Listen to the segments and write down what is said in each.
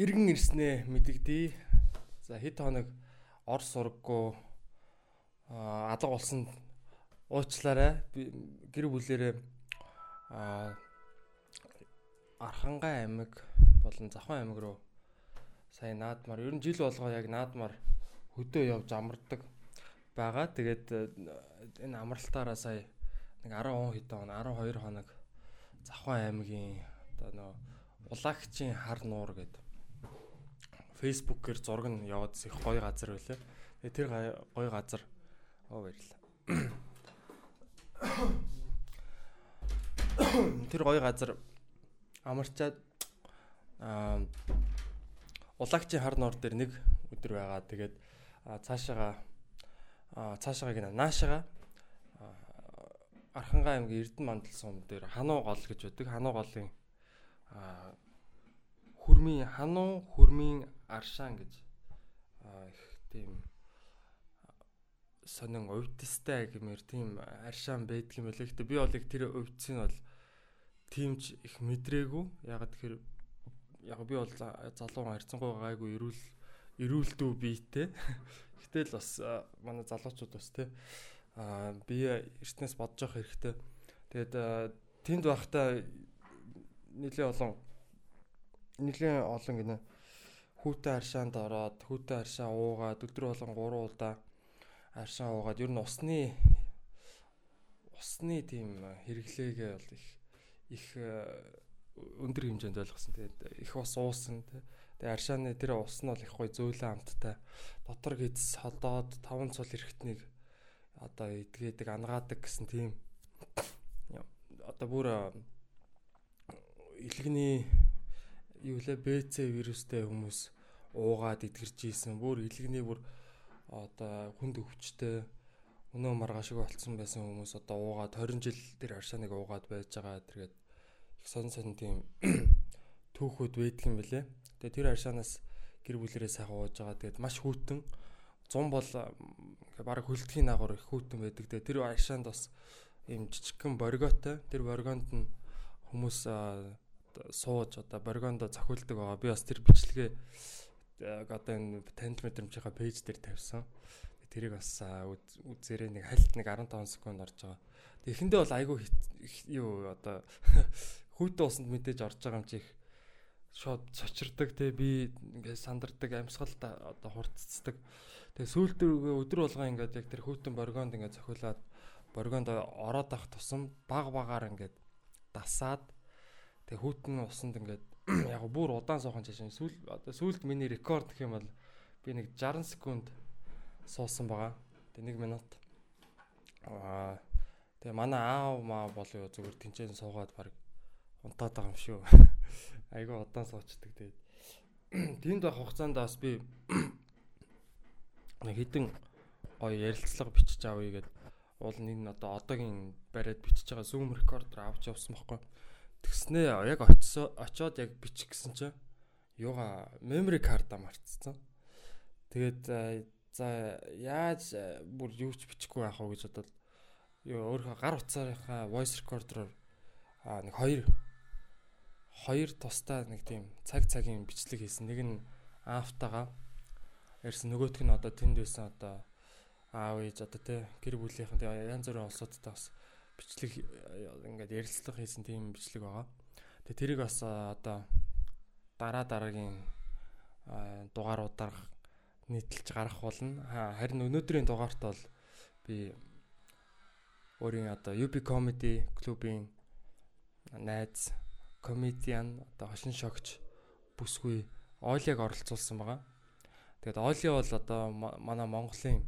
иргэн ирснээ мэдэгдээ. За хэд хоног ор сургаггүй алга болсон уучлаарай. Гэр бүлэрээ Архангай аймаг болон Завхан аймаг руу сая наадмаар ер нь жил болгоо яг наадмаар хөдөө явж амардаг байгаа. Тэгээд энэ амралтаараа сая нэг 10 хэдэн хоног 12 хоног Завхан аймгийн одоо нөө Улагчийн хар нуур гэдэг фейсбүүкээр зураг нь яваад их гоё газар байлаа. Тэгээ тэр гоё газар оо баярлаа. Тэр гоё газар амарчаад аа Улагчийн хар нуур дээр нэг өдөр байгаа. Тэгээд цаашаага цаашаага гинэ наашаага Архангай аймгийн Эрдэнэ мандал сум дээр Хануу гол гэж байдаг. Хануу голын хөрмийн Хануу хөрмийн Аршаан гэж их тийм сонин увдистай гэмээр тийм аршаан байдаг юм байлаа. Гэтэ би бол их тэр увдсын бол тиймч их мэдрээгүй. Ягаад тэгэхээр яг би бол залуу харьцангуй гайгүй эрүүл эрүүлдүү биетэй. Гэтэл бас манай залуучууд бас тий а би эртнээс бодож явах хэрэгтэй. Тэгээд тэнд байхдаа нэлээ олон нэлээ олон гинэ хүүтэй аршаанд ороод хүүтэй аршаа уугаад өдөр болгон 3 удаа аршаа уугаад ер нь усны усны тийм хэрэглээгээ бол их их өндөр хэмжээнд ойлгосон. Тэгээд их ус уусан тий Тэгээ аршааны тэр ус нь бол их гоё зөөлөн амттай. Дотор гиз холдоод 5 цул эрэхтнийг одоо идгээдэг, ангаадаг гэсэн тийм одоо бүр илгэний юу лээ БЦ вирустэй хүмүүс уугаад идгэрч ийсэн. Бүр илгэний бүр одоо хүнд өвчтэй өнөө маргаашиг болцсон байсан хүмүүс одоо уугаад 20 жил тэр аршааныг уугаад байж байгаа. тэргээд их сон сон тийм түүхүүд байдаг юм билэ. Тэгээ тэр аршаанаас гэр бүлэрээ сайхан ууж байгаа. Тэгээд маш хүйтэн 100 бол бараг хөлтгийн наагур их хүйтэн байдаг. Тэгээ тэр аршаанд бас ийм жижигхэн борготой. Тэр боргонд нь хүмүүс сууж одоо боргондо цохилдог байгаа. Би бас тэр бичлэгээ одоо энэ танд мэдрэмжийнхаа пэйж дээр тавьсан. Тэрийг бас үзээрээ нэг хальт нэг 15 секунд орж байгаа. Тэг эхэндээ бол айгүй юу одоо хүйтэн усанд мэдээж орж байгаа юм чи их шууд цочирдаг те би ингээд сандардаг амьсгал одоо хурццдаг. Тэгээ сүүлд өдөр болгоо ингээд яг тэр хөтөн боргонд ингээд цохиулаад боргонд ороод авах тусам баг багаар ингээд дасаад тэгээ хөтөн усанд ингээд яг бүр удаан суухан чашаа сүүл одоо сүүлд миний рекорд гэх юм бол би нэг 60 секунд суусан байгаа. Тэгээ 1 минут. Аа тэгээ манай аав маа бол юу зүгээр тэнцэн суугаад баг унтаад байгаа юм шүү. Айгу удаан суучдаг тэгээд. Тэнд байх хугацаанд бас би нэг хідэн гоё ярилцлага бичиж авъя гэд уул нэг одоо одоогийн бариад бичиж байгаа Zoom recorder авч явсан байхгүй. Тэгснээ яг очисоо очоод яг бичих гэсэн чинь юугаа memory card-а марцсан. Тэгээд за яаж бүр юу ч бичихгүй яах вэ гэж бодоод юу өөрөө гар утсаарынхаа voice recorder-оор аа нэг хоёр хоёр тустай нэг тийм цаг цагийн бичлэг хийсэн. Нэг нь аавтайгаа ярьсан нөгөөх нь одоо тэнд байсан одоо аав ээж одоо те гэр бүлийнхэн янз бүрийн улсуудтай бас бичлэг ингээд ярилцлага хийсэн тийм бичлэг байгаа. Тэгээ тэрийг бас одоо дараа дараагийн дугааруудаар нийтэлж гарах болно. Харин өнөөдрийн дугаарт бол би өөрийн одоо UB Comedy клубын найз комедиан одоо хошин шогч бүсгүй Олиг оролцуулсан байгаа. Тэгээд Оли бол одоо манай Монголын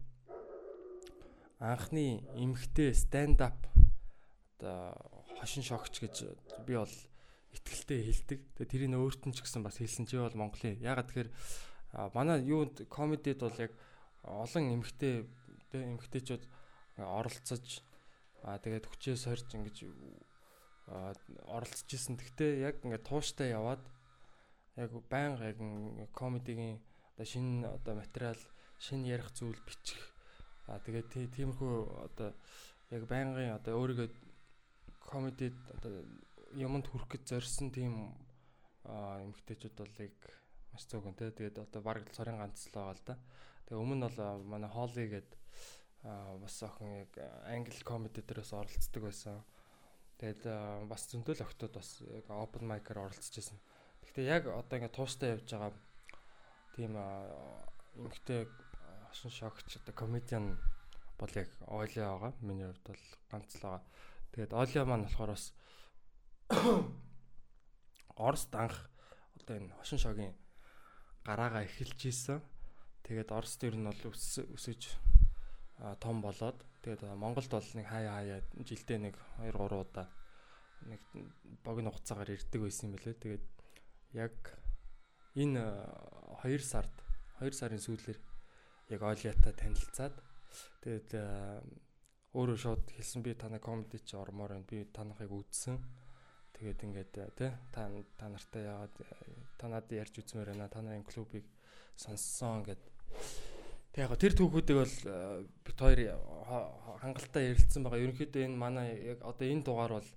анхны эмгтэй stand up хошин шогч гэж би бол ихтгэлтэй хэлдэг. Тэгээ тэрийг өөрт нь ч гэсэн бас хэлсэн чи бол Монголын. Ягаад тэгэхээр манай юунд комедид бол яг олон эмгтэй эмгтэйчүүд оролцож тэгээд хүчээ сорж ингэж оролцож исэн. Гэхдээ яг ингээд тууштай яваад яг байнга яг комедигийн одоо шинэ одоо материал, шинэ ярих зүйл бичих. Аа тэгээд тиймэрхүү одоо яг байнгын одоо өөрийгөө комедид одоо юмд хүрэх гэж зорьсон тийм эмгтээчүүд бол яг маш цөөхөн те. Тэгээд одоо бараг цорын ганц л байгаа л да. Тэгээ өмнө нь бол манай Холли гээд бас охин яг англи комеди дээрээс оролцдог байсан. Тэгээд бас зөндөл охтууд бас яг open mic-аар оролцож байсан. Гэхдээ яг одоо ингээд тууштай явж байгаа тийм эмгтэй хошин шогч одоо комедиан бол яг Оля байгаа. Миний хувьд бол ганц л байгаа. Тэгээд Оля маань болохоор бас Оросд анх одоо энэ хошин шогийн гараагаа эхэлж исэн. Тэгээд Оросд ер нь бол өсөж том болоод тэгээд Монголд бол нэг хаяа хаяа жилдээ нэг 2 3 удаа нэг богино хугацаагаар ирдэг байсан юм билээ. Тэгээд яг энэ 2 сард 2 сарын сүүлээр яг Олиатай танилцаад Тэгээд өөрөө шууд хэлсэн би танай комеди чи ормоор байна. Би танахыг үзсэн. Тэгээд ингээд тий та та нартай яагаад танад ярьж үзмээр байна. Та нарын клубыг сонссон гэд. Тэг яг тэр түүхүүдийг бол бит хоёр хангалттай ярилцсан байгаа. Ерөнхийдөө энэ манай яг одоо энэ дугаар бол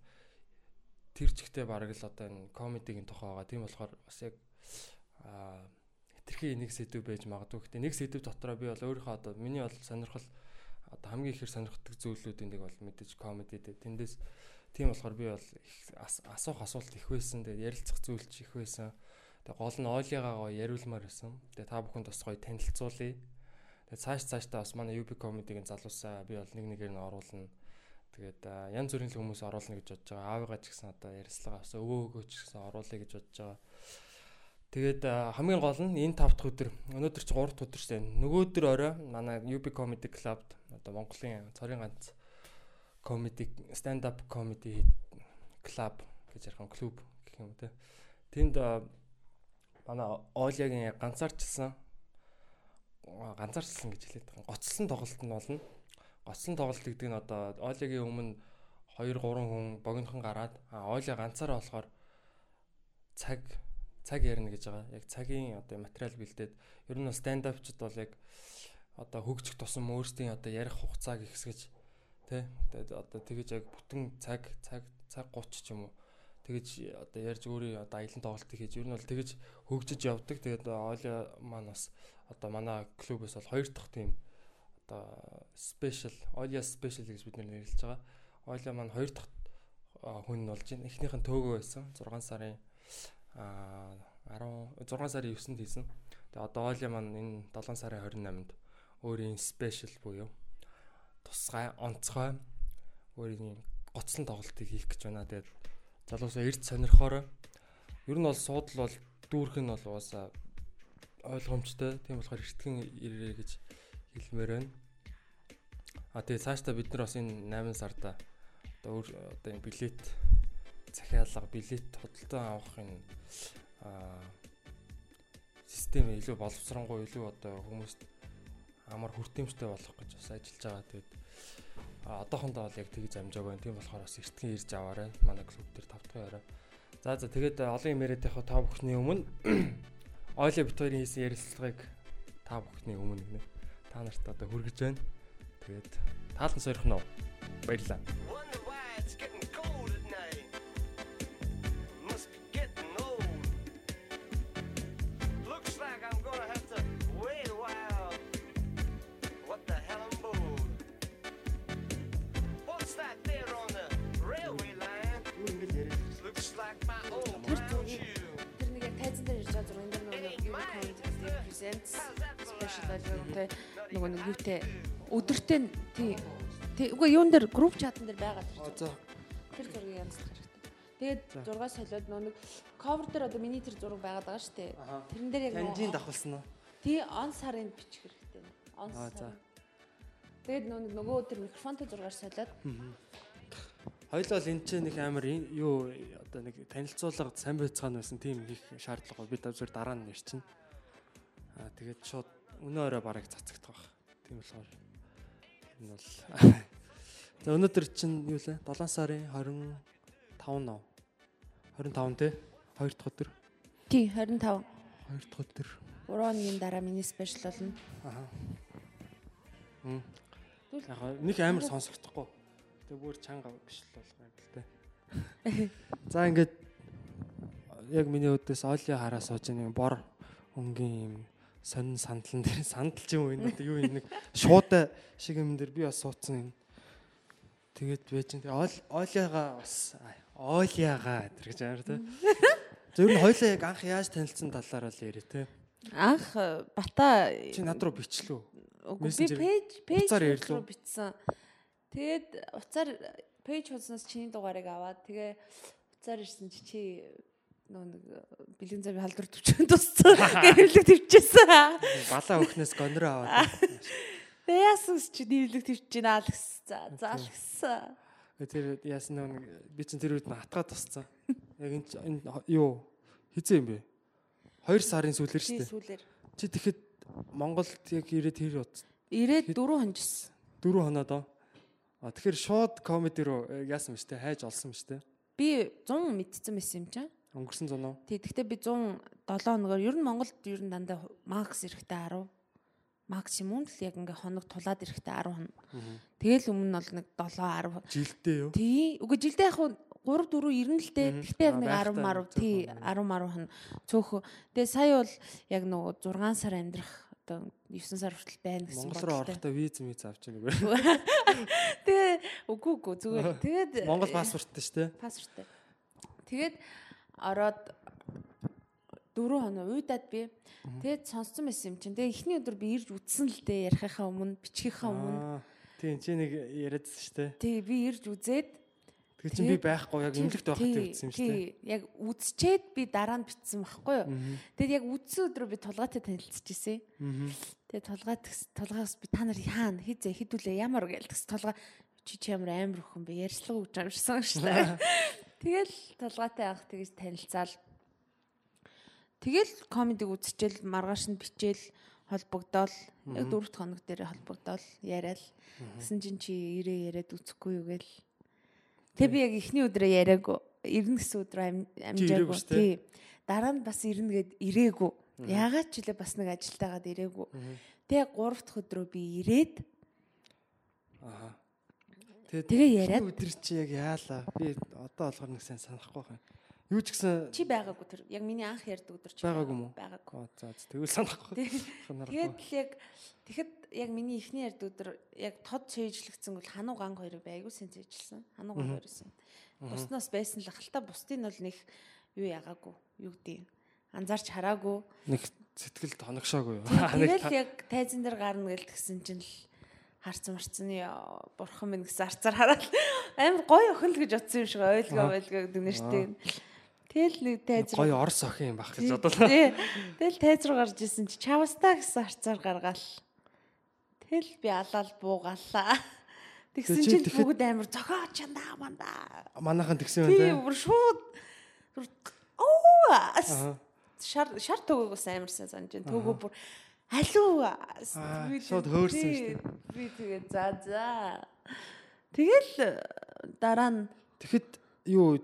тэр чигтээ бараг л одоо энэ комедигийн тухай байгаа. Тийм болохоор бас яг хитрхи нэг сэдв байж магадгүй. Гэтэ нэг сэдв дотроо би бол өөрийнхөө одоо миний бол сонирхол одоо хамгийн ихээр сонирхдаг зүйлүүдийн нэг бол мэдээж комеди дээ. Тэндээс тийм болохоор би бол асуух асуулт их байсан. Тэгээд ярилцах зүйл ч их байсан. Тэгээд гол нь ойлыгаа гоё яриулмаар байсан. Тэгээд та бүхэнд бас гоё танилцуулъя. Тэгээд цааш цаашдаа бас манай UB comedy-гийн залуусаа би бол нэг нэгээр нь оруулна. Тэгээд янз бүрийн хүмүүс оруулна гэж бодож байгаа. Аавыгаа ч гэсэн одоо ярилцлага авсан. Өвөө өгөө ч гэсэн оруулъя гэж бодож байгаа. Тэгээд хамгийн гол нь энэ 5 дахь өдөр өнөөдөр чи 3 дахь өдөр шүү дээ. Нөгөөдөр орой манай UB Comedy Club-д одоо Монголын цорын ганц comedy stand up comedy club гэж ярих клуб гэх юм те. Тэнд манай Олягийн ганцаарчилсан ганцаарчилсан гэж хэлээд байгаа. Гоцлон тоглолт нь болно. Гоцлон тоглолт гэдэг нь одоо Олягийн өмнө 2 3 хүн богинохон гараад Оля ганцаараа болохоор цаг цаг ярина гэж байгаа. Яг цагийн одоо материал бэлдээд ер нь stand up-чд бол яг одоо хөгжих тусам өөрсдийн одоо ярих хугацааг ихсгэж тий одоо тэгэж яг бүтэн цаг цаг цаг 30 ч юм уу тэгэж одоо ярьж өөрийн одоо аялын тоглолтыг хийж ер нь бол тэгэж хөгжиж явдаг. Тэгээд Оля маань бас одоо манай клубээс бол хоёр дахь тийм одоо special Оля special гэж бид нэрлэж байгаа. Оля маань хоёр дахь хүн нь болж байна. Эхнийх нь төөгөө байсан 6 сарын 16 сарын 9-нд хийсэн. Тэгээ одоо Оли маань энэ 7 сарын 28-нд өөрийн спешиал буюу тусгай онцгой өөрийн гоцлон тоглолтыг хийх гэж байна. Тэгээд залуусаа эрт сонирхороо ер нь бол суудл бол дүүрх нь бол уусаа ойлгомжтой. Тийм болохоор эртгэн ирээрэй гэж хэлмээр байна. А тэгээ цаашдаа бид нар бас энэ 8 сарда одоо одоо энэ билет захиалга билет худалдан авахын систем илүү боловсронгуй илүү одоо хүмүүст амар хүртээмжтэй болох гэж бас ажиллаж байгаа. Тэгээд одоохондоо бол яг тэгж амжааг байна. Тийм болохоор бас эртхэн ирж аваарай. Манай клуб дээр тавтган орой. За за тэгээд олон юм яриад явах та бүхний өмнө Ойли бит хоёрын хийсэн ярилцлагыг та бүхний өмнө гэнэ. Та нарт одоо хүргэж байна. Тэгээд таалан сойрох нь баярлалаа. presents special те нөгөө нэг юутэй өдөртөө тий тий үгүй юун дээр групп чатан дээр байна. За. Тэр зургийг янзлах хэрэгтэй. Тэгээд 6 солиод нөгөө нэг cover дээр одоо миний тэр зураг байгаад байгаа шүү дээ. Тэрэн дээр яг Танжийн давхалсан уу? Тий on сарын бичих хэрэгтэй. On сар. Тэгээд нөгөө нөгөө өдөр микрофонтой зургаар солиод Хоёлоо л энэ ч нэг амар юу одоо нэг танилцуулга сайн байцгаана байсан тийм их шаардлага би зөв дараа нь нэрчин. Аа тэгээд шууд өнөө өрөө барыг цацагдах байх. Тийм болохоор энэ бол За өнөөдөр чинь юу лээ? 7 сарын 25 нөө. 25 тий? 2 дахь өдөр. Тий 25 2 дахь өдөр. 3 хоногийн дараа миний спешиал болно. Аа. Тэгвэл- Яг нэг амар сонсогдохгүй. Тэгээ бүр чанга биш л болгоо юм л дээ. За ингээд яг миний өдөөс оли хараа сууж нэг бор өнгийн юм сонин сандлан дээр сандал ч юм уу энэ одоо юу юм нэг шуудаа шиг юм дээр би бас суудсан юм. Тэгээд байж энэ ол олиагаа бас олиагаа гэж амар тий. Зөв нь хоёлаа яг анх яаж танилцсан талаараа л яриа тий. Анх э, бата Чи над руу бичлээ. Би пэйж пэйж руу бичсэн. Тэгээд уцаар пэйж хуцнаас чиний дугаарыг аваад тэгээ уцаар ирсэн чи чи нөгөө нэг бэлэн завын халдвар төвчөнд туссан гэрлэг төвчээсэн. Балаа өхнөөс гонроо аваад. Тэгээ яасан чи нэрлэг төвч гинаа л гэсэн. За за л гэсэн. Тэр яасан нэг би чинь тэр үед натгаад тусцсан. Яг энэ юу хизээ юм бэ? 2 сарын сүүлэр шүү дээ. сүүлэр. Чи тэгэхэд Монголд яг ирээд тэр ут Ирээд дөрөв хонжсэн. 4 хоноод оо. А тэгэхээр шууд комеди руу э, яасан юм штэ хайж олсон юм штэ. Би 100 мэдсэн байсан юм чам. Өнгөрсөн зон уу? Тий гэхдээ би 107 хоногор ер нь Монголд ер нь дандаа макс эрэхтэй 10 максимум л яг ингээ хоног тулаад эрэхтэй 10 хоног. Тэгэл өмнө нь бол нэг 7 10 Жилдээ юу? Тий. Үгүй жилдээ яг 3 4 ирнэ л дээ. Мгм. Гэхдээ яг нэг байх 10 таа, марв цөөхөн тий байна. 10 марв хон цөөхөн. Тэгээ сая бол яг нөгөө 6 сар амьдрах одоо 9 сар хүртэл байна гэсэн Монгол руу орохдоо виз миз авч яаг вэ? Тэгээ үгүй үгүй зүгээр. Тэгээд Монгол паспорттай штэ. паспорттай. Тэгээд ороод 4 хоног уйдаад би тэгээд сонссон байсан юм чинь. Тэгээ эхний өдөр би ирж үтсэн л дээ ярихынхаа өмнө, бичгийнхаа өмнө. Тийм чи нэг яриадсан штэ. Тий би ирж үзээд Тэр чинь би байхгүй яг имлэгт байхад явагдсан юм штэ. тий, яг үзчээд би дараа нь битсэн байхгүй юу. Мгм. Тэгээд яг үдсэн өдрөө би тулгаатай танилцчихжээ. Мгм. Тэгээд тулгаа тэгс тулгаас би та нар хаана хизээ хідүүлээ ямар гээл тэгс тулгаа чи чи ямар амар өхөн би ярьслага өгч амжсан шүү дээ. Тэгэл тулгаатай авах тэгж танилцаал. Тэгэл комедиг үзчихэл маргааш нь бичээл холбогдоол яг дөрөвт хоног дээр холбогдоол яриад гэсэн чинь чи ирээ яриад үзэхгүй юу гээл. Тэгээ би яг эхний өдрөө яриаггүй. Ирнэ гэсэн өдрөө амжаагүй. Тий. Дараа нь бас ирнэ гэд ирээгүй. Яагаад ч үлээ бас нэг ажилтаагаад ирээгүй. Тэгээ 3 дахь өдрөө би ирээд Аа. Тэгээ яриад өдөр чи яг яалаа. Би одоо нэг сайн санахгүй байна. Юу ч гэсэн чи байгаагүй тэр яг миний анх ярьдаг өдөр чи Байгаагүй юм уу? Байгаагүй. За тэгвэл санахгүй. Тэгээд л яг тэгэхэд яг миний эхний ярьдаг өдөр яг тод цээжлэгцэн бол хануу ганг хоёрыг би айгуу сайн цээжилсэн. Хануу ганг хоёрсэн. Буснаас байсан л ахalta бусдын бол нэг юу ягаагүй. Юу гэдэг анзаарч хараагүй. Нэг сэтгэл тоногшоогүй юу? Тэгэл яг тайзан дээр гарна гэл тэгсэн чинь л харцсан марцсан яа бурхан минь гэсэн арцаар хараад амар гоё охин л гэж утсан юм шиг ойлгоо ойлгоо гэдэг дээ. Тэгэл нэг тайз руу Гой орс охин юм байх гэж бодлоо. Тэгэл тайз руу гарч исэн чи чавстаа гэсэн харцаар гаргаал. Тэгэл би алаал буугаалаа. Тэгсэн чи чинь бүгд амар зохио чандаа мандаа. Манайхан тэгсэн Би юм бүр шууд оо шар шар төгөөгөөс амарсан санаж байна. Төгөө бүр алуу шууд хөөрсөн шүү дээ. Би тэгээ за за. Тэгэл дараа нь Тэгэхэд юу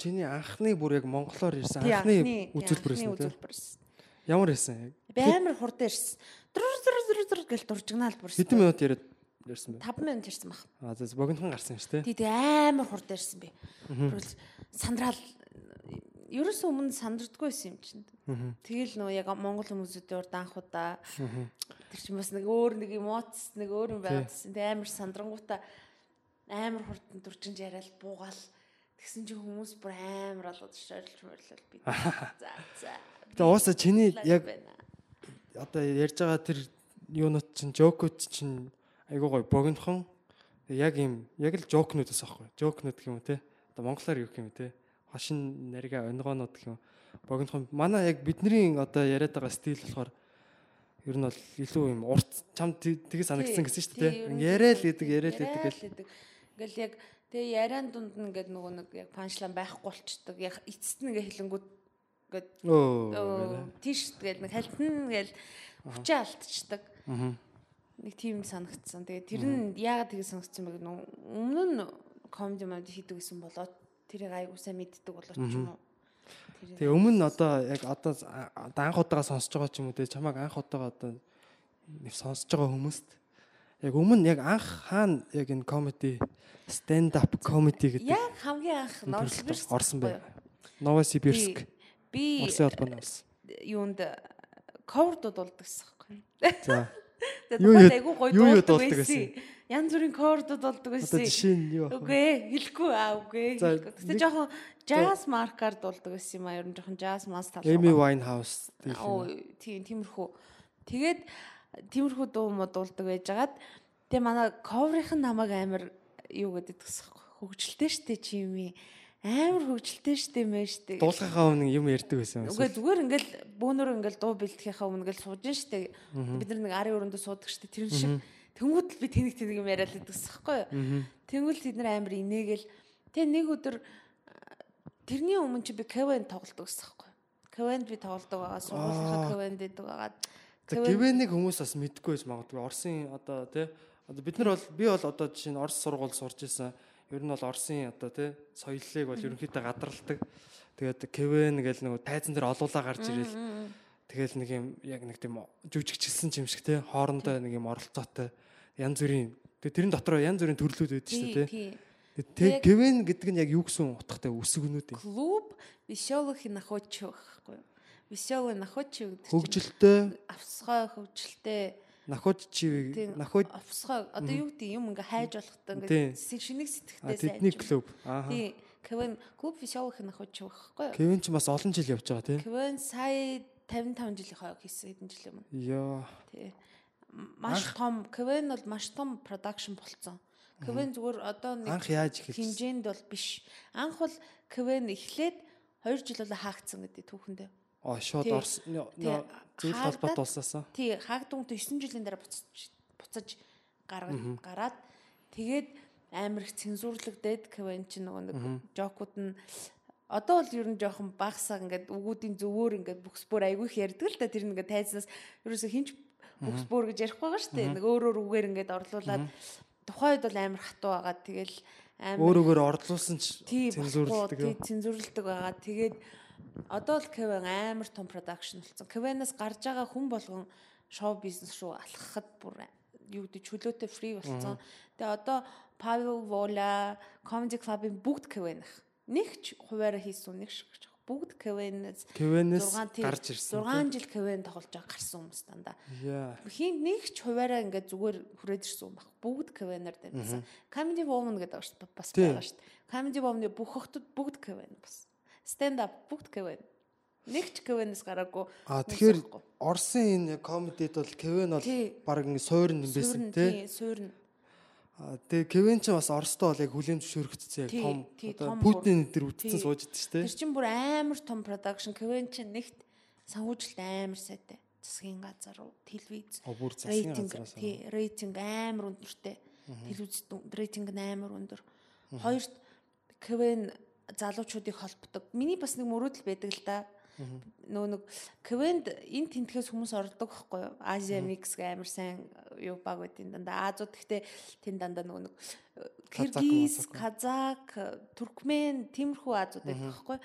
чиний анхны бүр яг монголоор ирсэн анхны анхны- тий, үзүүлбэр анхны байсан тийм. үзүүлбэр байсан. Ямар байсан яг? Амар хурд ирсэн. Дөр дөр дөр дөр гэл дуржигнаал бүр. Хэдэн минут яриад ярьсан бэ? 5 минут ирсэн баг. Аа за богинохон гарсан шүү дээ. Тий, тий амар хурд ирсэн би. Сандраал ерөөсөө өмнө сандардггүй байсан юм чинь. Тэгэл нөө яг монгол хүмүүсүүдээр данх удаа тэр чинь бас нэг өөр нэг эмоц нэг өөр юм байгаадсэн. Тэг амар сандрангуудаа амар хурдан дурчинж яриад буугаал тэгсэн чинь хүмүүс бүр амар болоод шорлж морлол би. За за. Тэгээ уусаа чиний яг одоо ярьж байгаа тэр юунууд чинь жокууд чинь айгуу гой богинохон яг юм яг л жокнуудаас аахгүй. Жокнууд гэх юм те. Одоо монголоор юу гэх юм те. Хошин нарга онгоонууд гэх юм. Богинохон манай яг бидний одоо яриад байгаа стил болохоор ер нь бол илүү юм урт чам тэгээ санагдсан гэсэн шүү дээ. Яриа л гэдэг яриа л гэдэг гэл. Ингээл яг Тэгээ яриан дунд нь ингээд нөгөө нэг яг панчлайн байхгүй болчдөг. Яг эцэст нь ингээ хэлэнгүүд ингээд тийш тэгэл нэг хальтан гээл хүчээ алдчихдаг. Нэг тийм санагдсан. Тэгээ тэр нь яагаад тэгээ санагдсан бэ гэнэ өмнө нь комеди мод хийдэг гэсэн болоод тэрийг айгуу сайн мэддэг болоод ч юм уу. Тэгээ өмнө нь одоо яг одоо анх удаага сонсож байгаа ч юм уу те чамайг анх удаага одоо сонсож байгаа хүмүүст яг өмнө яг анх хаана яг энэ comedy stand up comedy гэдэг яг хамгийн анх Новосибирск орсон бай. Новосибирск Би Орсын холбооны орсон. юунд ковер дуудулдаг гэсэн юм байна. За Тэгээд айгүй гоё дуулдаг байсан. Янз бүрийн дуулдаг одоо байсан. жишээ нь юу вэ? Үгүй ээ, хэлэхгүй аа үгүй ээ. Нэг- жоохон jazz marker дуулдаг байсан юм аа. Ер нь жоохон jazz mass тал. Amy Winehouse Оо тийм тиймэрхүү. Тэгээд тиймэрхүү дуу мод дуулдаг байжгаад тэгээ манай cover-ын намайг амар юу гэдэг гэсэн хөгжилтэй штэ чи юм. Амар хөгжилтэй штэ мэ штэ. Дуулахаа өмнө юм ярьдаг байсан юм. Үгүй зүгээр ингээл бөөнөр ингээл дуу бэлтгэхээ өмнө ингээл сууж штэ. Бид нар нэг арын өрөндөө суудаг штэ. Тэр шиг тэнгууд л би тэнэг тэнэг юм яриад л гэдэгс хэвгүй юу. Тэнгүүл тэд нар амар инээгээл тэг нэг өдөр тэрний өмнө чи би Кевен тоглолдог гэсэн хэвгүй юу. Кевенд би тоглолдог байгаа. Сургуулийнхаа Кевенд дэдэг байгаа. За гэвэнийг хүмүүс бас мэдгүй байж магадгүй. Орсын одоо тий одоо бид нар бол би бол одоо жишээ нь Орос сургууль сурч исэн. Ер нь бол Оросын одоо тий соёлыг бол ерөнхийдөө гадралдаг. Тэгээд Кевен гэл нэг тайзан дээр олуулаа гарч ирэл. Тэгэл нэг юм яг нэг тийм жүжигчилсэн юм шиг тий хоорондоо нэг юм оролцоотой янз бүрийн тэрэн дотор янз бүрийн төрлүүд байдаг шүү дээ тий. Тэг Кевен гэдэг нь яг юу гэсэн утгатай үсгэнүүд юм. клуб веселых и находчивых гэхгүй юу. Веселый находчив гэдэг Хөгжилтэй, авсгой хөгжилтэй тийм нахуд авсгой одоо юу гэдэг юм ингээ хайж болохтой Тийм. ингээ шинийг сэтгэхтэй тэдний клуб. Аа. Тий. Кевин клуб веселых и находчивых гэхгүй юу. Кевен ч бас олон жил явж байгаа тий. Кевин сая 55 жилийн хойг хийсэн хэдэн жил юм. Йоо. Тий. Маш том Кевин бол маш том продакшн болцсон. Кевин зүгээр одоо нэг Анх яаж эхэлсэн? хинжээнд бол биш. Анх бол Кевин эхлээд 2 жил болоо хаагдсан гэдэг түүхэндээ. Оо шууд Тий. зүйл холбоот улсаасаа. Тий, хаагдунгт 9 жилийн дараа буцаж буцаж гаргаад гараад тэгээд амар их цензуурлагдээд Кевин чинь нөгөө нэг жокууд нь одоо бол ер нь жоохон багсаа ингээд өгүүдийн зөвөр ингээд бүксбөр айгүй их ярьдаг л да тэр нэг тайзнаас ерөөсө хинч бүксбөр гэж ярихгүй байгаа шүү дээ. Нэг өөрөөр үгээр ингээд орлуулад тухайд бол амар хатуу байгаа. Тэгэл амар Өөр өөрөөр ордлуулсан ч тий цензуурлдаг. тий цензуурлдаг байгаа. Тэгээд одоо л Кевин амар том продакшн болсон. Кевинаас гарч байгаа хүн болгон шоу бизнес руу алхахад бүр юу гэдэг чөлөөтэй фри болсон. Тэгээ одоо Pavel Vola, Comedy Club-ын бүгд Кевин ах. Нэг ч хуваараа хийсэн нэг шиг бүгд Кевинээс Кевенээс 6 тий, гарч ирсэн. 6 жил Кевин тоглож байгаа гарсан хүмүүс дандаа. Хин нэг ч хуваараа ингээд зүгээр хүрээд ирсэн юм баг. Бүгд Кевинаар дамжсан. Comedy Woman гэдэг бас бас Тий. байгаа шүү дээ. Comedy Woman-ы бүх хотод бүгд Кевин бас. Stand up бүгд Кевин. Нэг ч Кевинээс гараагүй. А тэгэхээр. Орсын энэ комедид бол Кевен бол баг ингэ суурин юм байсан Суурн тий. суурн. Тэгээ Кевен ч бас Оростой бол яг хүлээн зөвшөөрөгдсөн яг том Путин дээр үтцэн сууж идэв шүү дээ. Тэр чинь бүр амар том продакшн. Кевин чинь нэгт санхүүжилт амар сайтай. Засгийн газар руу телевиз бүр засгийн газраас. тий рейтинг амар өндөртэй. Телевизэд рейтинг нь амар өндөр. Хоёрт Кевин залуучуудыг холбдог. Миний бас нэг мөрөөдөл байдаг л да. Нөө нэг Кевинд энэ тентхээс хүмүүс ордог байхгүй юу? Азия микс амар сайн юу баг байдیں۔ Дандаа Азууд гэхдээ тэн дандаа нөгөө нэг э, Киргиз. Казак, Туркмен тиймэрхүү Азууд байдаг байхгүй юу?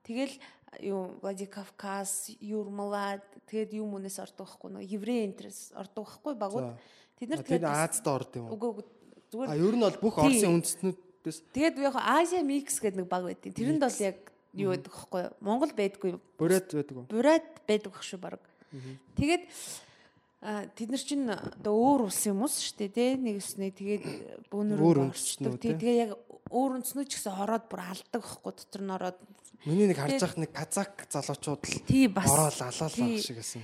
Тэгэл юу Владикавказ, Юрмала тэгээд юм үнээс ордог байхгүй нөгөө еврей энтрес ордог байхгүй багууд. Тэд нар тэгээд Азад орд юм уу? үгүй үгүй зүгээр А ер нь бол бүх. Оросын үндэстнүүдээс Тэгээд яг Азия микс гэдэг нэг баг байдیں۔ Тэрэнд бол яг юу байдаг вэ? Монгол байдгүй. бүрээд байдаг уу? Бурайд байдаг байх шүү баг. Тэгээд а, тэд нар чинь одоо өөр улсын хүмүүс шүү дээ тий нэг өснөө тэгээд бөөнөр үндэстнүүд, тий тэгээд яг өөр үндэснүүд ч гэсэн ороод бүр алдаг байхгүй дотор нь ороод Миний нэг харж байхад нэг казак залуучууд л тий бас ороод алаал тий. баг шиг гэсэн.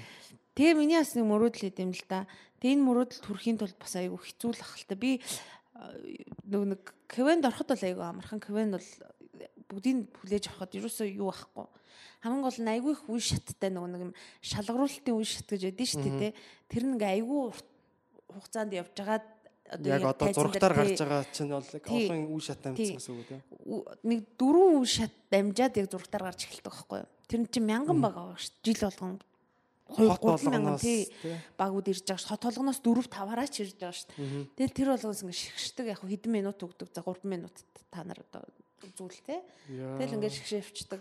Тэгээ миний бас нэг мөрөөдөл идэм л да. Тэгээ энэ мөрөөдөл төрхийн тулд бас айгүй хэцүү л ах л та. Би нөгөө нэг Кевенд ороход бол айгүй амархан. Кевен бол бүгдийг хүлээж авахд ерөөсөө юу ахгүй. Хамгийн гол нь айгүй их үе шаттай нөгөө нэг юм шалгаруулалтын үе шат гэж байдэн шүү дээ. тэ. Тэр нэг айгүй хугацаанд явж байгаад Яг одоо зургатаар гарч байгаа чинь бол олон үе шат амтсан гэсэн үг тийм. ү- нэг дөрвөн үе шат дамжаад яг зургатаар гарч эхэлдэг байхгүй юу. Тэр нь чинь мянган байгаа шүү. дээ. Жил болгон Хот болгоноос багууд ирж байгаа шүү. Хот толгоноос 4 5 хараач ирж байгаа дээ. Тэгэл тэр болгоос ингэ шигшдэг яг хэдэн минут өгдөг. За 3 минут та нар одоо үзүүл те. Яа. Тэгэл ингэ шигшээвчдэг.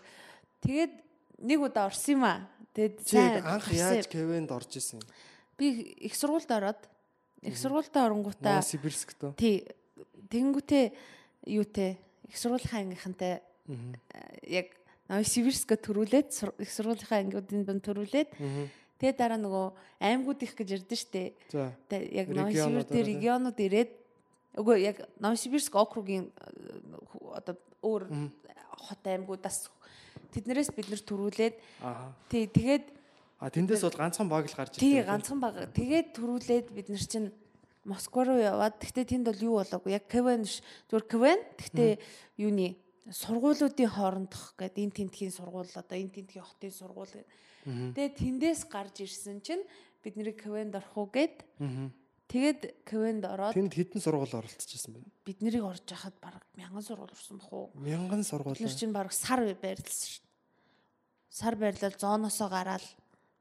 Тэгээд нэг удаа орсон юм аа. Тэгээд яг анх яаж Кевэнд орж исэн би их сургуульд ороод их сургуультай оронгуудаа Новосибирск тоо. тий тэгэнгүүтээ юутэй их сургуулийн ангийнхантай яг Новосибирскэ төрүүлээд сур- их сургуулийнхаа ангиудын дунд төрүүлээд тэгээ дараа нөгөө аймагуд их гэж ярьдэн штэ. Тэгээ яг Новосибирск дээр регионууд ирээд үгүй яг Новосибирск округийн одоо өөр хот аймагудаас тэднэрээс бид нэр төрүүлээд тий тэгээд А тэндээс бол ганцхан баг л гарч тий ирсэн. ганцхан баг. Тэгээд төрүүлээд бид нар чинь Москва руу яваад гэхдээ тэнд бол юу болоогүй? Яг КВН биш зүгээр КВН гэхдээ юуны сургуулиудын хоорондох гэдэг энэ тентхийн сургууль одоо энэ тентхийн хотын сургууль гэдэг. Тэгээд тэндээс гарч ирсэн чинь бид нэр КВН-д орох уу гэд тэгээд КВН-д ороод Тэнд хэдэн сургууль оролцчихсан бэ? бид нарыг орж яхад баг мянган сургууль орсон бах уу. Мянган сургууль. Бид нар чинь баг сар байрлалсан шүү дээ. Сар байрлал зооноосоо гараад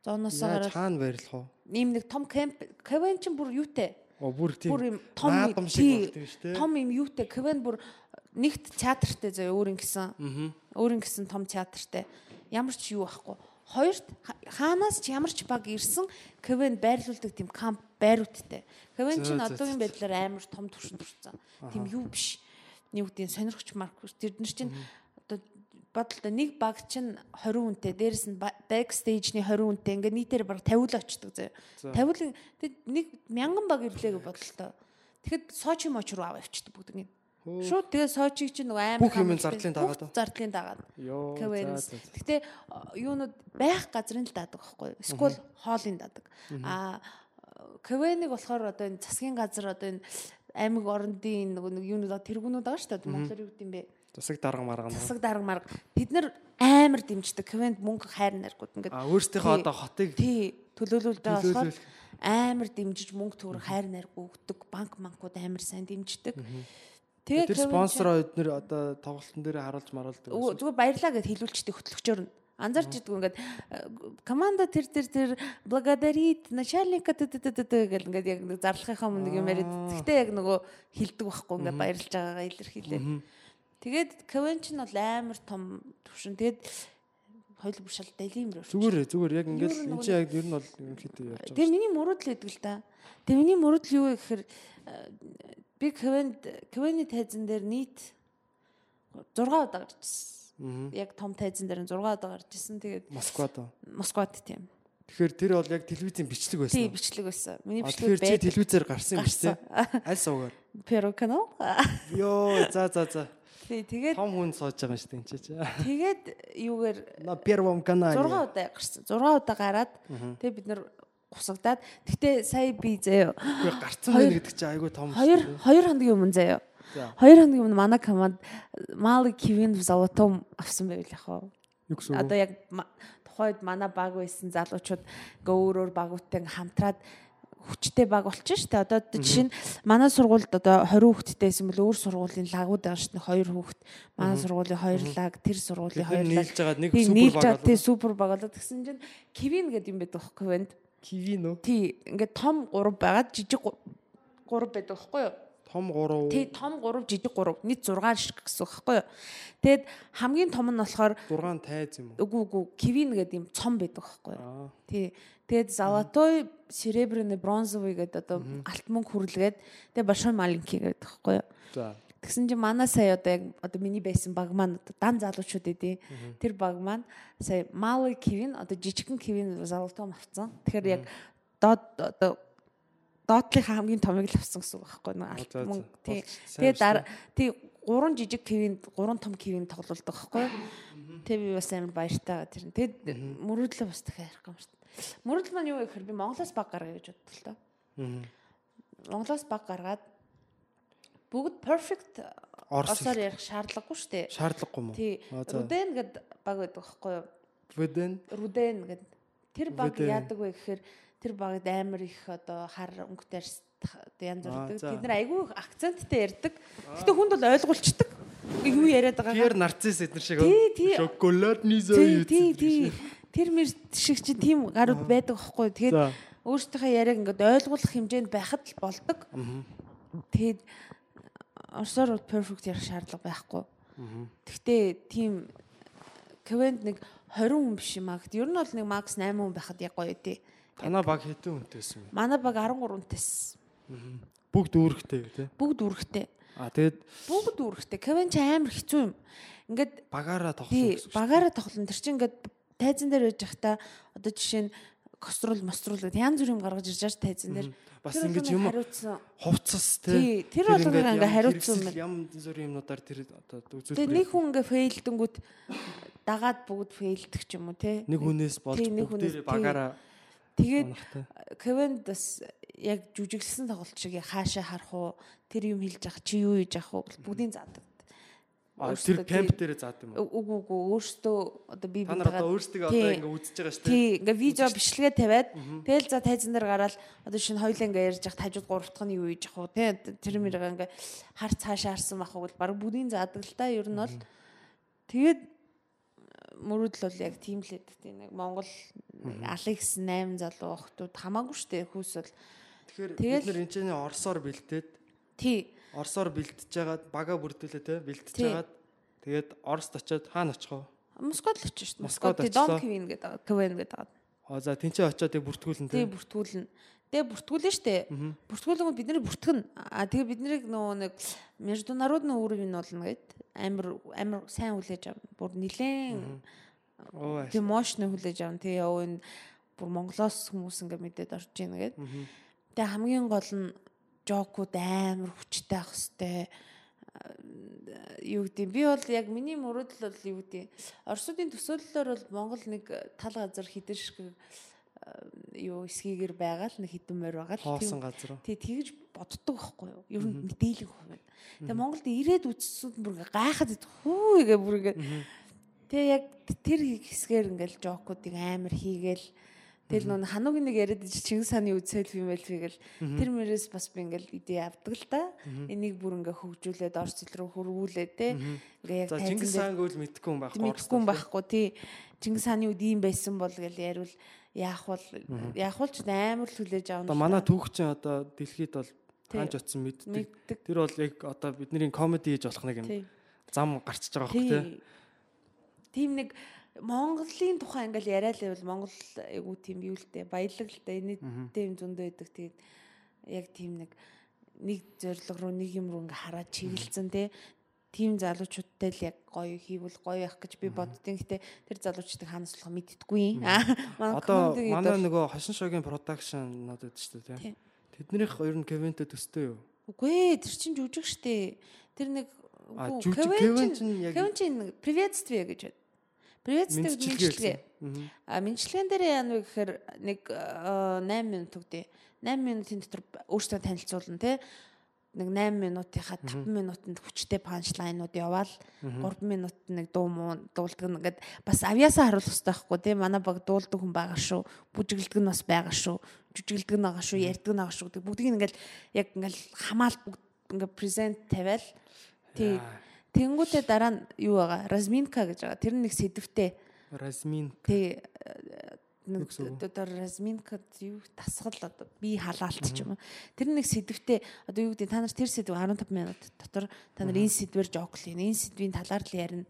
зооноосоо Яаж гараад хаана байрлах вэ? ийм нэг том кемп КВН чинь бүр юутэй Оо бүр тийм. бүр юм том юм том юм юутэй КВН бүр нэгт театртай заяа өөрийн гэсэн. Өөрийн гэсэн том театртай. Ямар ч юу байхгүй хоёрт ха- хаанаас ч ямар ч баг ирсэн КВН байрлуулдаг тийм камп байруудтай КВН чинь одоогийн байдлаар амар том төвшөнд хүрсэн тийм юу биш. Нэг үгдийн сонирхч марк. Тэр нар чинь одоо бодлоо нэг баг чинь 20 хүнтэй дээрэс нь бэкстейжний 20 хүнтэй ингээ нийтээр баг 50 л очдөг заяа 50 л нэг мянган баг ирлээ гэж бодлоо тэгэхэд сочи моч руу аваа явчихдаг бүгд ингэ шууд тэгээ сочиг чинь нөгөө амар Бүх юм зардлын дагаад зардлын дагаад за. Гэтэ юунууд байх газрын л даадаг байхгүй юу? Эсвэл хоолын даадаг. Аа КВН-ыг болохоор одоо энэ засгийн газар одоо энэ аймаг орондын нөгөө нэг юунууд тэргүүнүүд байгаа шүү дээ. Монголоор юу гэдэм бэ? Засаг дарга марга. Засаг дарга марга. Бид нар амар дэмждэг КВН-д мөнгө хайр наргууд ингээд А өөрсдийнхөө одоо хотыг тий төлөөлүүлж байгаа болохоор амар дэмжиж мөнгө төгрөг хайр нарг өгдөг банк банкуд амар сайн дэмждэг. Тэгээ тэр спонсороо эднэр одоо тоглолтын дээр харуулж маруулдаг. Зүгээр баярлаа гэд хэлүүлчихдээ хөтлөгчөөр нь анзарч идэггүй ингээд э, команда тэр тэр тэр благодарит начальника гэл ингээд яг нэг зарлахынхаа өмнө нэг юм яриад гэхдээ яг нөгөө хилдэг байхгүй ингээд баярлж байгаагаа илэрхийлээ. Тэгээд КВН ч нь бол амар том төвшин. Тэгээд хоёул бүр шал далимэр өрч. Зүгээр зүгээр яг ингээл Юу эн нэг чинь яг ер нь бол ерөнхийдөө явж байгаа. Тэгээ миний мөрөдл гэдэг л да. Тэгээ миний мөрөдл юу вэ гэхээр э, би КВН КВН-ийн тайзан дээр нийт 6 удаа гарч ирсэн. Яг том тайзан дээр нь 6 удаа гарч ирсэн. Тэгээд Москвад. Москвад тийм. Тэгэхээр тэр бол яг телевизийн бичлэг байсан. Тий уу? бичлэг байсан. Миний бичлэг Тэгэхээр чи байдаг. телевизээр гарсан юм үү? Аль суугаар? Pero канал. Йоо за за за. Тэгээд Том хүн сууж байгаа юм шүү дээ энэ чи. тэгээд юугаар На первом 6 канале. удаа гарсан. 6 удаа гараад тэгээд бид нар гусагдаад. Гэтэ сая би заяа Үгүй гарцсан байна гэдэг чи айгүй том. Хоёр хоёр хоногийн өмнө заяа. За. Хоёр хоногийн өмнө манай команд Мали Кивин Завотом авсан байвал яхаа. Юу гэсэн үг? Одоо яг тухайд манай баг байсан залуучууд ингээ өөр өөр багуудтай хамтраад хүчтэй баг болчихно шүү дээ. Одоо жишээ нь манай сургуульд одоо 20 хүүхэдтэй байсан бол өөр сургуулийн лагууд байгаа шүү дээ. Хоёр хүүхэд. Манай сургуулийн хоёр лаг, тэр сургуулийн хоёр лаг. нийлж байгаа нэг Тийм, супер баг байгаа тий болоо. супер баг болоод тэгсэн чинь Кивин гэдэг юм байдаг байхгүй юу? Киви нөө. Тий, ингээ том 3 байгаад жижиг 3 байдаг байхгүй юу? Том 3. Тий, том 3, жижиг 3, нийт 6 шиг гэсэн үг байхгүй юу? Тэгэд хамгийн том нь болохоор 6 тайз юм уу? үгүй үгүй Кивин гэдэг юм цом байдаг байхгүй юу? Тий. Тэгээд золотой, серебряный, бронзовый гэдэг одоо алт мөнгө хүрлгээд тэгээд большой маленький гэдэг байхгүй юу? За. Тэгсэн чинь манай сая одоо яг одоо миний байсан баг маань одоо дан залуучууд эдээ. Тэр баг маань сая Мали Кивин одоо жижигхэн Кивин золотом авцсан. Тэгэхээр яг доод одоо доотлынхаа хамгийн томыг л авсан гэсэн үг байхгүй юу? Алт мөнгө. Тий. Тэгээ дараа тий гурван жижиг Кивин, гурван том Кивин тоглолдог байхгүй? Тэгээ би бас амар баяртай байгаа тэр. Тэгээд мөрөдлөө бас дахиад ярих юм шүү дээ. Мөрөдл маань юу вэ гэхээр би Монголоос баг гаргая гэж боддог л доо. Мгм. Монголоос баг гаргаад бүгд perfect Орос орсоор ярих шаардлагагүй шүү дээ. Шаардлагагүй уу? Тий. Руден гэд баг байдаг байхгүй юу? Веден. Руден гэд тэр баг Руден. яадаг вэ гэхээр тэр багт амар их одоо хар өнгөтэй янз бүрдэг. Тэд нар айгүй акценттэй ярьдаг. Гэтэ хүнд бол ойлгуулцдаг. Юу яриад Пьер байгаагаа. нарцисс эднэр шиг. Шоколадны зөө юу. тий, тий. Тэр мэр шиг чинь тийм гарууд байдаг байхгүй. Тэгээд өөртөөхөө яриаг ингээд ойлгуулах хэмжээнд байхад л болдог. Тэгээд орсоор бол perfect ярих шаардлага байхгүй. Гэхдээ тийм Квент нэг 20 хүн биш юм аа. Гэт ер нь бол нэг макс 8 хүн байхад яг гоё тий. Танаа баг хэдэн хүнтэйсэн бэ? Манай баг 13 хүнтэйс. Бүгд үүрэгтэй тий. Бүгд үүрэгтэй. А тэгээд Бүгд үүрэгтэй. Квен ч амар хэцүү юм. Ингээд багаараа тоглосон гэсэн багаараа тоглоно. Тэр чинь ингээд тайзан дээр байж захта одоо жишээ нь кострол мострол гэдэг янз бүр юм гаргаж ирж байгаа тайзан дээр. Бас ингэж юм хувцас Тий, тий. тэр болгоныг ингээ хариуцсан юм. Ям зүрийн юмнуудаар тэр одоо Тэгээ нэг үзүүлбэр. хүн ингээ фейлдэнгүүд дагаад бүгд фейлдэг ч юм уу те. нэг хүнээс болж Тий, нэг хүнээс- багаараа Тэгээд. Кевин бас яг жүжиглсэн тоглолт шиг хаашаа харах уу тэр юм хэлж ах чи юу хийж ах уу бүгдийн заадаг. Тэр кемп дээр заад юм уу? Үгүй үгүй өөртөө одоо би нар одоо өөрсдөө одоо Тий. ингээ үзэж байгаа шүү дээ. Тий, ингээ видео бичлэгээ тавиад тэгэл за тайзан дээр гараад одоо шинэ хоёлаа ингээ ярьж явах хажууд гурав дахь нь юу хийж ах уу тий тэр мэрэг ингээ харц цаашаа харсан байх уу? Баг бүгдийн заадаг л та ер нь бол. Тэгээд мөрөдл бол яг тийм л байдаг тий нэг Монгол Алекс 8 залуу охтууд хамаагүй штэ хүүс бол. Тэгэхээр бид нар энэ чинь орсоор бэлдээд тий орсоор бэлдэж жагаад бага бүрдүүлээ те Тий. жагаад тэгээд орст очиод хаана очих вэ? Москвад л очиж шүү дээ. Москвад Дон. Квин гэдэг Квин гэдэг. А за тэнцээ очиод тэгээд бүртгүүлэн те. бүртгүүлнэ. Тэгээ бүртгүүлнэ штэ. Бүртгүүлэнгүүд бид нар бүртгэн. А тэгээ бид нарыг нөгөө нэг международный уровень болно гэд амар амар сайн хүлээж авна. Бүр нилээн Оо тийм мощны хүлээж авна. Тэгээ яв энэ бүр Монголоос хүмүүс ингээ мэдээд орж ийн гэд. Тэгээ хамгийн гол нь жокууд амар хүчтэй ах хэвээр. Юу гэдэг би бол яг миний мөрөөдөл бол юу гэдэг Оросуудын төсөөллөөр бол Монгол нэг тал газар хідэн шиг юу эсгийгэр байгаа л нэг хідэн морь байгаа л хоосон газар. тий тэгж боддог байхгүй юу? Ер нь мэдээлэг хувь. Тэгээ Монголд ирээд үзсүүд бүр гайхаад идэх хүү гээ бүр ингээ. Тэгээ яг тэр хэсгээр ингээл жокуудыг амар хийгээл Тэгэл нөө хануугийн нэг яриад Чингис хааны үцэл юм байл тэгэл тэр мөрөөс бас би ингээл идэ авдаг л да. Энийг бүр ингээ хөгжүүлээд орц зэл рүү хөрвүүлээ те. Ингээ яг Чингис хаан гэвэл мэдгүй юм байхгүй мэдхгүй юм байхгүй тий. Чингис хааны үед ийм байсан бол гэл яривал яах бол яах бол ч амар л хүлээж авна. Одоо манай түүх чинь одоо дэлхийд бол хаанч утсан мэддэг. Тэр бол яг одоо бидний комеди хийж болох нэг юм зам гарчиж байгаа хөөх те. Тий. Тийм нэг Монголын тухай ингээл яриа л байвал Монгол айгу тийм юу л дээ баялаг л дээ нийтдээ юм зөндөө байдаг тэгээд яг тийм нэг нэг зориг руу нэг юм руу ингээ хараад чиглэлцэн те тийм залуучуудтай л яг гоё хийвэл гоё явах гэж би боддیں۔ Гэтэ тэр залуучдыг хаанаас болох мэддэггүй. Аа Одоо манай нөгөө хошин шогийн продакшн нод гэдэг шүү дээ Тий. Тэднийх ер нь Кевинтэй төстэй юу? Үгүй ээ тэр чинь жүжиг штэ. Тэр нэг Кевин чинь- Кевин чинь приветствие гэж байна. Мэдчилгээ мэдлэгээ. А мэдлэгэн дээр яа вэ гэхээр нэг 8 минут үгдээ. 8 минутын дотор өөртөө танилцуулна тий. Нэг 8 минутынхаа 5 минутанд хүчтэй панчлайнууд яваал 3 минут нэг дуу муу дуулдаг нь ингээд бас авьяасаа харуулах хэрэгтэй байхгүй тий. Манай баг дуулдаг хүн байгаа шүү. Бүжиглдэг нь бас байгаа шүү. Жүжиглдэг нь байгаа шүү, ярьдаг нь байгаа шүү гэдэг бүгдийг ингээл яг ингээл хамаал бүгд ингээд презент тавиал тий. Тэнгүүтээ дараа нь юу байгаа? Разминка гэж байгаа. Тэр нэг сэдвтэй. Размин Тий үг? одоо разминка юу тасгал одоо би халаалт ч юм уу. Тэр нэг сэдвтэй одоо юу гэдэг та нар тэр сэдв 15 минут дотор та нар энэ сэдвэр жоокл ийн энэ сэдвийн талаар л ярина.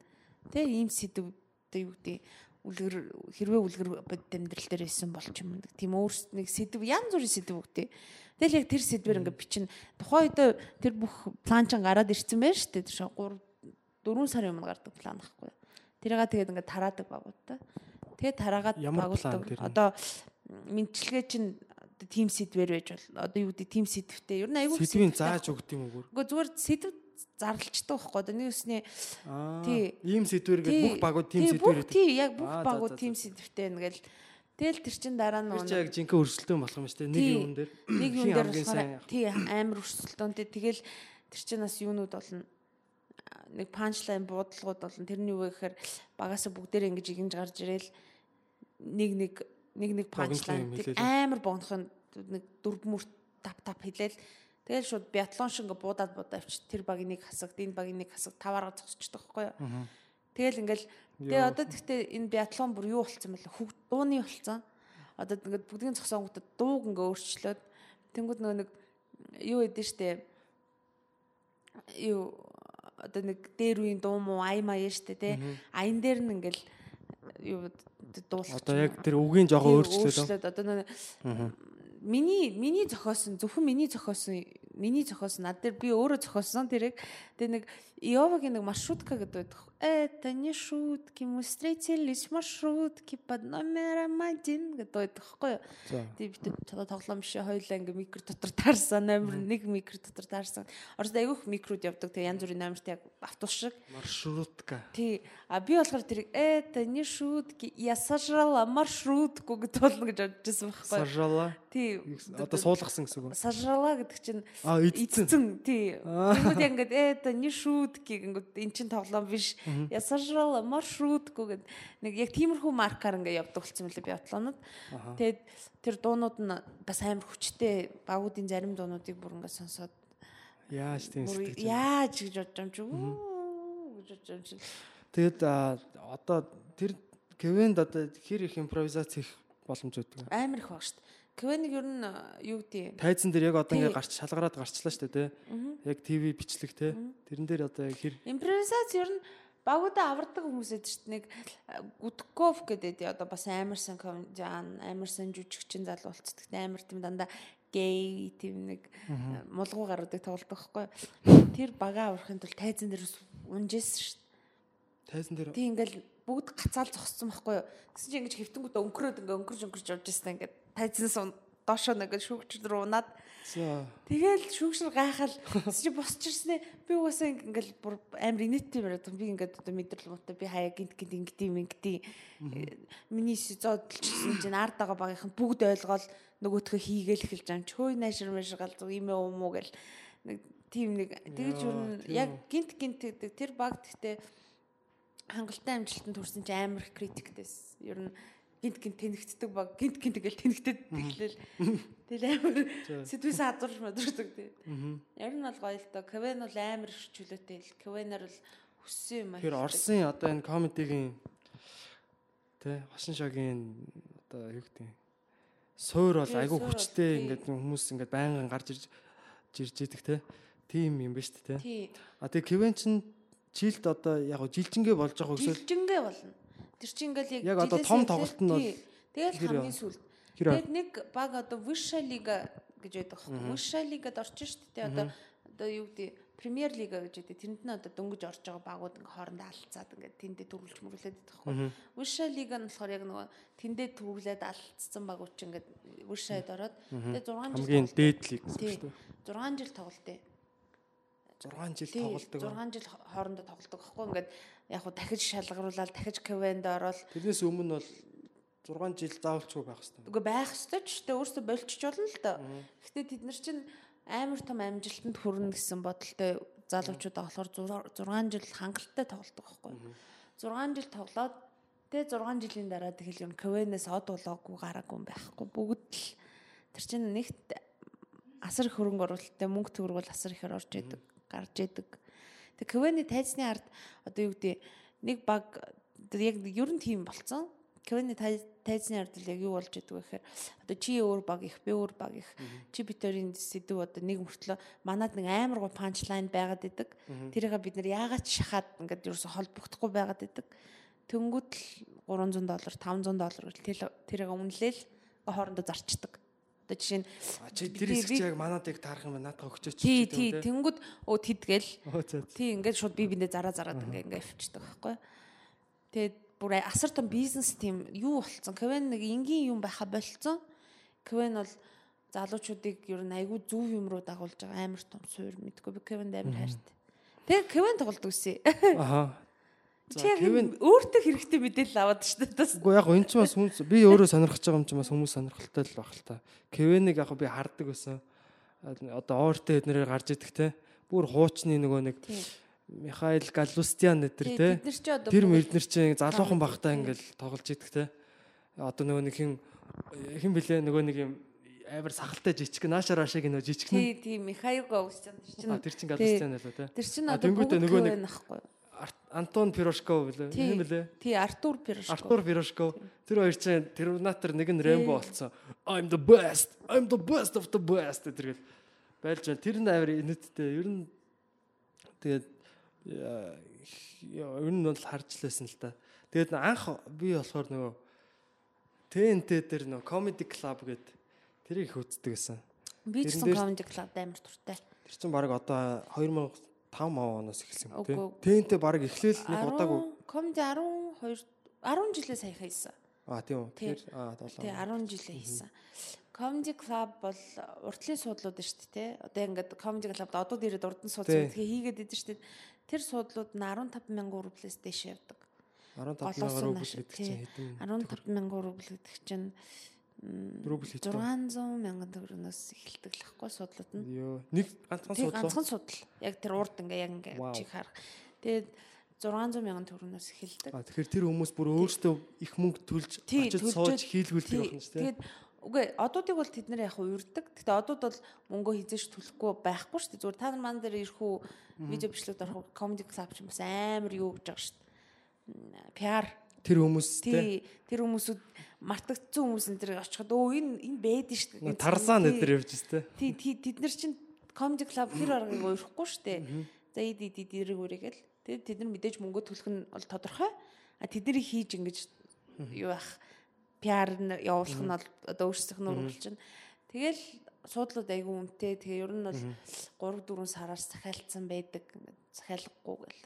Тэ ийм сэдв одоо юу гэдэг үлгэр хэрвээ үлгэр бод амьдрал дээр байсан бол ч юм уу тийм өөрсд нэг сэдв янз бүрийн сэдв үгтэй. Тэгэл яг тэр сэдвэр ингээ бичин тухайн үед тэр бүх план чан гараад ирсэн байж штэ тэр шиг 3 4 сарын өмнө гардаг план байхгүй. Тэрийга тэгээд ингээ тараадаг багуудаа. Тэгээд тараагаад нь? Одоо мэдчилгээ чинь тим сэдвэр байж бол одоо юу гэдэг тим сэдвтэй. Ер нь айгүй сэдвийн зааж өгд юм уу? Үгүй зүгээр сэдв зарлцдаг байхгүй. Одоо нэг үсний. Тий. Ийм сэдвэр гэж бүх багууд тий, сэдвэр гэдэг. тий яг бүх багууд тим сэдвтэй нэгэл тэгэл тэр чин дараа нь чи яг жинхэнэ өрсөлдөөн болох юм шүү дээ. Нэг юм дээр. нэг юм дээр болохоор тий амар өрсөлдөөнтэй тэгэл тэр чин бас юунууд болно нэг панчлайн буудлагууд болно тэрний вэ гэхээр багасаа бүгдээрээ ингэж игэнж гарч ирээл нэг нэг нэг нэг панчлайн амар богнохон нэг дөрв мөрт тап тап хэлээл тэгэл шууд биатлон шиг ингээ буудаад буудаа авчи тэр багийн нэг хасагт энэ багийн нэг хасагт таваараа зогсчихдог байхгүй юу. Тэгэл ингээл тэгээ одоо тэгтээ энэ биатлон бүр юу болцсон бэ? Хүүхд дууны болцсон. Одоо ингээд бүгдийн зогсонгуудад дууг ингээ өөрчлөөд тэнгууд нөгөө нэг юу эдэн штэ юу одоо нэг дээр үеийн дуу муу ай маяа штэ те аян дээр нь ингээл юу дуулах Одоо яг тэр үгийн жоохон өөрчлөлөө. одоо нэг миний миний зохиосон зөвхөн миний зохиосон миний зохиосон над дээр би өөрөө зохиосон тэрийг тэгээ нэг Иовагийн нэг маршрутка гэдэг. Это не шутки, мы встретились в маршрутке под номером 1 гэдэг байхгүй юу? Тэгээ бид тоглоом бишээ хоёлаа ингээ микро дотор таарсан номер 1 микро дотор таарсан. Оросд айгүйх микрод явдаг. Тэгээ янз бүрийн номерт яг автобус шиг. Маршрутка. Тий. А би болохоор тэр это не шутки. Я сожрала маршрутку гэдэг болно гэж бодож байсан байхгүй юу? Сажала. Тий. Одоо суулгасан гэсэн үг. Сожрала гэдэг чинь эцэн тий. Тэгмэд яг ингээд это не шутки ингээд эн чин тоглоом биш. Я сожрала маршрутку гэд нэг яг тиймэрхүү маркаар ингээд явдаг болсон мөлий биатлонод. Тэгээд тэр дуунууд нь бас амар хүчтэй багуудын зарим дуунуудыг бүр ингээд сонсоод Яаж тийм сэтгэж. яаж гэж бодож юм чи үү гэж бодож юм чи. Тэгэд а, одоо тэр Кевинд одоо хэр их импровизац хийх боломж өгдөг. Амар их баг штт. Квеник ер нь юу гэдэг Тайзан дээр яг одоо Тий. ингээ гарч шалгараад гарчлаа шүү дээ. тэ. Яг ТV бичлэг те. Тэрэн дээр одоо яг хэр импровизац ер нь багуудаа авардаг хүмүүс эд чинь нэг Гудков гэдэг одоо бас амарсан комедиан амарсан жүжигчин залуу болцдог. Амар тийм дандаа гей тийм нэг мулгуу гаруудыг тоглодог байхгүй. Тэр бага аврахын тулд тайзан дээр унжсэн шүү дээ тайзан дээр? Тийм ингээл бүгд гацаал зогссон байхгүй юу? Гэсэн чинь ингэж хэвтэнгүүтээ өнгөрөөд ингээ өнгөрж өнгөрж явж байсан ингээд тайзанаас ун- доошоо нэг шүүгч рүү унаад Тэгэл шүүгшэр гайхал чи босч ирснэ би угаасаа инг- ингээл бүр амар инээдтэй юм яриад би ингээд одоо мэдрэл муутай би хаяа гинт гинт ингэдэм ингэдэм миний зодолчсон чинь ард байгаа багийнх нь бүгд ойлгоол нөгөөтгөө хийгээл эхэлж байгаа юм чи. Хөөй наашир машир галзуу юм ээ юм уу гэл. Нэг тийм нэг. Тэгж юу яг гинт гинт гэдэг тэр баг гэхдээ хангалттай амжилтанд хүрсэн чи амар критиктэйс ер нь гинт гинт тэнэгтдэг баг гинт гинт тэгэл тэнэгтэд тэглэл тэгэл амар сэдвээс хадварч мадрдаг тий Ер нь бол гоё л доо. Квен бол амар их чөлөөтэй л. Квенаар бол хүссэн юм аа. тэр Орсын одоо энэ комедигийн тэ хошин шогийн одоо юу гэдэг суур бол Тий, айгүй хүчтэй тий. ингээд хүмүүс ингээд байнгын гарч ирж ирж идэг те. Тим юм ба шүү дээ. Тий. А тэгээ Кевин чин жилд одоо яг жилжингээ болж байгаа өсөөл Жилжингээ болно. Тэр чинь ингээл яг одоо том тоглолт нь бол. Тэгэл хамгийн сүүлд. хэр Тэгээд нэг баг одоо Высшая лига гэж байдаг байхгүй. Высшая лигад орчин шүү дээ. Одоо одоо юу гэдэг Премьер лига гэж байдаг. Тэрэнд нь одоо дөнгөж орж байгаа багууд ингээ хоорондоо алцаад ингээ тэндээ төрүүлж мөрлөөд байдаг байхгүй. Высшая лига нь болохоор яг нөгөө тэндээ төрүүлээд алцсан багууд чинь ингээ Высшаяд ороод тэгээд 6 жил хамгийн тоглолт. дээд лиг шүү дээ. 6 жил тоглолтыг 6 жил Тий, тоглодог. 6 жил хоорондоо тоглодог байхгүй ингээд яг хуу дахиж шалгаруулаад дахиж квенд ороод Тэрнээс өмнө бол 6 жил заавалчгүй байх хэрэгтэй. үгүй байх ёстой ч гэдэг өөртөө болчих болно л доо. Гэхдээ тэд нар чинь амар том амжилтанд хүрнэ гэсэн бодолтой залуучуудаа болохоор 6 жил хангалттай тоглодог байхгүй. 6 жил тоглоод тэгээ 6 жилийн дараа тэгэл юм квенээс од болоогүй гараагүй юм байхгүй. Бүгд л тэр чинь нэгт асар их хөрөнгө оруулалттай мөнгө төгрөг бол асар ихээр орж идэг, гарч идэг. Тэгээ квений тайзны ард одоо юу гэдэг нэг баг яг ер нь тийм болцсон. Квений тайзны ард л яг юу болж идэг вэ гэхээр одоо чи өөр баг их, би өөр баг их. Чи битэрийн сэдв одоо нэг мөртлөө манад нэг амар гоо панчлайн байгаад идэг. Тэрийг бид нар яагаад шахаад ингээд ерөөсө холбогдохгүй байгаад идэг. Тэнгүүд л 300 доллар, 500 доллар гэж тэл- тэрийг үнэлээл хоорондоо зарчдаг. Одоо жишээ нь чи хэсэг чи яг манадыг таарах юм. Наадах өгчөөч. Тий, тий, тэнгүүд оо тэдгээл тий ингээд шууд би биндээ зараа зараад ингээ ингээ өвчдөг байхгүй. Тэгээд бүр асар том бизнес тим юу болцсон. Квен нэг энгийн юм байха болцсон. Квен бол залуучуудыг ер нь айгүй зөв юм руу дагуулж байгаа амар том суур мэдгүй би Квенд амар хайртай. Тэгээ Квен тоглолт үсэ. Аха. Чи яг өөртөө хэрэгтэй мэдээлэл аваад шүү дээ. Уу яг энэ ч бас хүмүүс би өөрөө сонирхож байгаа юм чи бас хүмүүс сонирхолтой л байх л та. Кевенийг яг би хардаг байсан. Одоо оортой эднэрээр гарч идэх те. Бүр хуучны нөгөө нэг. Михаил Галустиан эдэр те. Тэр мэрднэр чинь залуухан багтаа ингээл тоглож идэх те. Одоо нөгөө нэг хин хин блэ нөгөө нэг юм амар сахалтай жижиг наашаа раашааг нөө жижиг нь. Тий, тий, А байгаа. тэр Тэр чинь чин Галустян л үү те. тэр чинь А, одоо бүгд нөгөө нэг- Антон Пирошков гэлээ. Тийм үлээ. Тий, Артур Пирошков. Артур Пирошков. Тэр хоёр чинь Терминатор нэг нь Рэмбо болсон. I'm the best. I'm the best of the best тэргээл байлж байна. Тэр нь авир инэттэй. Ер нь тэгээд э, ер нь бол харж лээсэн л та. Тэгээд анх би болохоор нөгөө ТНТ дээр нөгөө Comedy Club гээд тэрийг хөцдөг гэсэн. Би ч гэсэн Comedy Club амар туртай. Тэр чинь баг одоо 2000 5 оноос эхэлсэн юм тий. Тэнтэй баг эхлээл нэг удаагүй. Комди 12 10 жилээ сая хийсэн. А тийм үү. Тэр а 7. Тий 10 жилээ хийсэн. Comedy Club бол уртлын суудлууд шүү дээ тий. Одоо ингээд Comedy Club-д одод ирээд урд нь суудлууд хийгээд идэв шүү дээ. Тэр суудлууд нь 15 мянган рублээс дээш явдаг. 15 мянган рублес гэдэг чинь хэдэн 15 мянган рублес гэдэг чинь рубль хэдэн 600 мянган төгрөгнөөс эхэлдэг л хгүй суудлууд нь. ёо нэг ганцхан Тэг судлаа ганцхан судал. Яг тэр урд ингээ яг ингээ чиг харах. Тэгээд 600 мянган төгрөгнөөс эхэлдэг. а тэгэхээр тэр хүмүүс бүр өөрсдөө их мөнгө төлж очиж сууж хийлгүүлдэг нь ч тийм Тэгээд үгүй одуудыг бол тэд нар яг уурдаг. Гэтэ одууд бол мөнгөө хизээш төлөхгүй байхгүй шүү дээ. Зүгээр та нар ман дээр ирэх үү видео бичлэгт орох comedy club ч юм бас амар юу гэж байгаа шүү дээ. PR тэр хүмүүс тийм тий тэр хүмүүсүүд мартагдсан хүмүүс энэ тэр очиход өө энэ энэ байдэн шүү дээ. тарсан Тий. өдр явж өстэй Тий, тэд нар чинь comedy club хэр аргыг уурахгүй дээ. За ид ид ид дэрэг үрээгээл. Тэгээд тэд нар мэдээж мөнгө төлөх нь бол тодорхой. А тэднийг хийж ингэж юу байх PR нь явуулах нь бол одоо өөрсдийнх нь үргэлж чинь. Тэгэл суудлууд айгүй үнэтэй. Тэгээ ер нь бол 3 4 сараас захиалцсан байдаг. Захиалгагүй гэл.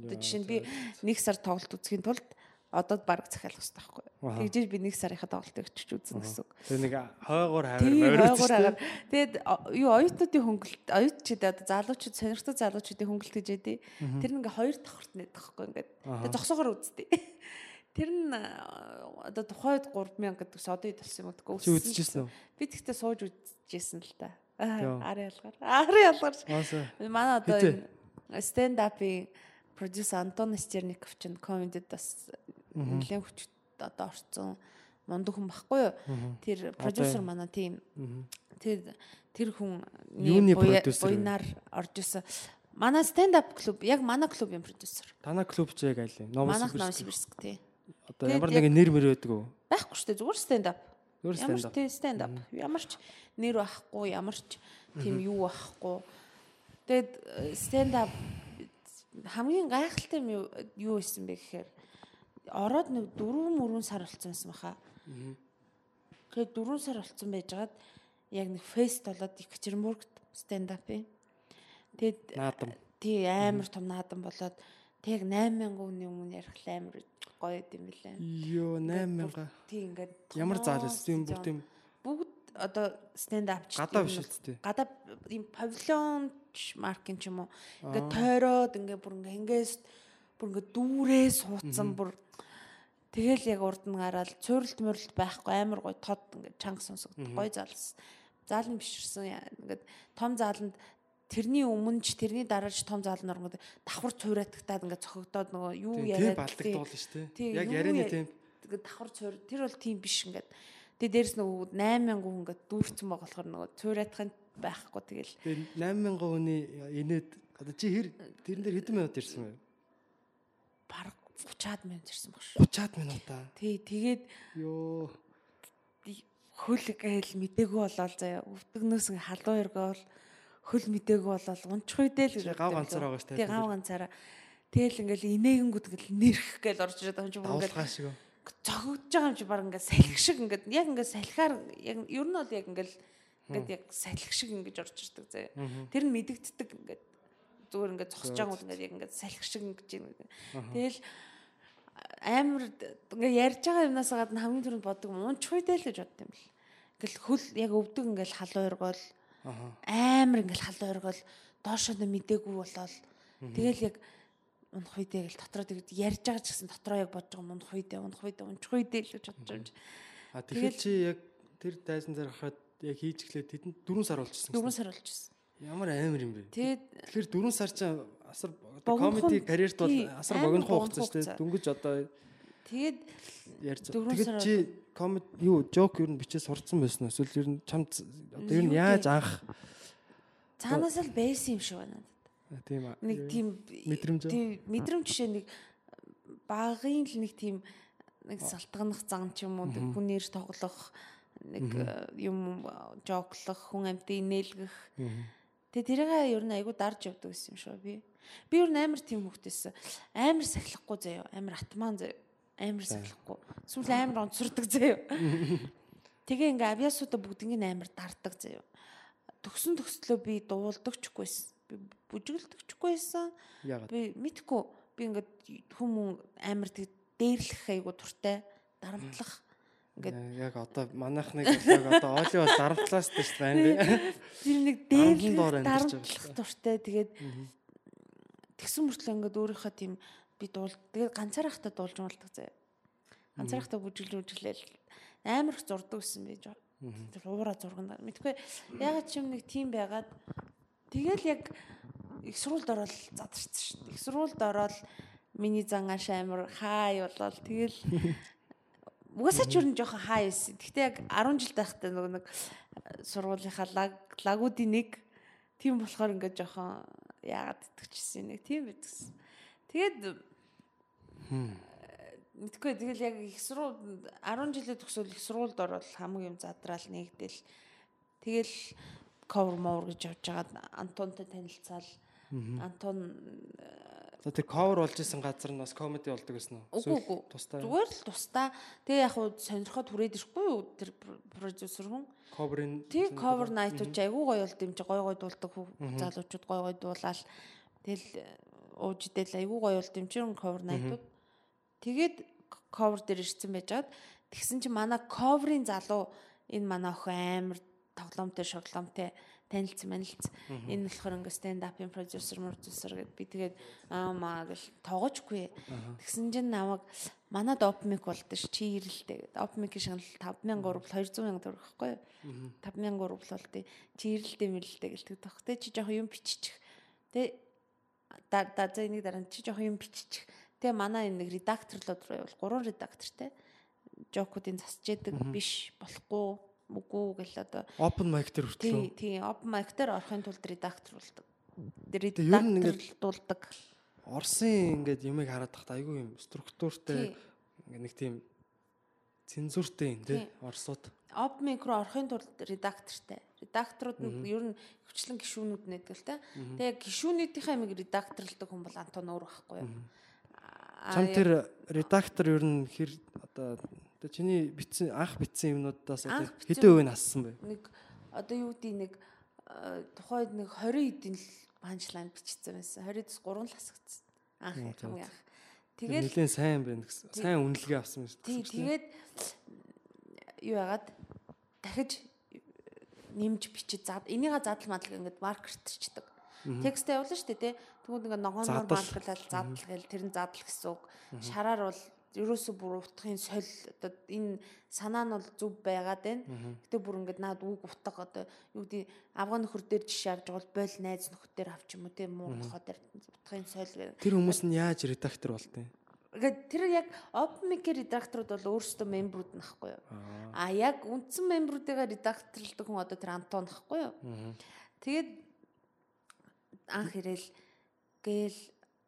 Одоо жишээ нь би нэг сар тоглолт үзэхийн тулд одод баг захиалах хэрэгтэй байхгүй. Аха. Тэгжээж би нэг сарынхаа тоглолтыг өчөж үзэн гэсэн үг. тэр нэг хойгоор хавар. Тэгээд о- юу оюутнуудын хөнгөлт оюутчид одоо залуучууд сонирхтой залуучуудын хөнгөлт гэж ядий. Тэр ингээ хоёр давхарт нэт тахгүй ингээд. Тэгээд зогсоогоор үзтээ. Тэр нь одоо тухайд 3000 гэдэг содод болсон юм гэдэг. чи үзчихсэн үү Би тэгтээ сууж үзчихсэн л. Аа, Арын ялгаар. Арын ялгаар. Манай одоо stand up-ийн продюсер Антон Стерников ч комедид бас нэлээд хүч одоо орцсон мундаг хүн баггүй юу? Тэр продюсер манай тийм тэр тэр хүн вэ? буйнаар орж исэн. Манай stand up клуб яг манай клубын продюсер. танаа клуб ч яг аль Манайх Новосибирск тий. одоо ямар нэгэн нэр мөр байдаг уу Байхгүй шүү дээ зүгээр stand up. Ямар ч stand up. Ямар ч нэр байхгүй, ямар ч тийм юу байхгүй. Тэгээд stand up хамгийн гайхалтай юм юу- юу байсан бэ гэхээр ороод нэг 4 мөрөн сар байсан баха. Тэгээд 4 сар болсон байжгаад яг нэг фест болоод Екатеринбургт stand up юм. Тэгээд наадам тий амар том наадам болоод тэг 8000 хүний өмнө ярих амар гоё юм билээ. ёо 8000 Тий ингээд ямар томоо өссөн юм стадион. тийм бүгд одоо stand up ч гадаа биш үсттэй гадаа ийм павильон ч маркин ч юм уу ингээд тойроод ингээд бүр ингээд ингээс бүр ингээд дүүрээ суудсан бүр. Тэгэл яг урд нь гараад цөөрөлт мөрлөлт байхгүй амар гоё тод ингээд чанга сонсогддог гоё заалс заал нь биширсэн ингээд том зааланд тэрний өмнө ч тэрний дараа ч том заал ингээд давхар цууратагтаад ингээд цохогдоод нөгөө юу яриад балдагдуулна шүү дээ яг ярианы тийм тэгээд давхар цуур тэр бол тийм биш ингээд. Тэгээ дээрэс нөгөө 8000 хүн ингээд дүүрсэн байгаа болохоор нөгөө цууратахын байхгүй тэгэл. Тэгээ 8000 хүний инээд одоо чи хэр тэрэн дээр хэдэн минут ирсэн бэ? Бараг 30-аад минут ирсэн баг шүү. 30-аад минут аа. Тий, тэгээд Йоо. хөл гээл мдээгүй болоод заяа өвдөгнөөс ингээ халуун эргөөл хөл мдээгүй болоод унчих үедээ л гав ганцаар байгаа шүү. Тий, гав ганцаараа. Тэгэл ингээл инээгэнгүүд ингээл нэрх гээл орж ирээд байгаа юм чи үү? зогогдож байгаа юм чи баг ингээ салхи шиг ингээ яг ингээ салхиар яг ер нь бол яг ингээл ингээд яг салхи шиг ингэж орж ирдэг заяа. Тэр нь мэдэгддэг ингээд зүгээр ингээд зогсож байгаа бол ингээд яг ингээд салхи шиг ингэж юм. Тэгэл амар ингээ ярьж байгаа юмнаас гадна хамгийн түрүүнд боддог юм унчих үедээ л гэж бодд юм бэл. Ингээл хөл яг өвдөг ингээл халуун Аха. амар ингээл халуун өргөөл доошоо нь мдээгүй болоод тэгэл яг унах үедээ гэл дотроо тэгж ярьж байгаа ч гэсэн дотроо яг бодож байгаа унах үедээ унах үедээ унчих үедээ л гэж бодож юм чи. А тэгэхээр чи яг тэр дайсан дээр хахад яг хийж эхлээд тэдэнд 4 сар болчихсон. 4 сар болчихсон. Ямар амар юм бэ? Тэгэхээр 4 сар чинь асар комеди карьерт бол асар богино хугацаа шүү дээ. Дөнгөж одоо Тэгээд ярьж Дөрвөн тэгээд чи комед юу жок нь бичээ сурцсан байсан эсвэл ер нь чамд одоо ер нь Юу яаж анх цаанаас л байсан юм шиг байна. А, тийм аа. Нэг тийм мэдрэмж тийм мэдрэмж жишээ нэг багын л нэг тийм нэг салтганах зан ч юм уу хүнээр тоглох нэг э, юм э, жоклох хүн амьтыг нээлгэх Тэгээ тэрийг ер нь айгу дарж явдаг гэсэн юм шүү би. Би ер нь амар тийм хөвгтэйсэн. Амар сахилахгүй заяа. Амар атман заяа. Амар сахилахгүй. Сүүл амар онцордог заяа. Тэгээ ингээ авиасуудаа бүгднийг амар дардаг заяа. Төгсөн төгслөө би дуулдаг ч үгүйсэн. Би бүжиглдэг ч үгүйсэн. яагаад Би мэдгүй. Би ингээд хүмүүн амар дээрлэх айгу туртай дарамтлах ингээд яг одоо манайхныг бол яг одоо оли бол дарамтлаас шүү дээ. тэр нэг амьдарч дарамтлах туртай тэгээд тэгсэн мөртлөө ингээд өөрийнхөө тийм би дуул тэгээд ганцаараа хата дуулж муулдаг заяа. Ганцаараа хата бүжиглж бүжиглээл амар их зурдаг гэсэн жоо. Тэр уура зургана. Мэдгүй ягаад ч юм нэг тийм байгаад тэгэл яг их сурвалд ороод задарсан шүү дээ. Их сурвалд ороод миний зан аш амар хай болол тэгэл Угаасаа ч юу н жоохон хай байсан. Гэхдээ яг 10 жил байхдаа нөгөө нэг э, сургуулийнхаа лаг лагуудын нэг тийм болохоор ингээд жоохон яагаад итгэжсэн нэг тийм байдгсан. Тэгээд мэдгүй. Тэгэл яг их сургууль 10 жилээ төгсөөл их сургуульд ороод хамгийн юм задраал нэгдэл. Тэгэл cover мовер гэж явж байгаад Антонтой танилцаал. Антон За тэр cover болж исэн газар нь бас комеди болдог гэсэн үү? Үгүй, үгүй. Тустай. зүгээр л тустаа тэгээ яг хуу сонирхоод хүрээд ирэхгүй юу? Тэр продюсер хүн. Cover-ын Тэг cover night-ууд ч айгүй гоё болд юм чи. Гоё гоё дуулдаг залуучууд гоё гоё дуулаад тэгэл э, ууж идэл айгүй гоё болд юм чи. Cover night-ууд тэгээд cover дээр ирсэн байжгаад тэгсэн чи манай cover-ын залуу энэ манай охин амар тоглоомтой шоглоомтой танилцсан манилц энэ болохоор ингээ stand up-ын продюсер продюсер гэд би тэгээд аа маа гэл тоогоочгүй тэгсэн чинь намайг манай допмик болд ш чи ирэлтэй гэд. Допмик шагнал 5000 рубль 200 мянга төгрөг байхгүй юу 5000 рубль болдیں۔ Чи ирэлтэй мэрэлтэй гэлдэг тох. Тэ чи жоохон юм биччих. Тэ да да за энийг дараа чи жоохон юм биччих. Тэ манай энэ нэг редакторлууд руу явал гурван редактортэй жокуудын засч яадаг биш болохгүй үгүй гэл одоо open mic дээр тий хүртлөө. тий open mic дээр орохын тулд редактор болдог. ер нь ингээд- Редакторлуулдаг. Орсын ингээд юмыг хараад тахта айгүй юм структуртай Тий. ингээд нэг тийм цензуртэй юм тий. Орсууд. Open mic руу орохын тулд редактортай. Редакторууд нь ер нь хвчлэн гişүүнүүд нэдэг л те. Тэгээ гişүүнүүдийнхээ амиг редакторлдог хүн бол Антон өөр байхгүй юу? Чам тэр редактор ер нь хэр одоо одоо чиний бичсэн анх бичсэн юмнуудаас хэдэн үе нассан бэ? нэг одоо юу гэдэг нэг тухайд нэг 20 эдийн л панчлайн бичсэн байсан. 20-с 3 л хасагдсан. Анх хамгийн анх. Тэгээд нэлээд сайн байна гэсэн. Сайн үнэлгээ авсан юм тий шүү. тэгээд юу яагаад дахиж нэмж бичиж зад энийга задал мадал ингээд маркерчдаг. Текстээ явуулна шүү дээ тий. Тэгвэл ингээд ногооноор маркерлал задал гэл тэр нь задал гэсэн үг. Шараар бол ерөөсө бүр утгын соль одоо энэ санаа нь бол зөв байгаад байна. Гэтэ бүр ингээд наад үг утга одоо юу гэдэг авгаа нөхөр дээр жишээ авч байгаа бол бойл найз нөхөр дээр авч юм уу тий муурлахоо дээр утгын соль гэх. Тэр хүмүүс нь яаж редактор болтیں۔ Ингээд тэр яг OpenMic редакторууд бол өөрсдөө мембрүүд нахгүй юу? А яг үндсэн мембрүүдээ редакторлдог хүн одоо тэр Антон нахгүй юу? Тэгээд анх ирээл гээл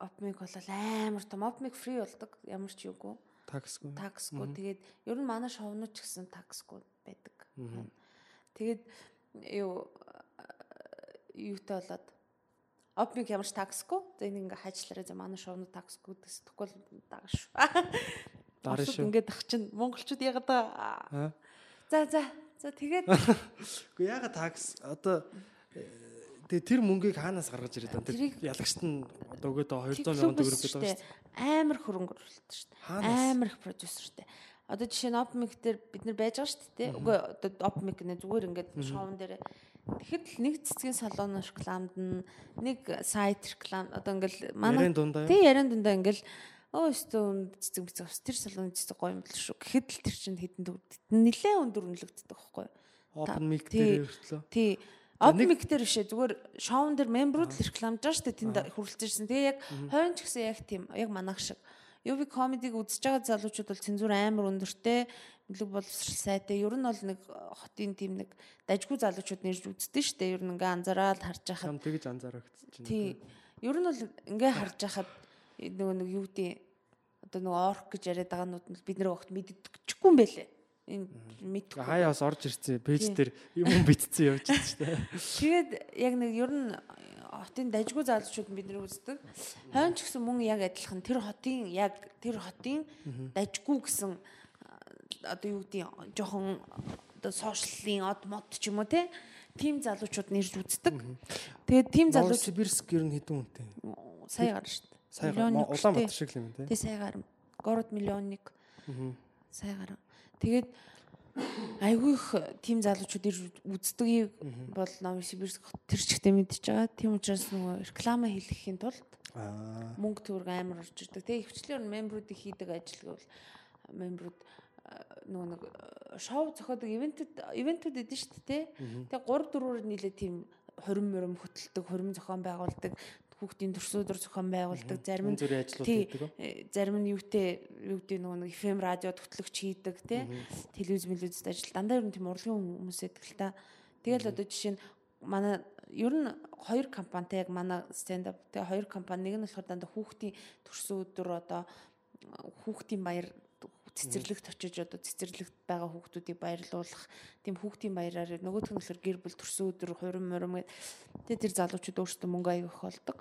OpenMic бол амар том OpenMic free болдог ямар ч юугүй Таксгүй. таксгүй тэгээд ер нь манай шоунууд ч гэсэн таксгүй байдаг. Тэгээд юу юутай болоод Опмиг ямар ч таксгүй. Энийг ингээ хайчлаарай за манай шоунууд таксгүй гэсэн. Тэгвэл дага шүү. Дараа Оросууд шүү. Ингээд ах чинь монголчууд ягаад аа. За за. За тэгээд Гэхдээ ягаад такс одоо э, тэгээ тэр мөнгийг хаанаас гаргаж ирээд байна? Тэр ялагчт нь одоо өгөөд 200 сая төгрөг гэдэг байна шүү дээ. амар хөрөнгө оруулалт шүү дээ. Амар их продюсертэй. Одоо жишээ нь Opmic дээр бид нар байж байгаа шүү дээ. Үгүй одоо Opmic нэ зүгээр ингээд шоун дээр Тэгэхэд л нэг цэцгийн салон рекламд нэг сайт реклам одоо ингээл манай тий яриан дундаа ингээл оо өстөө цэцэг бицэг бас тэр салон цэцэг гоё юм л шүү. Гэхэд л тэр чинь хэдэн төгрөг нилээн өндөр үнэлэгддэг байхгүй юу? Open mic дээр хүртлөө. Тий. Opmic дээр бишээ зүгээр шоун дээр мембрууд л рекламж байгаа шүү дээ тэнд хүрэлцэж ирсэн. Тэгээ яг хойно ч гэсэн яг тийм яг манайх шиг UV comedy-г үзэж байгаа залуучууд бол цензур амар өндөртэй мөлөг боловсрал сайтай. Ер нь бол нэг хотын тийм нэг дажгүй залуучууд нэрж үздэг шүү дээ. Ер нь ингээ анзаараад харж байхад Чам тэгж анзаарагч чинь. тий. Ер нь бол ингээ харж байхад нөгөө нэг юу гэдэг одоо нөгөө орк гэж яриад байгаа нууд нь бид нэр огт мэддэгчгүй юм байлээ. Энэ мэдгүй. Хаяа бас орж ирсэн пэйж Тий. дээр юм битцсэн явж байгаа шүү дээ. Тэгээд яг нэг ер нь хотын дажгүй залуучууд бид нэр үздэг. Хойно ч гэсэн мөн яг адилхан тэр хотын яг тэр хотын дажгүй гэсэн а, одоо юу гэдэг жоохон одоо сошиалын од мод ч юм уу те тим залуучууд нэрж үздэг. Тэгээд тим залууч Новосибирск ер нь хэдэн үнэтэй? сая гарна шүү дээ. Сая шүү Улаанбаатар шиг л юм тий. Тэ сая гарна. Город миллионник Мгм. сая гарна. Тэгээд айгүй их тим залуучууд ирж үздэг бол Новосибирск хот тэр чигтээ мэдчихэж байгаа. Тийм учраас нөгөө реклама хийлгэхийн тулд мөнгө төгрөг амар орж ирдэг. Тэгээ ихвчлэн мембруудыг хийдэг ажил гэвэл мембрууд а, нөгөө нэг а, шоу зохиодог ивентэд ивентэд эдэн шүү дээ. Тэгээ 3 4-өөр нийлээ тийм хорим морим хөтэлдэг, хорим зохион байгуулдаг, хүүхдийн төрсөдөр зохион байгуулдаг, зарим нь Янз бүрийн ажлууд тий, хийдэг. э, зарим нь юутэй юу гэдэг нөгөө нэг FM радиод хөтлөгч хийдэг тий. Телевиз мэлүүдэд ажил дандаа ер нь тийм урлагийн хүмүүс байдаг л та. Тэгэл одоо жишээ нь манай ер нь хоёр компанитай яг манай stand up тэгээ хоёр компани нэг нь болохоор дандаа хүүхдийн төрсөн өдөр одоо хүүхдийн баяр цэцэрлэгт очиж одоо цэцэрлэгт байгаа хүүхдүүдийг баярлуулах тийм хүүхдийн баяраар нөгөөх нь болохоор гэр бүл төрсөн өдөр хурим мурим гэдэг тэр залуучууд өөрсдөө мөнгө аяг их болдог.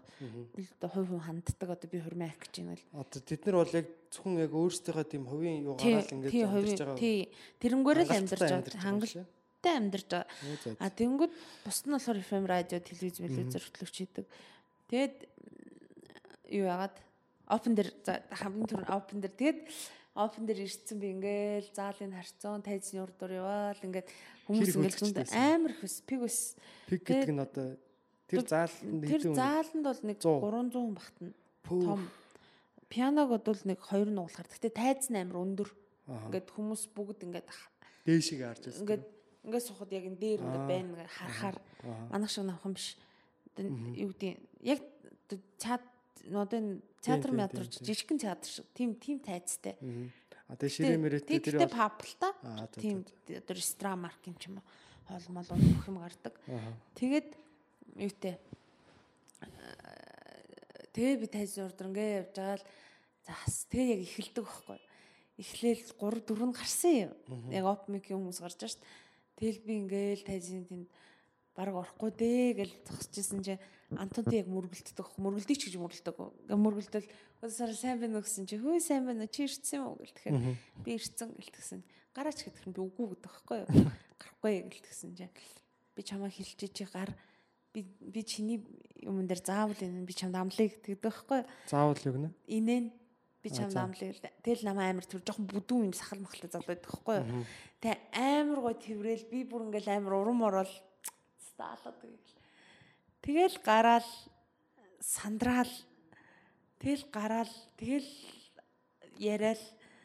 Одоо хувь хүн ханддаг одоо би хурмын ах гэж юм бол Одоо тэд нар бол яг зөвхөн яг өөрсдийнхөө тийм хувийн юу гараал ингэж амьдарч байгаа. тий тэрнгүүр л амьдарч байгаа хангалттай амьдарч байгаа. А тэнгүүд бусд нь болохоор FM радио, телевиз, телевизээр хөтлөгч хийдэг. Тэгээд юу яагаад open дээр хамгийн түрүүн open дээр тэгээд open дээр ирсэн би ингээл заалын харцсан тайзны урд дур яваал ингээд хүмүүс ингээд үзчихсэн. амар их ус пиг ус Тэгээд- гэдэг нь одоо тэр зааланд тэр хэдэн үнэ? зааланд бол нэг 100. 300 хүн багтана том пианог бол нэг 2 нугалахаар гэхдээ тайз нь амар өндөр ингээд хүмүүс бүгд ингээд дээшийг харж байна. ингээд ингээд сухад яг энэ дээр ингээд байна харахаар Аа. манах шиг навхан биш. Юу гэдэг яг чад одоо театр театр жижигхэн театр шиг тийм тийм тайцтай. А тэгээ ширээ мөрөттэй тэр Тэгтээ паб л та. Тийм одоо ресторан марк юм ч юм уу. Хоол мол бүх юм гардаг. Тэгээд юутэй Тэгээ би тайз урд ингээ явж байгаа л заас тэгээ яг эхэлдэг байхгүй. Эхлээл 3 4 нь гарсан юм. Яг опмикийн хүмүүс гарч дээ. Тэгэл би ингээл тайзын тэнд баг орохгүй дээ гэж зогсчихсэн чинь Антонтой яг мөргөлддөг. Мөргөлдөж гэж мөргөлдөг. Ингээ мөргөлдөл өсөр сайн байна уу гэсэн чи хөөе сайн байна уу чи ирсэн уу гэл тэгэхээр би ирсэн гэл тэгсэн. Гараач гэдэг нь би үгүй гэдэг байхгүй юу. Гарахгүй гэл тэгсэн чинь би чамаа хилчиж чи гар би би чиний юмн дээр заавал энэ би чамд амлыг тэгдэг байхгүй юу. заавал юу гэнэ? Инээ нь би чамд амлыг тэгэл намаа амар тэр жоохон бүдүүн юм сахал махалтай залуу байдаг байхгүй юу. Тэ амар гой тэрвэл би бүр ингээл амар урам орол стаалаад тэгэл. Тэгэл гараал сандраал тэгэл гараал тэгэл яриал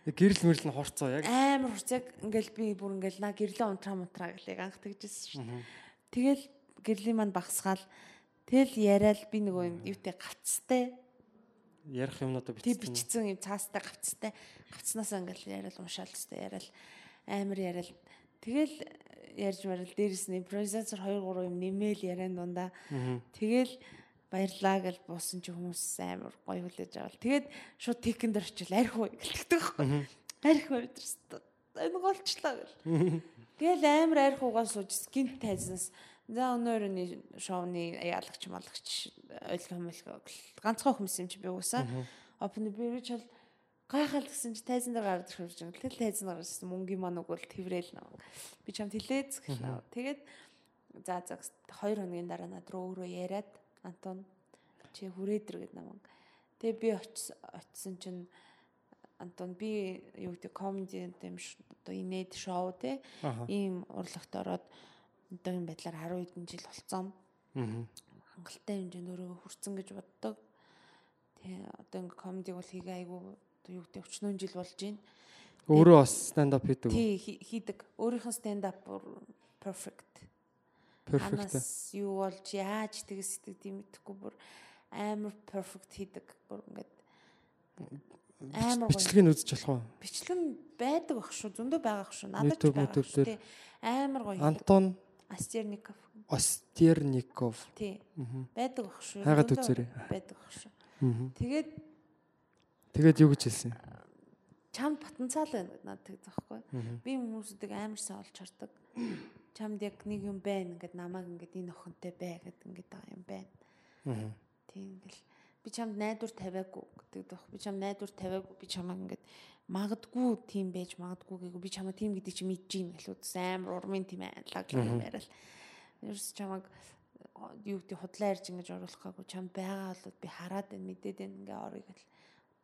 Гэрэл мэрэл нь хорцоо яг. амар хурц яг ингээл би бүр ингээл на гэрлээ унтраа мутраа гэл яг анх тэгжсэн шүү дээ. Тэгэл гэрлийн манд багсгаал тэгэл яриад би нөгөө юм юутэй гавцтай Ярих юмнуудаа тэг бичсэн. бичсэн юм цаастай гавцтай гавцнаасаа ингээл яриад уншаал тест яриад амар яриад тэгэл ярьж марил дээрэс нь импровизатор 2 3 юм нэмэл яриан дундаа. Тэгэл баярлаа гэж буусан чи хүмүүс амар гоё хүлээж авал. Тэгээд шууд тикэн дээр очил арх уу гэлтэгдэг байхгүй арх уу өдрөст энэ голчлаа гэл. Тэгэл амар арх угаа сууж скин тайзнаас за өнөөөрний шоуны яалагч малагч л ганцхан хүмүүс юм чи би уусаа опен би чал гайхал гэсэн чи тайзан дээр гараад ирэх юм. Тэгэл тайзан дээр гарсан мөнгөний маань өгвөл тэрэл нав. Би чам тэлээц гэлээ. Тэгээд за за хоёр хоногийн дараа над руу өөрөө яриад Антон чи хүрээдэр гэд намайг. Тэгээ би очис- очисон чинь Антон би юу гэдэг комеди юм одоо инээд шоу те ийм урлагт ороод одоо энэ байдлаар 10 хэдэн жил болцсон Аа. хангалттай хэмжээнд өөрийгөө хүрсэн гэж боддог. Тэгээ одоо ингээ комедиг бол хийгээ айгу одоо юу гэдэг өчнөө жил болж байна. Өөрөө бас stand up хийдэг. Тий хий- хийдэг. Өөрийнх нь stand up perfect. Perfect. Анаас юу болж яаж тэгс сэтгэд юм мэдэхгүй бүр амар perfect хийдэг. Бүр ингээд Амар гоё. бичлэгийг үзэж болох уу? Бичлэг нь байдаг ах шүү. Зөндөө байгаа ах шүү. Надад ч байгаа шүү. тий. Амар гоё. Антон Астерников. Остерников. Тий. Байдаг ах шүү. Хайгаад үзээрэй. Байдаг ах шүү. Тэгээд Тэгээд юу гэж хэлсэн? чамд потенциал байна гэдэг надад. Мгм. Би хүмүүсүүдийг амар сайн олж хардаг. Чамд яг нэг юм байна ингээд намайг ингээд энэ охинтой бай гэдэг ингээд байгаа юм байна. Тийм ингээл би чамд найдвар тавиагүй гэдэг дөх. Би чамд найдвар тавиагүй. Би чамайг ингээд магадгүй тийм байж магадгүй гээгүү би чамаа тийм гэдэг чи мэдэж гин гэлүүд амар урмын тийм айлаг юм яриад. Ерөөс чамайг юу гэдэг худлаа ярьж ингэж оруулах гаагүй чам байгаа болоод би хараад байна мэдээд байна ингээ орё гэл.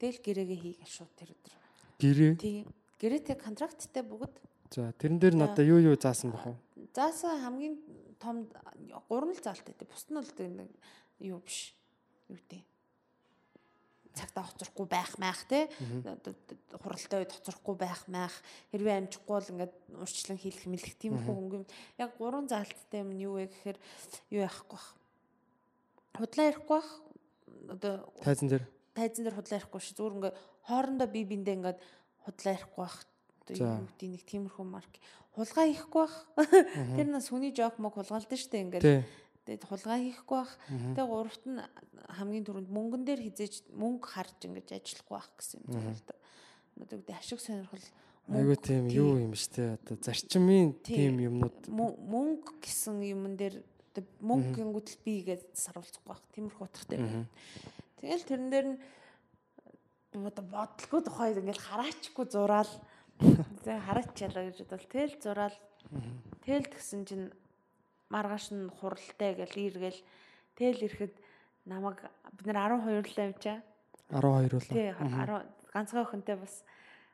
Тэгэл гэрээгээ хийгээл шууд тэр өдөр. Гэрээ. Тийм гэрээтэй контракттай бүгд За тэрэн дээр надаа юу юу заасан бах вэ? заасан хамгийн том гурван л заалтай дээ. Бус нь бол нэг юу биш. Юу гэдэг. Цагтаа хоцрохгүй байх маах те. Хуралтай үед хоцрохгүй байх маах. Хэрвээ амжихгүй бол ингээд урчлан хийх мэлэх тийм их хөнгөн. Яг гурван заалттай юм нь юу вэ гэхээр юу яахгүй бах. Худлаа ярихгүй бах. Одоо Тайзан дээр. Тайзан дээр худлаа ярихгүй ш. Зүгээр ингээд хоорондоо бие биендээ ингээд худлаа ярихгүй. Одоо За. юу гэдэг нэг тиймэрхүү марк. Хулгай хийхгүй бах. Тэр нас хүний жок мог хулгаалдаг штэ ингээд. Тий. Тэгээд хулгай хийхгүй бах. Тэгээд гуравт нь хамгийн түрүүнд мөнгөн дээр хизээж мөнгө харж ингэж ажиллахгүй байх гэсэн юм зөвлөд. Одоо гэдэг ашиг сонирхол Айгуу тийм юу юм штэ одоо зарчмын Тий. тийм юмнууд мө- мөнгө гэсэн юмн дээр мөнгө гингүүтэл би гэж саруулцахгүй байх. Тиймэрхүү утгатай. Тэгэл тэрэн дээр нь одоо бодлого тухайд ингээл хараачгүй зураал. Тэгээ хараачаалаа гэж бодвол тэгэл зураал. Тэгэл тэгсэн чинь маргааш нь хуралтай гэл иргээл тэгэл ирэхэд намайг бид нар 12 лаа явчаа. 12 болоо. Тий 10 ганцхан охинтой бас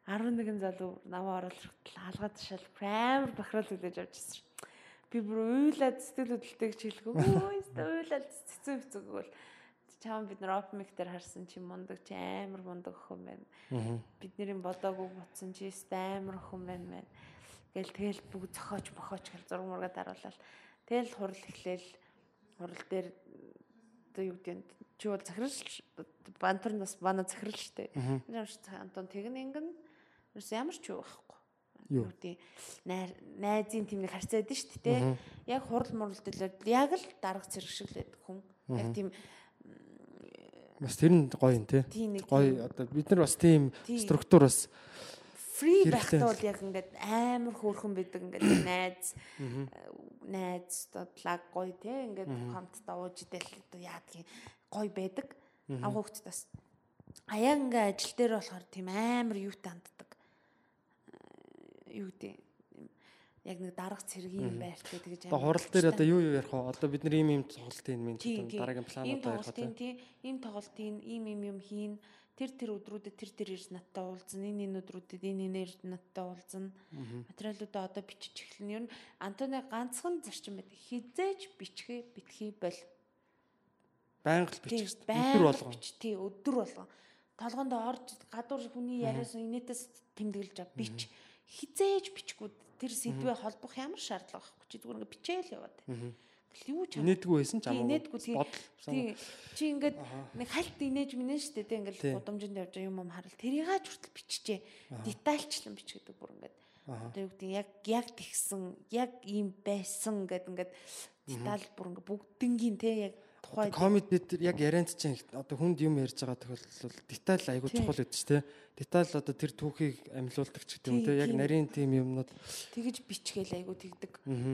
11 залуу намаа оруулж хаалгаад шал амар бахрал хүлээж авч ирсэн. шин. Би бүр уйлаад сэтгэл хөдлөлтэйг чийлэхгүй. Өө уйлаад цэцэн хэцүүгөл. Чам бид нар mic дээр харсан чи мундаг чи амар мундаг охин байна. Бидний бодоогүй бутсан чи амар охин байна байна. Гэл тэгэл бүгд зохиоч мохооч гэл зураг мургаа даруулаад тэгэл хурал эхлээл хурал дээр одоо юу гэдэг чи бол захирал бантар нас бана захирал штэ. Антон тэгн ингэн ямар ч юу байхгүй. Юу? гэдэг найзын харьцаа байдаг штэ тэ. Яг хурал мурал дээр яг л дарга зэрэг шиг л хүн. Яг тийм Бас тэр нь гоё юм тий. Гоё одоо бид нар бас тийм структур бас фри байхдаа бол яг ингээд амар хөөрхөн байдаг ингээд найз найз дотлаг гоё те. Ингээд хамтдаа ууж идэл яадгийн гоё байдаг. Ав хөвгт бас аяа ингээ ажил дээр болохоор тийм амар юутай ханддаг. Э, юу гэдэг яг нэг дарга цэргийн юм байртай тэгэж одоо хурал дээр одоо юу юу ярих вэ? Одоо бид нар ийм ийм тоглолтын минь дараагийн ийм плануудаа ярих вэ? тийм ийм тоглолтын ийм ийм юм хийн. Тэр тэр өдрүүдэд тэр тэр ирж надтай уулзна. Энэ энэ өдрүүдэд энэ энэ ирж надтай уулзна. Материалуудаа одоо бичиж эхлэнэ ер нь Антоны ганцхан зарчим байдаг. Хизээж бичгээ битгий бол. Байнга л бичих. Өдөр бич тий өдөр болгон. Толгоонд орж гадуур хүний яриасан инээдээс тэмдэглэж ав. Бич. Хизээж бичгүүд тэр сэдвээ холбох ямар шаардлага байхгүй чи зүгээр ингээ бичээл яваад байна. Тэгэл юу ч Инээдгүй байсан ч Тийм, амаагүй. инээдгүй тийм. Бодол. Тий. Чи ингээд нэг хальт инээж минэ штэ тий Тий. ингээд гудамжинд явж байгаа юм юм харал тэрийгээ ч хүртэл биччихэ. Детальчлан бичгээд бүр ингээд. Одоо юу гэдэг яг яг тэгсэн яг ийм байсан гэд ингээд деталь бүр ингээд бүгднгийн тий яг тухай Комеди дээр яг ярианд чинь одоо хүнд юм ярьж байгаа тохиолдол деталь айгуу чухал гэдэг ч тий. Деталь одоо тэр түүхийг амьлуулдаг ч гэдэг юм тий. Яг нарийн тим юмнууд тэгэж бичгээл айгу тэгдэг.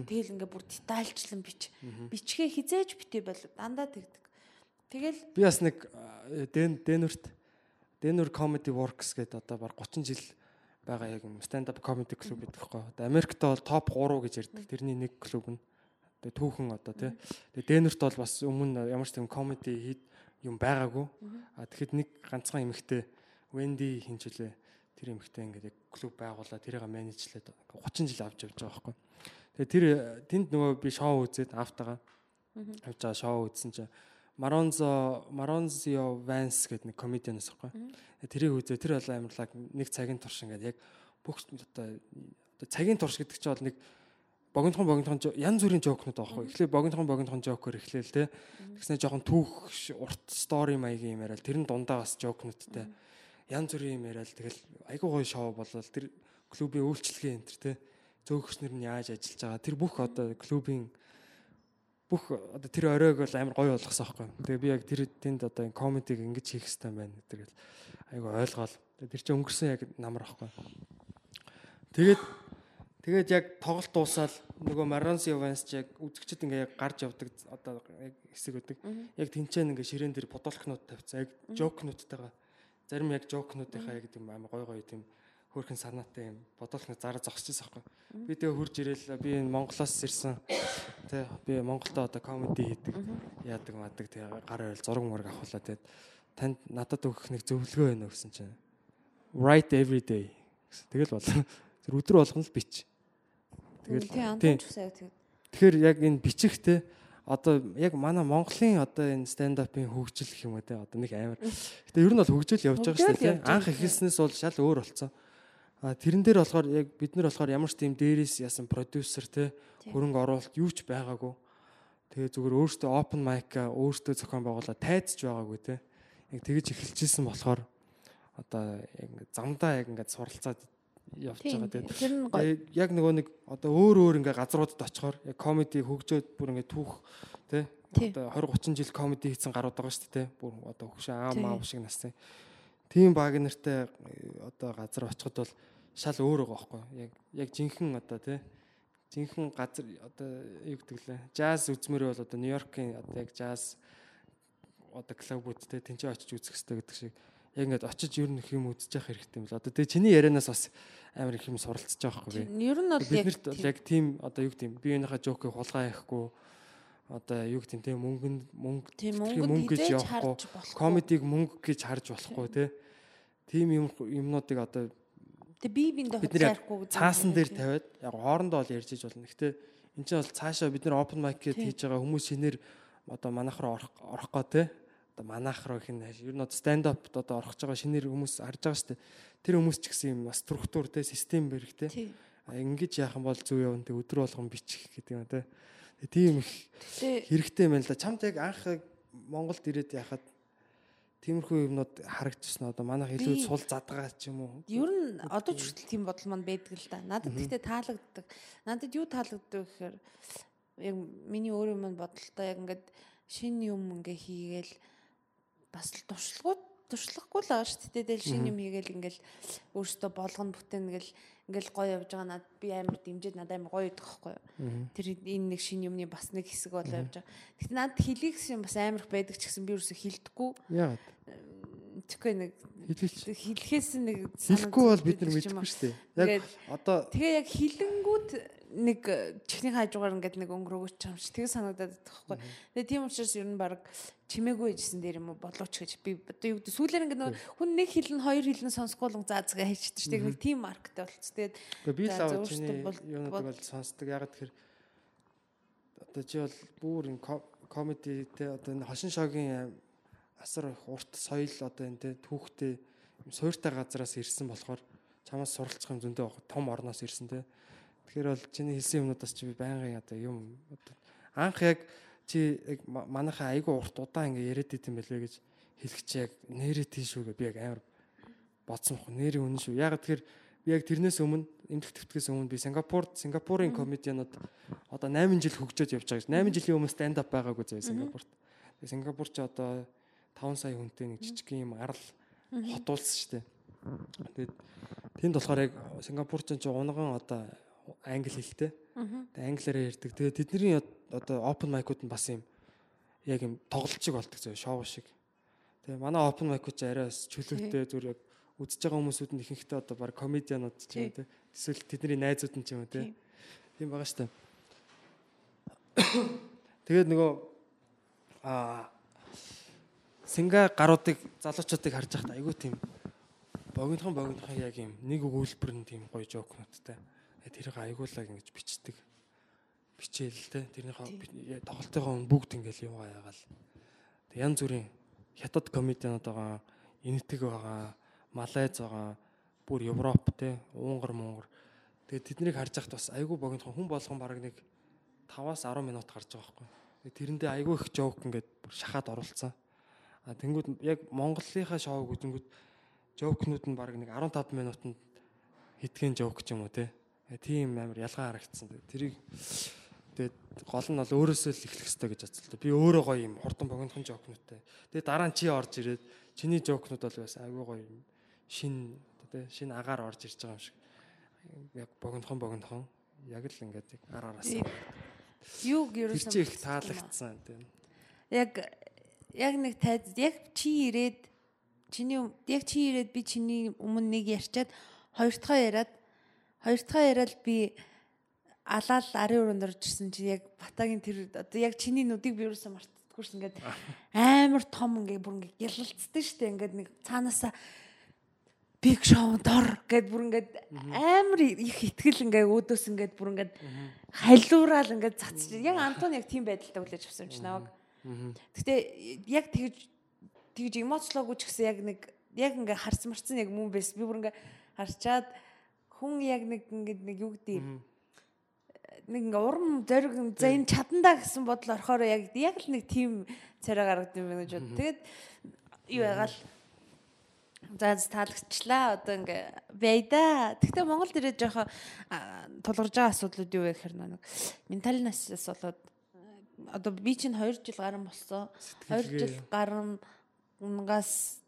Тэгэл ингээд бүр детальчлан бич. Бичгээ хизээж битээ бол дандаа тэгдэг. Тэгэл би бас нэг э, дэн дэнүрт дэнүр comedy works гэдэг одоо баг 30 жил байгаа яг stand up comedy клуб гэдэг байхгүй. Одоо Америкт бол топ 3 гэж ярьдаг. Тэрний нэг клуб нь одоо түүхэн одоо тий. Тэгээ дэнүрт бол бас өмнө ямар ч тийм comedy хийд юм байгаагүй. А тэгэхэд нэг ганцхан эмэгтэй Wendy хинжлээ. Тэр эмэгтэй ингээд яг клуб байгуулаад тэрийг менежлээд 30 жил авч явж байгаа байхгүй. Тэгээ тэр тэнд нөгөө би шоу үзээд автагаа авч байгаа шоу үзсэн чинь Маронзо Маронзио Ванс гэдэг нэг комедиан ус байхгүй. Тэрийг үзээ тэр бол амарлаг нэг цагийн турш ингээд яг бүх одоо цагийн турш гэдэг чинь бол нэг богинохон богинохон янз бүрийн жокнууд байгаа байхгүй. Эхлээд богинохон богинохон жокер эхлээл те. Тэгснэ жоохон түүх урт стори маягийн юм яриад тэр нь дундаа бас жокнуудтай. янз бүрийн юм яриад тэгэл айгүй гоё шоу болол тэр клубийн үйлчлэгээ энэ те зөөгчнөр нь яаж ажиллаж байгаа тэр бүх одоо клубийн бүх одоо тэр оройг бол амар гоё болгосон байхгүй. Тэгээ би яг тэр тэнд одоо комедиг ингэж хийх хэрэгтэй байна гэдэг л айгүй ойлгоол. Тэр чинь өнгөрсөн яг намар байхгүй. Тэгээд тэгээд яг тоглолт дуусаад нөгөө Маранс Яванс ч яг үзэгчд ингээ яг гарч явдаг одоо яг хэсэг өгдөг. Яг тэнцэн ингээ ширээн дээр бодолкнууд тавьцаа. Яг жокнуудтайгаа зарим яг жокнуудынхаа яг тийм амар гоё гоё тийм хөөрхөн санаатай юм бодолкнууд зараа зогсчихсан байхгүй. Би тэгээ хурж ирээл би энэ Монголоос ирсэн. Тэ би Монголдо одоо комеди хийдэг. Яадаг мадаг тэгээ гар ойл зураг мураг авахлаа тэгээд танд надад өгөх нэг зөвлөгөө байна гэсэн чинь write every day. Тэгэл бол тэр өдөр болгоно л бич. Тэгэл тий андууч усаа тэг. Тэгэхээр яг энэ бичихтэй одоо яг манай Монголын одоо энэ stand up-ын хөгжил гэх юм уу те одоо нэг амар. Гэтэ ер нь бол хөгжил явж байгаа шүү дээ. Анх эхэлснээс бол шал өөр болцсон. А тэрэн дээр болохоор яг бид нар болохоор ямар ч тийм дээрээс ясан продюсер те хөрөнгө оруулалт юу ч байгаагүй. Тэгээ зүгээр өөртөө open mic-а өөртөө зохион байгуулаад тайцж байгаагүй те. Яг тэгэж эхэлчихсэн болохоор одоо яг замдаа яг ингээд суралцаад явж байгаа. Тэгээд яг нөгөө нэг одоо өөр өөр ингээ газруудад очихоор яг комеди хөгжөөд бүр ингээ түүх тий одоо 20 30 жил комеди хийсэн гарууд байгаа шүү дээ бүр одоо хөшөө аам аав шиг насны тийм баг нартай одоо газар очиход бол шал өөр байгаа байхгүй. Яг яг жинхэнэ одоо тий жинхэнэ газар одоо юу гэдэг лээ? Жаз үзмэр бол одоо Нью-Йоркийн одоо яг жаз одоо клубүүд тий тэнцээ очиж үзэх хэрэгтэй гэдэг шиг яг ингээд очиж ер нь их юм үзэж явах хэрэгтэй юм л. Одоо тэгээ чиний ярианаас бас амар их юм суралцж байгаа байхгүй. Ер нь бол биднэрт бол яг тийм одоо юу гэдэг юм? Биенийхээ жокийг хулгай яахгүй одоо юу гэдэг тийм мөнгөнд мөнгө тийм мөнгө гэж явахгүй. комедиг мөнгө гэж харж болохгүй те. Тийм юм юмнуудыг одоо тэг би биэнд хуцаарахгүй цаасан дээр тавиад яг хоорондоо бол ярьж иж болно. Гэтэ эн чинь бол цаашаа бид нэр open mic гэж хийж байгаа хүмүүс шинээр одоо манайх руу орох орох гоо те одоо манайх руу их нь ер нь stand up одоо орох байгаа шинээр хүмүүс харж байгаа шүү дээ. Тэр хүмүүс ч гэсэн юм структур те систем бэрхтэй. А ингэж яах юм бол зүг явна те өдөр болгон бичих гэдэг юм те. Тийм их хэрэгтэй юм л да. Чамд яг анх Монголд ирээд яхад тиймэрхүү юмнууд харагдчихсан одоо манайх илүү сул задгаа ч юм уу. Ер нь одоо ч хүртэл тийм бодол манд байдаг л да. Надад тэгтээ таалагддаг. Надад юу таалагддаг гэхээр яг миний өөр юм бодолтой яг ингээд шин юм ингээ хийгээл бас л туршлагууд туршлагагүй л байгаа шүү дээ. Тэгэл шинэ юм хийгээл ингээл өөртөө болгоно бүтээн ингээл ингээл гоё явж байгаа надад би амар дэмжиж надад амар гоё идэх байхгүй юу. Тэр энэ нэг шинэ юмны бас нэг хэсэг болоо явж байгаа. Гэхдээ надад хэлийг юм бас амар байдаг ч гэсэн би ерөөсө хилдэхгүй. Яагаад? Тэгэхгүй нэг хэлхээс нэг хэлэхгүй бол бид нар мэдэхгүй шүү дээ. Яг одоо тэгээ яг хилэнгүүд нэг чихний хажуугаар ингээд нэг өнгөрөөгч юм шиг тэгээ санагдаад байхгүй. Тэгээ тийм учраас ер нь баг чимээгүй ээжсэн дээр юм уу болооч гэж би одоо юу гэдэг сүүлээр ингээд хүн нэг хилэн хоёр хилэн сонсгоолон заа згаа хийчихдэг шүү дээ. Нэг тийм маркеттэй болчихсон. Тэгээд би л аваад чиний юунууд бол сонсдог. Яг тэгэхээр одоо чи бол бүр комеди те одоо энэ хошин шогийн асар их урт соёл одоо энэ түүхтэй суйртай газараас ирсэн болохоор чамаас суралцах юм зөндөө том орноос ирсэн те Тэгэхээр бол чиний хэлсэн юмнуудаас чи би байнгын одоо юм анх яг чи яг манайхаа айгүй урт удаан ингээ яриад идэм байлээ гэж хэлэх чи яг нэрээ тийш үгээ би яг амар бодсон бохоо нэрээ үнэн шүү. Яг тэгэхээр би яг тэрнээс өмнө эмдэх твтгэс өмнө би Сингапурд Сингапурын комедианууд одоо 8 жил хөгжөөд явж байгаа. 8 жилийн өмнө stand up байгаагүй зөө Сингапурт. Тэгээ Сингапур ч одоо 5 сая хүнтэй нэг жижиг юм арал хот улс шүү дээ. Тэгээд тэнд болохоор яг Сингапурчин ч унган одоо англи хэлтэй. Тэгээ англиараа ярьдаг. Тэгээ тэдний одоо open mic-ууд нь бас юм яг юм тоглолт шиг болдог зөө шоу шиг. Тэгээ манай open mic-ууд ч арай чөлөөтэй зүр яг үзэж байгаа хүмүүсүүд нь ихэнхдээ одоо баг комедианууд ч юм те. Эсвэл тэдний найзууд нь ч юм те. Тийм байгаа штэ. Тэгээд нөгөө аа синга гаруудыг залуучуудыг харж байхад айгүй тийм богинохон богинохон яг юм нэг өгүүлбэр нь тийм гоё жокнуудтай тэрийг аягуулаг ингэж бичдэг. Бичээл те тэрнийхээ тоглолтынхаа бүгд ингээл юу гаягаал. Тэг янз бүрийн хятад комедианууд байгаа, энэтэг байгаа, малайз байгаа, бүр Европ те, Унгар, Монгор. Тэгээ тэднийг харж байхад бас айгүй богинохон хүн болгон бараг нэг 5-аас 10 минут гарч байгаа байхгүй. Тэрэндээ айгүй их жоок ингээд шахаад оруулсан. А тэнгууд яг Монголынхаа шоуг үзэнгүүд жокнууд нь баг нэг 15 минутанд хитгэн жок ч юм уу те. Э, Тийм амар ялгаа харагдсан. Тэрийг тэгээд гол нь бол өөрөөсөө л эхлэх хэрэгтэй гэж бодсон. Би өөрөө гоё юм хурдан богинохон жокнуудтай. Тэгээд дараа нь чи орж ирээд чиний жокнууд бол бас аюу гоё юм шин те шин агаар орж ирж байгаа юм шиг. Яг богинохон богинохон яг л ингээд ар араас. Юу Тэр ерөөсөн чи их таалагдсан тийм. яг яг нэг тайз яг чи ирээд чиний яг чи ирээд би чиний өмнө нэг ярьчаад хоёр дахь яриад хоёр дахь яриад би алаал арын өрөөнд орж ирсэн чи яг батагийн тэр одоо яг чиний нүдийг би юусэн мартдаггүй ш ингээд амар том ингээд бүр ингээд гялалцдаг штэ ингээд нэг цаанаасаа биг шоу дор гэд бүр ингээд амар их ихтгэл ингээд өөдөөс ингээд бүр ингээд халиураал ингээд цацж яг Антон яг тийм байдалтай хүлээж авсан юм чи наваг. Гэтэ яг тэгж тэгж эмоцлоогүй ч гэсэн яг нэг яг ингээ харц марцсан яг мөн байс. Би бүр ингээ харчаад хүн яг нэг ингээд нэг юу гэдэг нэг ингээ урам зориг за энэ чадандаа гэсэн бодол орохоор яг яг л нэг тийм царай гаргад юм байна гэж бод. Тэгээд юу ягаал? За таалагчлаа одоо ингээ байда. Гэхдээ Монголд ирээд жоохон тулгарж байгаа асуудлууд юу вэ гэхээр нэг ментальнаас болоод одоо би чинь 2 жил гарan болсон. 2 жил гарan унгаас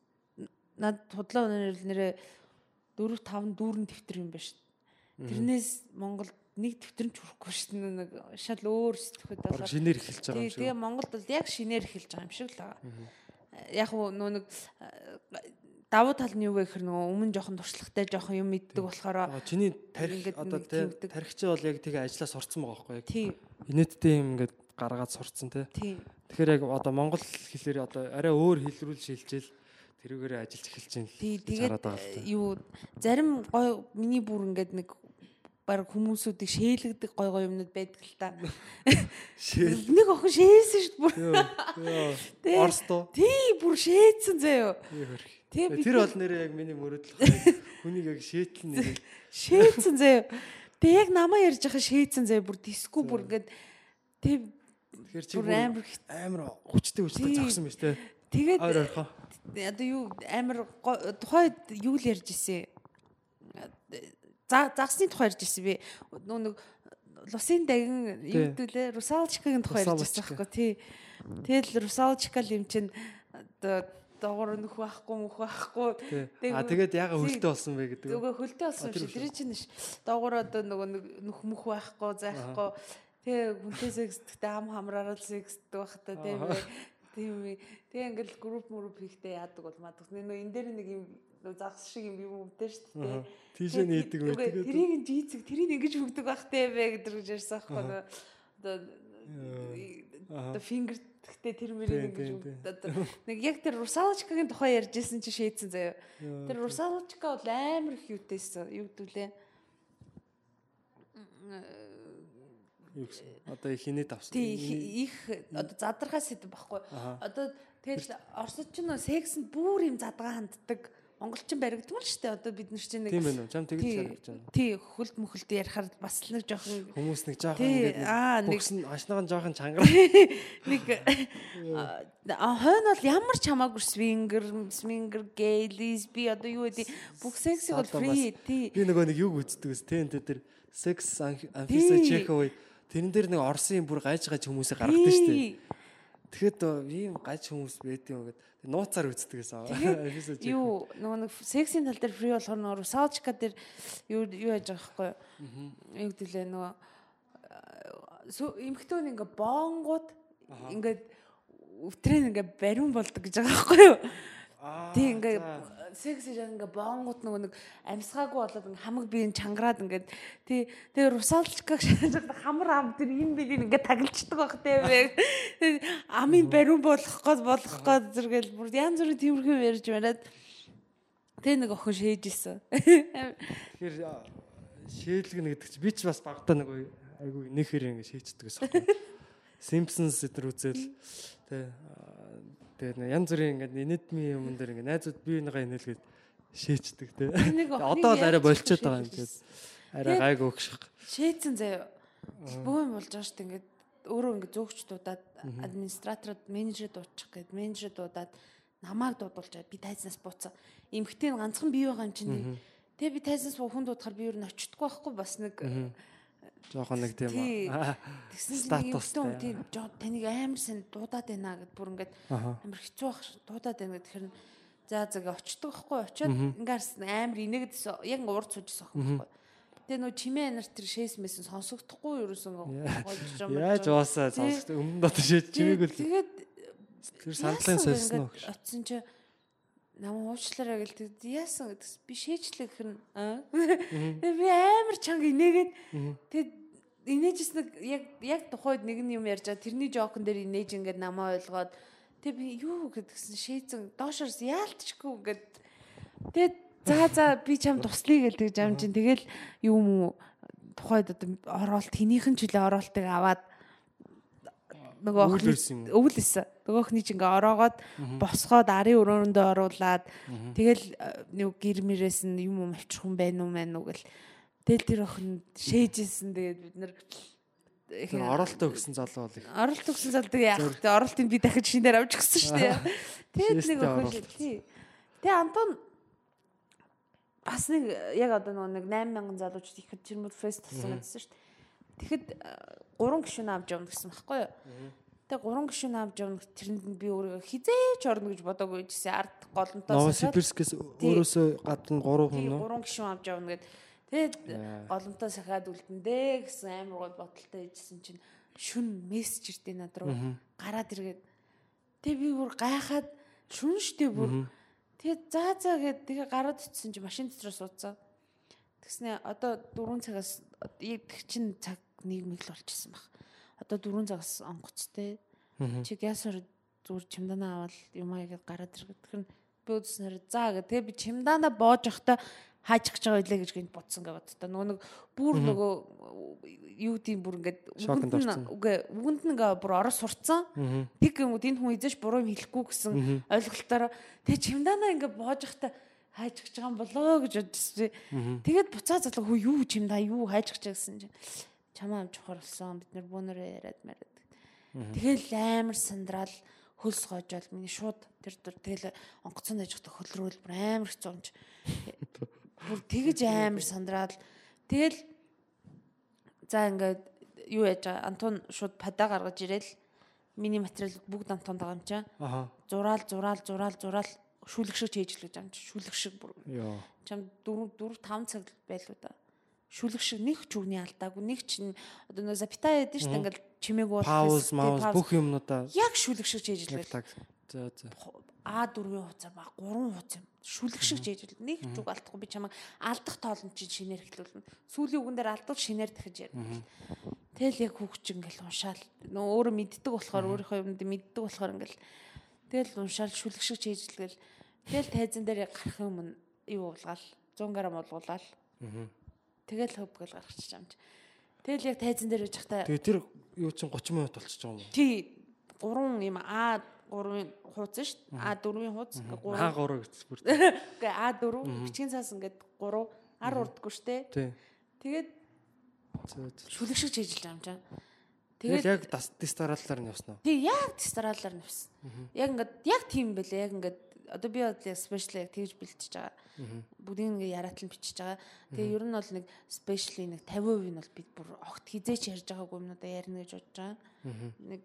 над худлаа өнөр нэрээ 4 5 дүүрэн дэвтэр юм байна шүү. Тэрнээс Монголд нэг дэвтэр ч хүрэхгүй шүү. дээ. Нэг шал өөр сэтгэхэд болохоор шинээр эхэлж байгаа юм шиг. Тэгээ Монголд бол яг шинээр эхэлж байгаа юм шиг л байгаа. Яг уу нөө нэг э, давуу тал нь юу вэ гэхээр нөгөө өмнө жоохон туршлагатай жоохон юм мэддэг болохоор Чиний тарих одоо нэг те тэмдэг. тарихч бол яг тэгээ ажиллаа сурцсан байгаа байхгүй яг. Инээдтэй юм ингээд гаргаад сурцсан те. Тэгэхээр яг одоо монгол хэлээр одоо арай өөр хэлрүүл шилжээл тэрүүгээрээ ажиллаж эхэлж байна. тий тэгээд юу зарим гой миний бүр ингээд нэг баг хүмүүсүүдийг шээлгдэг гой гой юмнууд байдаг л та. Нэг охин шээсэн шүү дээ бүр. Орстоо. Тий бүр шээсэн заяо. Тэр бол нэрээ яг миний мөрөдөл. Хүнийг яг шээтэл нэр. шээсэн заяо. Тэг яг намаа ярьж байгаа шээсэн заяо бүр дискгүй бүр ингээд тэг Тэгэхээр чи амар амар хүчтэй хүчтэй зогсон биз те. тэгээд. Одоо юу амар тухайд юу л ярьж ирсэн. За загсны тухай ярьж ирсэн би. Нөө нэг Лусын дагин юу гэдүүлээ? Русалчкагийн тухай ярьж ирсэн байхгүй тий. Тэгэл Русалчка л юм чинь одоо доогор нөх байхгүй мөх байхгүй. А тэгээд яга хөлтөө болсон бэ гэдэг. Нөгөө хөлтөө болсон шүү. Тэр чинь ш. Доогор одоо нөгөө нөх мөх байхгүй, зайхгүй. Тэгээ хүнтэй сексдэгтэй ам хамраараа л сексдэг байх та тийм. Тийм ээ. Тэгээ ингээл групп мөрөв хийхдээ яадаг бол мадах. Нөгөө энэ дээр нэг юм нөгөө загс шиг юм юм өвдөө шүү дээ. Тийшээ нээдэг үү. байдаг. Тэрийг нь жийцэг, тэрийг ингэж хөгдөг байх бэ гэдэг гэж ярьсан аахгүй нөгөө одоо фингер гэхдээ тэр мөрийг ингэж одоо нэг яг тэр русалочкагийн тухай ярьж исэн чи шийдсэн заяа. Яа, Тэр русалочка бол амар их юутэйсэн. Юу гэдүүлээ? Юу гэсэн. Одоо их хинэд авсан. Тий их- одоо задрахаа сэдв байхгүй. Одоо тэгэл орсод ч нөө сексэнд бүр юм задгаа ханддаг. Монголчин баригдмал штэ одоо бид нар чинь нэг Тийм байна? Чам тэгж харагдаж байна. тий хөлт мөхөлт ярихаар бас нэг жоохон Хүмүүс нэг жоохон ингээд аа, нэг- нь ашнаа жоохон чангар. нэг а хойно бол ямар ч хамаагүй свингер свингер гей лесби одоо юу гэдэг бүх сексиг бол фри тий Би нөгөө нэг юг үздэг ус тэн тэр секс анфиса Тий. Тэрэн дээр нэг орсын бүр гайж гайж хүмүүсээ гаргадаг шүү дээ. Тэгэхэд ийм гайж хүмүүс байд юм гэдэг. Нууцаар үздэг гэсэн. Юу нөгөө нэг сексийн тал дээр фри болохоор нөгөө русалчка дээр юу юу яаж байгаа байхгүй юу гэдэлээ нөгөө эмхтөө нь ингээ боонгууд ингээд өвтрэн ингээ бариун болдог гэж байгаа байхгүй юу Тий ингээ секс яг ингээ боонгууд нөгөө нэг амьсгаагүй болоод ингээ хамаг биеийн чангараад ингээд тий тэгээ русалчкаг шааж хамар ам тэр энэ биеийг ингээ таглцдаг байх тий амын бариун болох гээд болох гээд зэрэгэл бүр янз бүрийн тиймэрхүү юм ярьж бариад тэгээ нэг охин шээж исэн Тэгэхээр а, шээлгэнэ гэдэг чи би ч бас багтаа нэг айгүй нэг хэр ингэ шийддэг гэсэн. Simpsons зэрэг үзэл а, тэгээд янз бүрийн ингэ инэдми юм дээр ингэ найзууд бие бинийгаа инээлгээд нэг охиныг Одоо л арай болчиход байгаа юм шийдэж гээд арай гайгүй өгших. шээцэн заяа юм болж байгаа шүү дээ ингээд өөрөө ингээд зөөгч дуудаад администраторууд менежер дуучих гээд менежер дуудаад намайг дуудуулж. Би тайзнаас бууцсан. Эмхтэй ганцхан бий байгаа юм чинь. Тэгээ би тайзнаас хүн дуудахаар би юу н очтгүй байхгүй бас нэг жоохон нэг тийм тэгсэн чинь те. тийм таныг амар сайн дуудаад байна гэд бүр ингээд амар хэцүү байх дуудаад байна гэхээр за зага очдөг байхгүй очиод ингээс амар инээдсэн яг урд суужсан байхгүй. Тэгээ нөө чимээ анар тэр шээс мэсэн сонсогдохгүй ерөөсөн гойж юм. Яаж уусаа сонсох өмнө дотор шийд чимээг л Тэгээд тэр сандлын сольсон уу гэж. Очсон чи намайг уучлаарай гэлдэг. Яасан гэдэгс би шээжлэх хэрн аа. Би амар чанга инээгээд тэгээд инээж нэг яг яг тухайд нэг юм ярьж байгаа. Тэрний жоокон дээр инээж ингээд намаа ойлгоод тэг би юу гэдгсэн шээцэн доошоос яалтчгүй гэд тэгээд за за би чам туслая гэлдэг жам чин тэгэл юм уу тухайд одоо оролт тнийхэн жилийн оролтыг аваад нөгөө Өвөл исэн. Нөгөөхний ч ингээ ороогоод босгоод арын өрөөндөө оруулаад тэгэл э, нэг гэрмэрээс нь юм юм авчих юм байна уу мэн уу гэл. Тэгэл тэр охин шээжсэн тэгээд бид нар Тэр оролтоо өгсөн залуу бол их. оролт өгсөн залдаг яах вэ? Оролтыг би дахиж шинээр авч гисэн шүү дээ. Тэгээд нэг оролт. тий. Тэгээ Антон бас нэг яг одоо нэг 8000 залуучууд их чирмүүд фест тусан гэсэн шүү дээ. Тэгэхэд э, гурван гишүүн авч явна гэсэн байхгүй юу? Тэгээ гурван гишүүн авч явна тэрэнд нь би өөрийгөө хизээч орно гэж бодоогүй жисэн ард голонтоо Новосибирскээс өөрөөсөө гадна 3 хүн нөө. гурван гишүүн авч явна гэд. Тэгээд Яа. голомтоо сахаад үлдэндээ гэсэн амар гой бодолтой ээжсэн чинь шүн мессеж ирдээ над руу. Гараад иргээд тэгээ би бүр гайхаад шүн штэ бүр. Тэгээд заа заа гэд тэгээ гараад ицсэн чинь машин дотор суудсан. Тэгснэ одоо 4 цагаас тэг чин цаг нийгмиг л болчихсон баг. Одоо 4 цагаас онгоцтой. Чи гясаар зүгээр чимданаа аваад юмаа игээд гараад тэгэхээр би үзснээр заа гэ тэгээ би чимданаа боож явахдаа хаажчих байгаа байлээ гэж гинт бодсон гэ бодтоо. Нөгөө нэг бүр нөгөө юу тийм бүр ингээд үгэнд нь үгүй үгэнд нь ингээ бүр орос сурцсан тэг юм уу? Энэ хүн эзэж буруу юм хэлэхгүй гэсэн ойлголтоор тэгээ чимданаа ингээ боож явахдаа хайжчих байгаа юм болоо гэж бодсон. Тэгээд буцаа залуу хөө юу чимдаа юу хайжчих гэсэн чинь чамаа амж ухарлсан бид нар бүүнөрөө яриад мараад. Тэгэл амар сандраал хөлс гоожол миний шууд тэр тэр тэгэл онгоцон ээж хата хөлрөөл бүр амар хэцүү юмч. Бүр тэгэж амар сандраал. Тэгэл за ингээд юу яаж байгаа? Антон шууд падаа гаргаж ирээл миний материал бүгд Антонд байгаа юм чаа. Зураал зураал зураал зураал. Шүлэг шиг чийжлэж байгаа юм чи шүлэг шиг бүр чам 4 4 5 цаг байлгүй да. Шүлэг шиг нэг ч үгний алдаагүй нэг ч одоо нөө запятаа яд нь шүү дээ ингээл чимээгүй Пауз, маус бүх юмнуудаа яг шүлэг шиг чийжлээ. так. За за. А4-ийн хуцаар ба 3 хуц юм. Шүлэг шиг чийжлээ. Нэг ч үг алдахгүй би чамайг алдах тоолн чинь шинээр хэлүүлнэ. Сүүлийн үгэн дээр алдвал шинээр дахиж ярина. Тэгэл яг хүүхч ингээл уншаал. Нөө өөрөө мэддэг болохоор өөрийнхөө юмд мэддэг болохоор ингээл тэгэл уншаал шүлэг шиг чийжлгээл тэгэл тайзан дээр гарах юм юу уулгаал 100 г уулгуулаад тэгэл хөв гэл гаргачих юм чи. Тэгэл яг тайзан дээр байж хата Тэгээ тэр юу чин 30 минут болчихж байгаа юм тий гурван юм А 3-ын хуудас шүү дээ. А4-ийн хуудас ингээ Аа 3. 3 гэсэн бүр. Ингээ А4 бичгийн цаас ингээд 3 ар урдггүй шүү дээ. Тий. Тэгээд шүлэг шиг байгаа юм чам. Тэгэл Тэгээд яг дистараллаар нь явсан уу? тий яг тестаралаар нэвсэн. Яг ингээд яг тийм байлээ. Яг ингээд одоо би бол яг спешиал яг тэгж бэлтэж байгаа. Бүгдийг ингээ яраатал бичиж байгаа. Тэгээ ер нь бол нэг спешиали нэг 50% нь бол би бүр огт хизээч ярьж байгаагүй юмнуудаа ярина гэж бодож байгаа. Нэг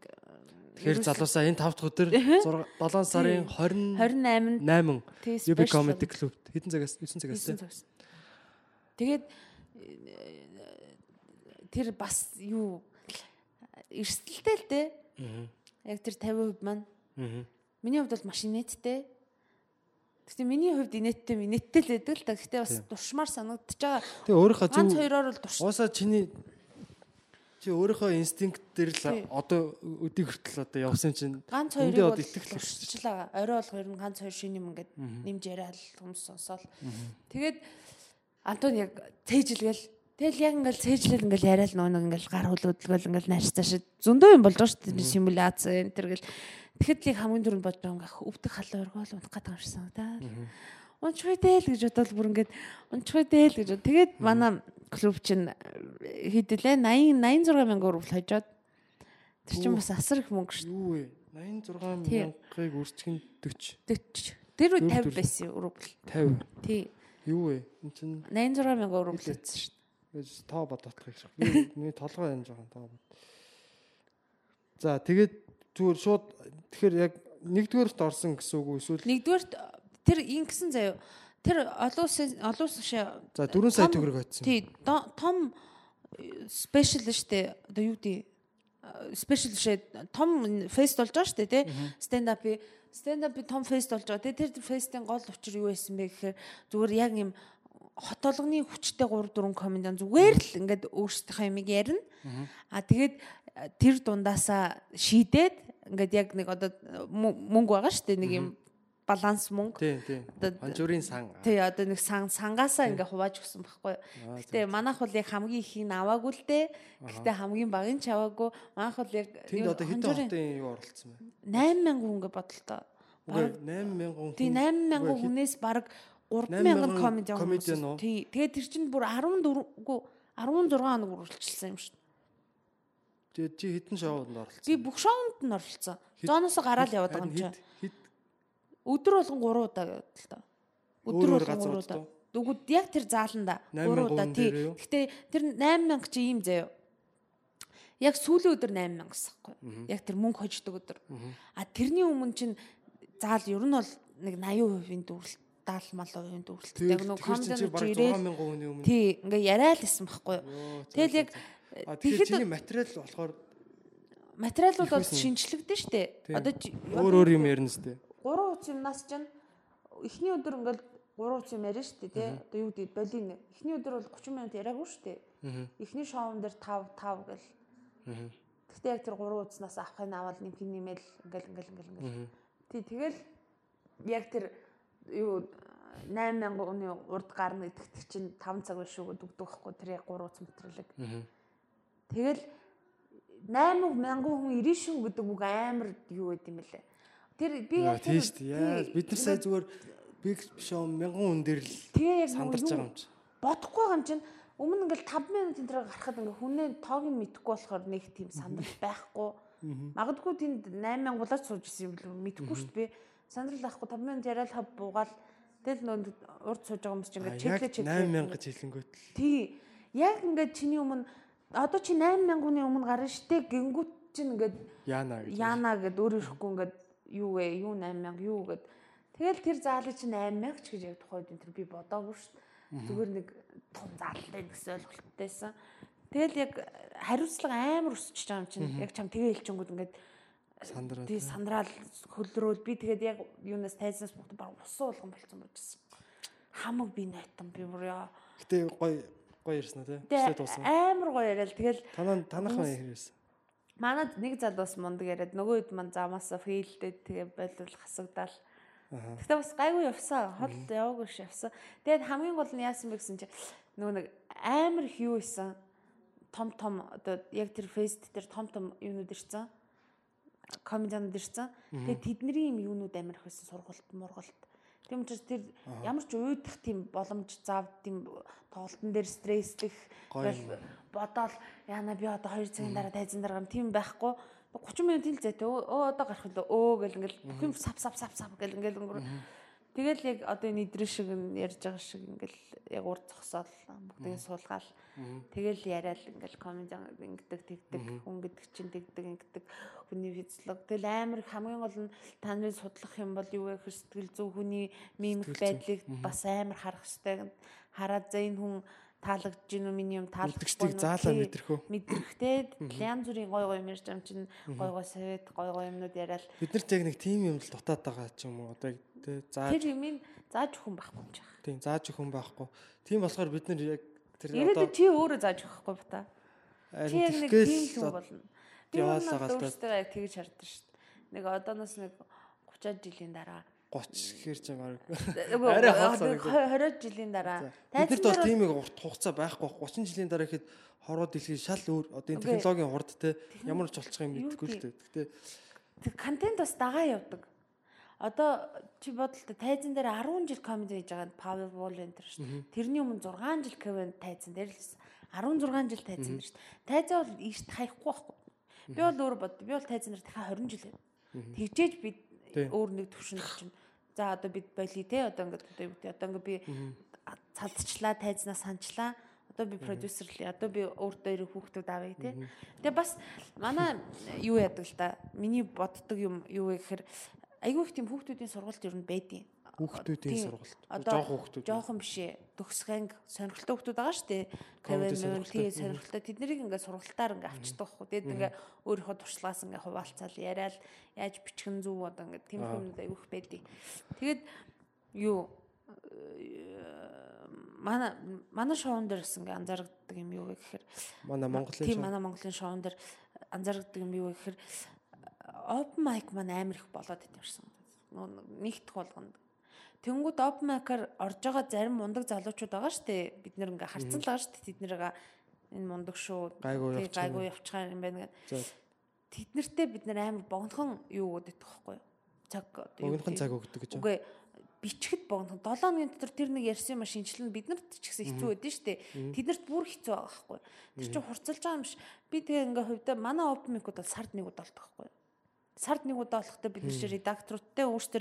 Тэгэхээр залуусаа энэ 5 дахь өдөр 7 сарын 20 28-нд 8 тий UB Comedy Club хэдэн цагаас 9 цагаас тий. 9 цагаас. Тэгээд тэр бас юу эрсдэлтэй л дээ. Яг тэр 50% маань. Миний хувьд бол маш инээдтэй. Гэхдээ миний хувьд инээдтэй инээдтэй л байдаг л да. Гэхдээ бас дуршмаар санагдаж байгаа. Тэгээ өөрийнхөө Ганц зөв хоёроор л дурш. уусаа чиний чи өөрийнхөө инстинкт дээр л одоо өдий хүртэл одоо явсан чинь Ганц хоёрыг бол байгаа. Орой бол хоёр нь ганц хоёр шин юм ингээд нэмж яриад хүмүүс сонсоол. Тэгээд Антон яг цээжилгээл Тэгэл яг ингээл цээжлэл ингээл яриад нөө нэг ингээл гар хөлөдлгөл ингээл нааш цааш зөндөө юм болж байгаа шүү дээ симуляц энэ төр гэл тэгэхэд л хамгийн түрүүнд бодож байгаа ингээ өвдөх халуун өргөөл унах гэдэг юм шиг санагдаад унчгүй дээ л гэж бодвол бүр ингээд унчгүй дээ л гэж. Тэгээд манай клуб чинь хэдэлээ 80 86 мянган рубль хожоод тэр чинь бас асар их мөнгө шүү юу вэ? 86 Тий. мянгыг үржих нь 40 40. Тэр үед Дөрв 50 дөрв. байсан рубль. 50. Тий. Юу вэ? Энд чинь 86 мянган рубль байсан шүү Гэж тоо бодоодох юм шиг. Миний толгой юм жоохон тоо бод. За тэгээд зүгээр шууд тэгэхээр яг нэгдүгээрт орсон гэсэн үг үү эсвэл. Нэгдүгээрт тэр ингэсэн заяа. Тэр олон улсын олон улсын шээ за 4 сая төгрөг хоцсон. Тий, том спешиал штэ. Одоо юу гэдэг спешиал шээ том фест болж байгаа штэ тий. Стенд апи стенд апи том фест болж байгаа. Тэгээ тэр фестийн гол учир юу байсан бэ гэхээр зүгээр яг юм хот олгоны хүчтэй 3 4 комедиан зүгээр л ингээд өөрсдийнхөө юмыг ярина. А тэгээд э, тэр дундаасаа шийдээд ингээд яг нэг одоо мө- мөнгө байгаа штэ нэг юм баланс мөнгө. Тий, тий. Одоо- Хонжуурын сан. Тий одоо нэг сан сангаасаа ингээ хувааж өгсөн байхгүй. Гэтэ манайх бол яг хамгийн ихийг нь аваагүй л дээ. Гэтэ хамгийн багын ч аваагүй. Манайх бол яг Тэнд одоо хэдэн хотын юу оролцсон бэ? 8000 хүн ингээ бодлоо. Бараг 8000 хүн. тий 8000 Үгүй, хэд- хүнээс бараг 8,000 3000 комеди комедиан? Тий. Тэгээд тэр чинь бүр 14гүү 16 хоног үргэлжилсэн юм шүү. Тэгээд чи хэдэн шоунд Би оролцсон? бүх шоунд нь оролцсон. Зооноос гараад яваад байгаа юм хэд Өдөр болгон 3 удаа гэдэг л та. Өдөр болгон 3 газрууд удаа. Үгүй яг тэр зааланда 8,000 3 удаа тий. Гэхдээ тэр 8000 чи ийм заяа. Яг сүүлийн өдөр 8000 гэсэн юм. Яг тэр мөнгө хождог өдөр. А тэрний өмнө чинь заал ер нь бол нэг 80% дүүрэлт 70 малын дүүрэлттэй. Яг нэг чи комдон 6000 хүний өмнө. Тий, ингээ яриа л исэн байхгүй юу. Тэгэл яг тэгэхээр чиний материал болохоор материалууд бол шинжлэгдэн штэ. Одоо өөр өөр юм ярина сте. 3 хуц юмнаас чинь эхний өдөр ингээл 3 хуц юм яриа штэ тий. Одоо юу гэдэг болин эхний өдөр бол 30 минут яриаггүй штэ. Эхний шоун дээр 5 5 гэл. Гэхдээ яг тэр 3 хуцнаас авахын аваад хин нэмэл ингээл ингээл ингээл ингээл. Тий тэгэл яг тэр юу 8000 оны урд гарна гэдэгт чинь 5 цаг биш шүү гэдэг байхгүй тэр яг 3 хуц материалыг. Тэгэл 8000 хүн ирнэ шүү гэдэг үг амар юу гэд юм бэлээ. Тэр би яг тэр- тийш тий. Яа тий, бид нар сая зүгээр биг шоу 1000 хүн дээр л сандарч байгаа юм чи. бодохгүй юм чинь өмнө ингээл 5 минутын дараа гарахад ингээ хүнээ тоог нь мэдэхгүй болохоор нэг тийм сандрал байхгүй. Магадгүй тэнд 8000 булаач сууж исэн юм бэл мэдэхгүй шүү дээ. Сандрал байхгүй 5 минут яриад хав буугаал тэгэл нөө урд сууж байгаа чинь А, ингээ Яг чеклээ чеклээ. 8000 гэж хэлэнгүүт л Тий. Яг ингээд чиний өмнө одоо чи 8000 хүний өмнө гарна штэ гингүүт чинь ингээд яана гэж. Яна гэд өөр ирэхгүй ингээд юу вэ? Юу 8000 юу гэд. Тэгэл тэр заалыг чинь 8000 ч гэж яг тухайд энэ тэр би бодоогүй дээ. Зүгээр нэг том заалтай гэсэн ойлголттойсэн. Тэгэл яг хариуцлага амар өсөж байгаа юм чинь. Яг чам тэгээ хэлчингүүд ингээд Сандраад. тий сандраал хөлрөөл би тэгээд яг юунаас тайзнаас бүгд баг усан болгон болцсон байжсэн. Хамаг би найтан би бүр яа. Гэтэ гой гой ярьсан тий. Тэсээ туусан. амар гоё яриад тэгэл Танаа танахаа ярьсан. Манад нэг залуус мундаг яриад нөгөө хэд ман замаасаа фейлдээд тэгээ болол хасагдаал. Гэтэ бас гайгүй явсан. Хол яваагүй ш явсан. Тэгээд хамгийн гол нь яасан бэ гэсэн чи нөгөө нэг амар юу исэн. Том том одоо яг тэр фест дээр том том юунууд ирсэн. Комедианууд ирсэн. Тэгээд тэдний юм юунууд амар их байсан сургалт мургалт. Тийм учраас тэр ямар ч уйдах тийм боломж заав тийм тоглолтын дээр стресслэх бодоол яана би одоо 2 цагийн дараа тайзан дараа тийм байхгүй. 30 минутын л зайтай. Өө одоо гарах л өө гэл ингээл бүх юм сав сав сав сав гэл ингээл өнгөр тэгэл яг одоо энэ идрэ шиг ярьж байгаа шиг ингээл яг урд зогсоол бүгдийг суулгаал. Тэгэл яриад ингээл комеди ингэдэг тэгдэг хүн гэдэг чинь тэгдэг ингэдэг хүний физиолог тэгэл амар хамгийн гол нь та нарын судлах юм бол юу вэ гэхээр сэтгэл зүй хүний мимик байдлыг бас амар харах хэрэгтэй. Хараад за энэ хүн таалагдж гин үү миний юм таалагдахгүй заалаа мэдэрхүү. мэдрэхтэй янз бүрийн гой гой юм байгаа юм чинь гой гой совет гой гой юмнууд яриад Бид нар яг нэг тим юм л дутаад байгаа ч юм уу. Одоо тий зааж тэр юмыг зааж юм байхгүй юм жаа. тийм зааж хүн байхгүй. Тийм болохоор бид нар яг тэр одоо Ирээдүйд чи өөрөө зааж өгөхгүй бата. Чи яг нэг тийм хүн болно. Би өөрөө өөртөө яг тэгж хардсан шүү дээ. Нэг одооноос нэг 30 жилийн дараа 30 гэхэр. Үгүй, Арай санагдав. 20 жилийн дараа Биднэрт бол тийм их урт хугацаа байхгүй. 30 жилийн дараа ихэд хороо дэлхий шал өөр одоо энэ технологийн хурд те ямар ч болчих юм мэдгүй л дээ. Гэтэ тэг контент бас дагаа явдаг. Одоо чи бодлоо тайзан дээр 10 жил комеди хийж байгаа Павел Волентер шүү дээ. Тэрний өмнө 6 жил Кевин тайзан дээр л байсан. 16 жил тайзан дээр шүү дээ. Тайзан бол ийшт хаяхгүй байхгүй. Би бол өөр бод. Би бол тайзан дээр дахиад 20 жил. Тэгжээж бид. Өөр нэг төвшөнд чинь за одоо бид болий те одоо ингээд одоо юу гэдэг одоо ингээд би цадчлаа тайзнаа санчлаа. Одоо би продюсерлээ одоо би өөртөө ирэх хүүхдүүд авъя те. Тэгээ бас манай юу яадаг л да миний боддог юм юу вэ гэхээр айгүй их тийм хүүхдүүдийн сургалт ер нь байдیں۔ Хүүхдүүдийн сургалт. Жоох хүүхдүүд. жоохон биш ээ. Төгсгэнг сонирхолтой хүүхдүүд байгаа шүү дээ. Комеди Тавин мөн сонирхолтой. тий сонирхолтой. Тэднийг ингээд сургалтаар ингээд авчдаг хөө. Тэгэд ингээд өөрийнхөө туршлагаас ингээд хуваалцаал яриад яаж бичих нь зөв одоо ингээд тийм хүмүүс айгүйх байдیں۔ Тэгээд юу э, манай манай шоун дээр бас ингээд анзаардаг юм юу вэ гэхээр Манай Монголын тийм манай Монголын шоун дээр анзаардаг юм юу вэ гэхээр open mic маань амар их болоод идэвэрсэн. Нэгт болгонд. Тэнгүүд mic-аар орж байгаа зарим мундаг залуучууд байгаа шүү дээ. Бид нэр ингээ харцсан л байгаа шүү дээ. Тэд нэрээ энэ мундаг шүү. Гайгүй гайгүй явчихсан юм байна гэдэг. Тэд нартэй бид нэр амар богнохон юу гэдэг байхгүй юу? Цаг одоо юу Богинохон гэдэг- цаг өгдөг гэж. Үгүй бичгэд богнохон 7 хоногийн дотор тэр нэг ярьсан юм шинжилнэ биднэрт ч гэсэн хэцүү байдэн штэ. Тэднэрт бүр хэцүү байгаа байхгүй. Тэр чинь хурцлж байгаа юм биш. Би тэгээ ингээ хувьдаа манай open mic-уд бол сард нэг удаа болдог байхгүй. Сард нэг удаа болохтой бид чи редакторуудтай өөрсдөө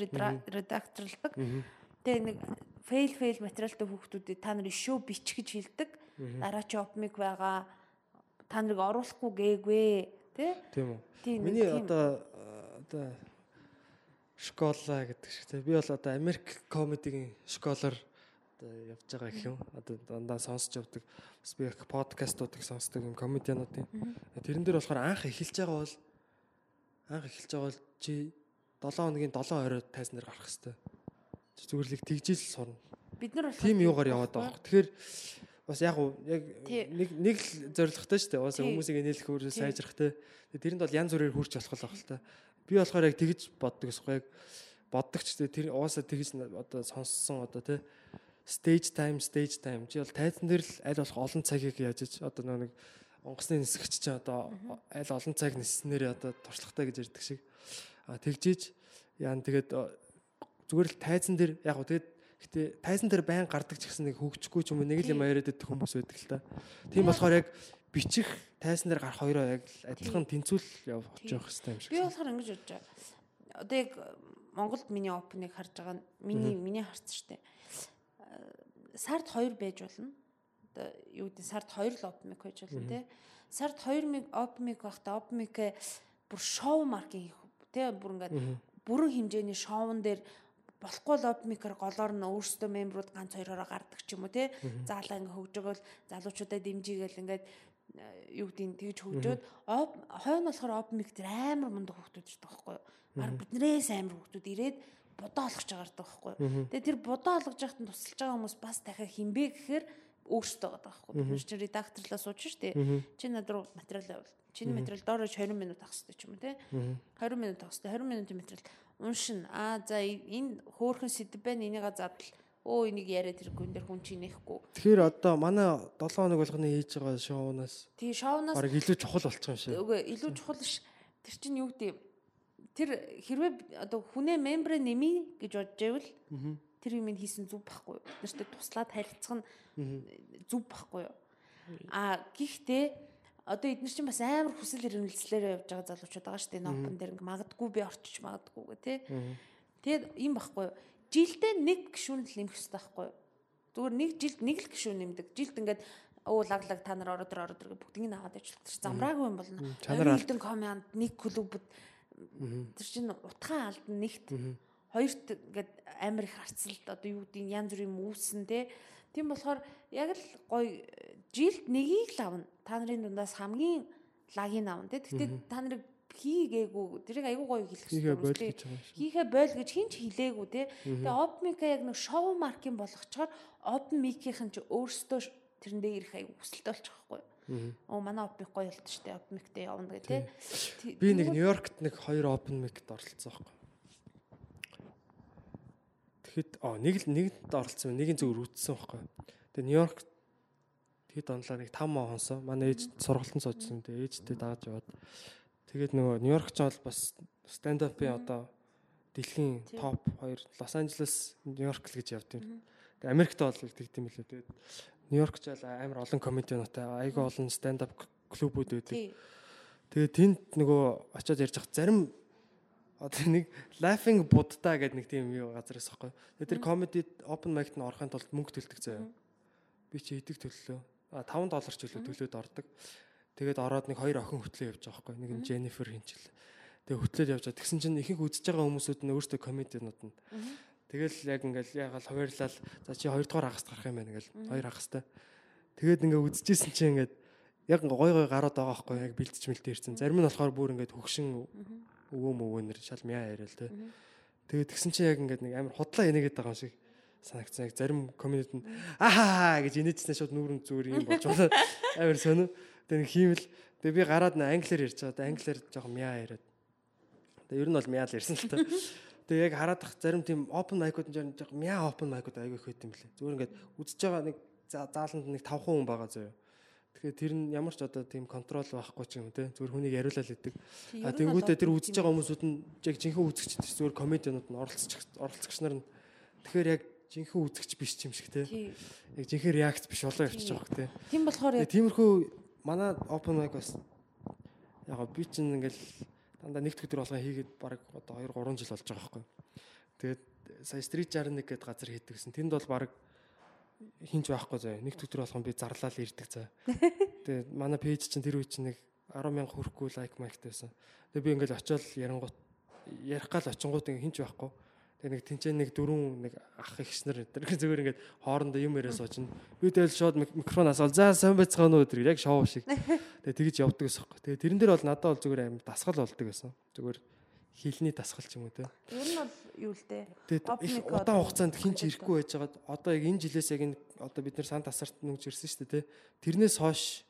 редакторлдог. Тэгээ нэг фейл фейл материалтай хүүхдүүдэд та нар ишүү бич гэж хэлдэг. Дараа чи mic байгаа. Та нарыг оруулахгүй гээгүй. Тэ? Тийм үү. Миний одоо э, одоо школа гэдэг шиг тийм. Би бол одоо Америк комедигийн школоор одоо явж байгаа гэх юм. Одоо дандаа сонсч явдаг. Бас би их подкастуудыг сонсдог юм комедиануудын. Тэрэн дээр болохоор анх эхэлж байгаа бол анх эхэлж байгаа бол чи 7 хоногийн 7 орой тайзан дээр гарах хэвээр. Чи их тэгжил сурна. Бид нар болохоор Тим тийм юугаар яваад байгаа. Тэгэхээр бас яг яг нэг нэг л зоригтой шүү дээ. Бас хүмүүсийг нээлэх Тий. сайжрах те. Тэрэнд бол янз бүрээр хурж болох байх л та. Би болохоор яг тэгж боддог гэсэн яг боддог ч тэр уусаа тэгж одоо сонссон одоо те stage time stage time чи бол тайзан дээр л аль болох олон цагийг яаж одоо нэг онгоцны нисгч чинь одоо аль олон цаг ниснээр одоо туршлагатай гэж ярьдаг шиг тэгжиж яан тэгээд э, зүгээр л тайзан дээр яг гоо тэгээд гэтээ тайзан дээр байн гардаг ч гэсэн нэг хөгжихгүй ч юм уу нэг л юм яриад идэх хүмүүс байдаг л та. Тийм болохоор яг бичих тайзан дээр гарах хоёроо яг адилхан тэнцүүл явж явах хэрэгтэй юм шиг. Би болохоор ингэж бодож байгаа. Одоо яг Монголд миний опеныг харж байгаа нь миний миний харц штэ. Сард 2 байж болно. Одоо юу гэдэг сард 2 л опеныг байж болно тий. Сард 2 миг опеныг байхдаа опеныг бүр шоу маркийн хийх тий бүр ингээд бүрэн хэмжээний шоун дээр болохгүй л опмикер голоор нь өөрсдөө мембрууд ганц хоёроо гардаг ч юм уу те. Заалаа ингээ хөгжөөгөл залуучуудаа дэмжигээл ингээд э, юу гэдгийг тэгж хөгжөөд. Хойно болохоор опмик тэр амар мундаг хөгтүүд ирдэг байхгүй юу? Баг биднээс амар хөгтүүд ирээд будаа олгож байгаардаг байхгүй юу? Тэгээ тэр будаа олгож яхад тусалж байгаа хүмүүс бас дахиад хинбэ гэхээр өөрсдөө байгаа байхгүй. Бид чинь редакторлаа сууж штэ чи над руу материал явуул чиний материал доорож 20 минут авах хэрэгтэй ч юм уу те 20 минут авах хэрэгтэй. 20 минутын материал. Уншин аа за энэ хөөхөн сэдв байна энийг задал өө энийг яриад хэрэггүй энэ дэр хүн чи нэхгүй Тэгэхээр одоо манай 7 хоног болгоны хийж байгаа шоунаас тий шоунаас баг илүү чухал болчихсон юм шиг. үгүй илүү чухал ш тэр чинь юу гэдэг тэр хэрвээ одоо хүнээ мембрэ нэмий гэж бодож байвал тэр юм хийсэн зүв байхгүй юу? Нартай туслаад харилцах нь зүв байхгүй юу? А гэхдээ одоо эдгээр чинь бас амар хүсэл эрмэлзлээр явж байгаа залуучууд байгаа шүү дээ. Нопон дээр ингээ магадгүй би орчиж магадгүй гэ тий. Тэгээд юм байхгүй юу? Жилдээ нэг гişүүн л нэмэх хэрэгтэй байхгүй юу? Зүгээр нэг жилд нэг л гişүүн нэмдэг. Жилд ингээд өө лаглаг та нар ороод ороод бүгдийг нь аваад ажилладаг. Чинь замраагүй юм болно. Хилдэн команд нэг клубд. Тэр чинь утхан алдан нэгт хоёрт ингээд амар их харцалт одоо юу гэдэг нь янз бүрийн үүсэн те. Тийм болохоор яг л гоё жилд нэгийг л авна. Та нарын дундаас хамгийн лагийг авна те. Тэгтээ та нарыг хийгээгүй тэрийг айгүй гоё хэлэх хэрэгтэй. Хийхэ бойл гэж хинч хэлээгүй те. Тэгээ обмика яг нэг шоу маркийн болгочоор обмикийнхэн ч өөрсдөө тэрэндээ ирэх айгүй хүсэлтэй болчих واخгүй. Оо манай обмик гоё болт штэ обмиктэй явна гэх те. Би нэг Нью-Йоркт нэг хоёр обмикт оролцсон واخгүй. Тэгэхэд аа нэг л нэгэнд оролцсон, нэг нь зөвөр үтсэн байхгүй. Тэгээ Нью-Йорк тэгэд онлоо нэг 5 маа хонсоо. Манай ээж сургалтын суудсан. Тэгээ ээжтэй дааж яваад. Тэгээд нөгөө Нью-Йорк ч бол бас stand up-ийн одоо дэлхийн топ 2 Лос Анжелес, Нью-Йорк л гэж явд юм. Тэгээ Америкт бол их тэгдэм билээ. Тэгээд Нью-Йорк ч бол амар олон комедиануудтай, айгүй олон stand up клубүүд байдаг. Тэгээ тэнд нөгөө очиод ярьж хах зарим Одоо нэг laughing буддаа гэдэг нэг тийм юу газар эсэхгүй. Тэр comedy open mic-т нь орохын тулд мөнгө төлдөг заяа. Би чи идэг төллөө. А 5 доллар ч үлээ төлөөд ордог. Тэгээд ороод нэг хоёр охин хөтлөө явж байгаа байхгүй. Нэг нь Jennifer хинчил. Тэгээ хөтлөөд явж байгаа. Тэгсэн чинь ихэнх үзэж байгаа хүмүүсүүд нь өөрсдөө комедианууд нь. Тэгэл яг ингээл ягаал хуваарлал за чи хоёр дахь хагас гарах юм байна ингээл хоёр хагастай. Тэгээд ингээ үзчихсэн чинь ингээд яг гой гой гараад байгаа байхгүй яг бэлтж мэлтэ ирсэн. Зарим нь болохоор бүр ингээд хөгшин өвөө мөвөнөр шал мяа яриа л те. Тэгээд тэгсэн чинь яг ингээд нэг амар худлаа энийгээд байгаа юм шиг санагцсан. Яг зарим комедид нь ахаа гэж инээжсэн шууд нүүрэн зүгээр юм болж байна. Амар сонио. Тэгээд хийвэл тэгээд би гараад н англиар ярьж байгаа. Англиар жоохон мяа яриад. Тэгээд ер нь бол мяа л ярьсан л та. Тэгээд яг хараад ах зарим тийм open mic-ууд нь жоохон мяа open mic-ууд аягүй их байт юм лээ. Зүгээр ингээд үзэж байгаа нэг зааланд нэг 5 хүн байгаа зөө. Тэгэхээр тэр нь ямар ч одоо тийм контрол байхгүй ч юм те зүгээр хүнийг яриулаад идэг. А тэнгуүтээ тэр үзэж байгаа хүмүүсүүд нь яг жинхэнэ үзэгчд зүгээр комедианууд нь оролцож оролцогч нар нь тэгэхээр яг жинхэнэ үзэгч биш юм шиг те. Яг жинхэнэ реакц биш болоо явчих жоох те. Тийм болохоор яг Тиймэрхүү манай open mic бас яг би чинь ингээл дандаа нэгт өдөр болгон хийгээд баг одоо 2 3 жил болж байгаа байхгүй. Тэгээд сая street 61 гэдэг газар хийдэг гэсэн. Тэнд бол баг хинч байхгүй заа. Нэг өдөр болгон би зарлал ирдэг заа. Тэгээд манай пэйж чинь тэр үе чинь нэг 10 мянга хүрэхгүй лайк майктайсан. Тэгээд би ингээл очиод ярангуут ярих гал очингууд ингээ хинч байхгүй. Тэгээд нэг тэнцэн нэг дөрөв нэг ах ихснэр тэр зүгээр ингээд хоорондоо юм яриа суучна. Би тэгэл шууд микрофон асуул. За сайн байцгаана уу гэдэг яг шоу шиг. Тэгээд тэгж явдаг гэсэн юм. Тэгээд тэрэн дээр бол надад бол зүгээр аим дасгал болдог гэсэн. Зүгээр хилний дасгал ч юм уу те. ер юу л дээ. Их удаан одоо хугацаанд хинч ирэхгүй байж байгаад одоо яг энэ жилээс яг энэ одоо бид нэр сан тасарт нүгж ирсэн шүү дээ те. Тэрнээс хойш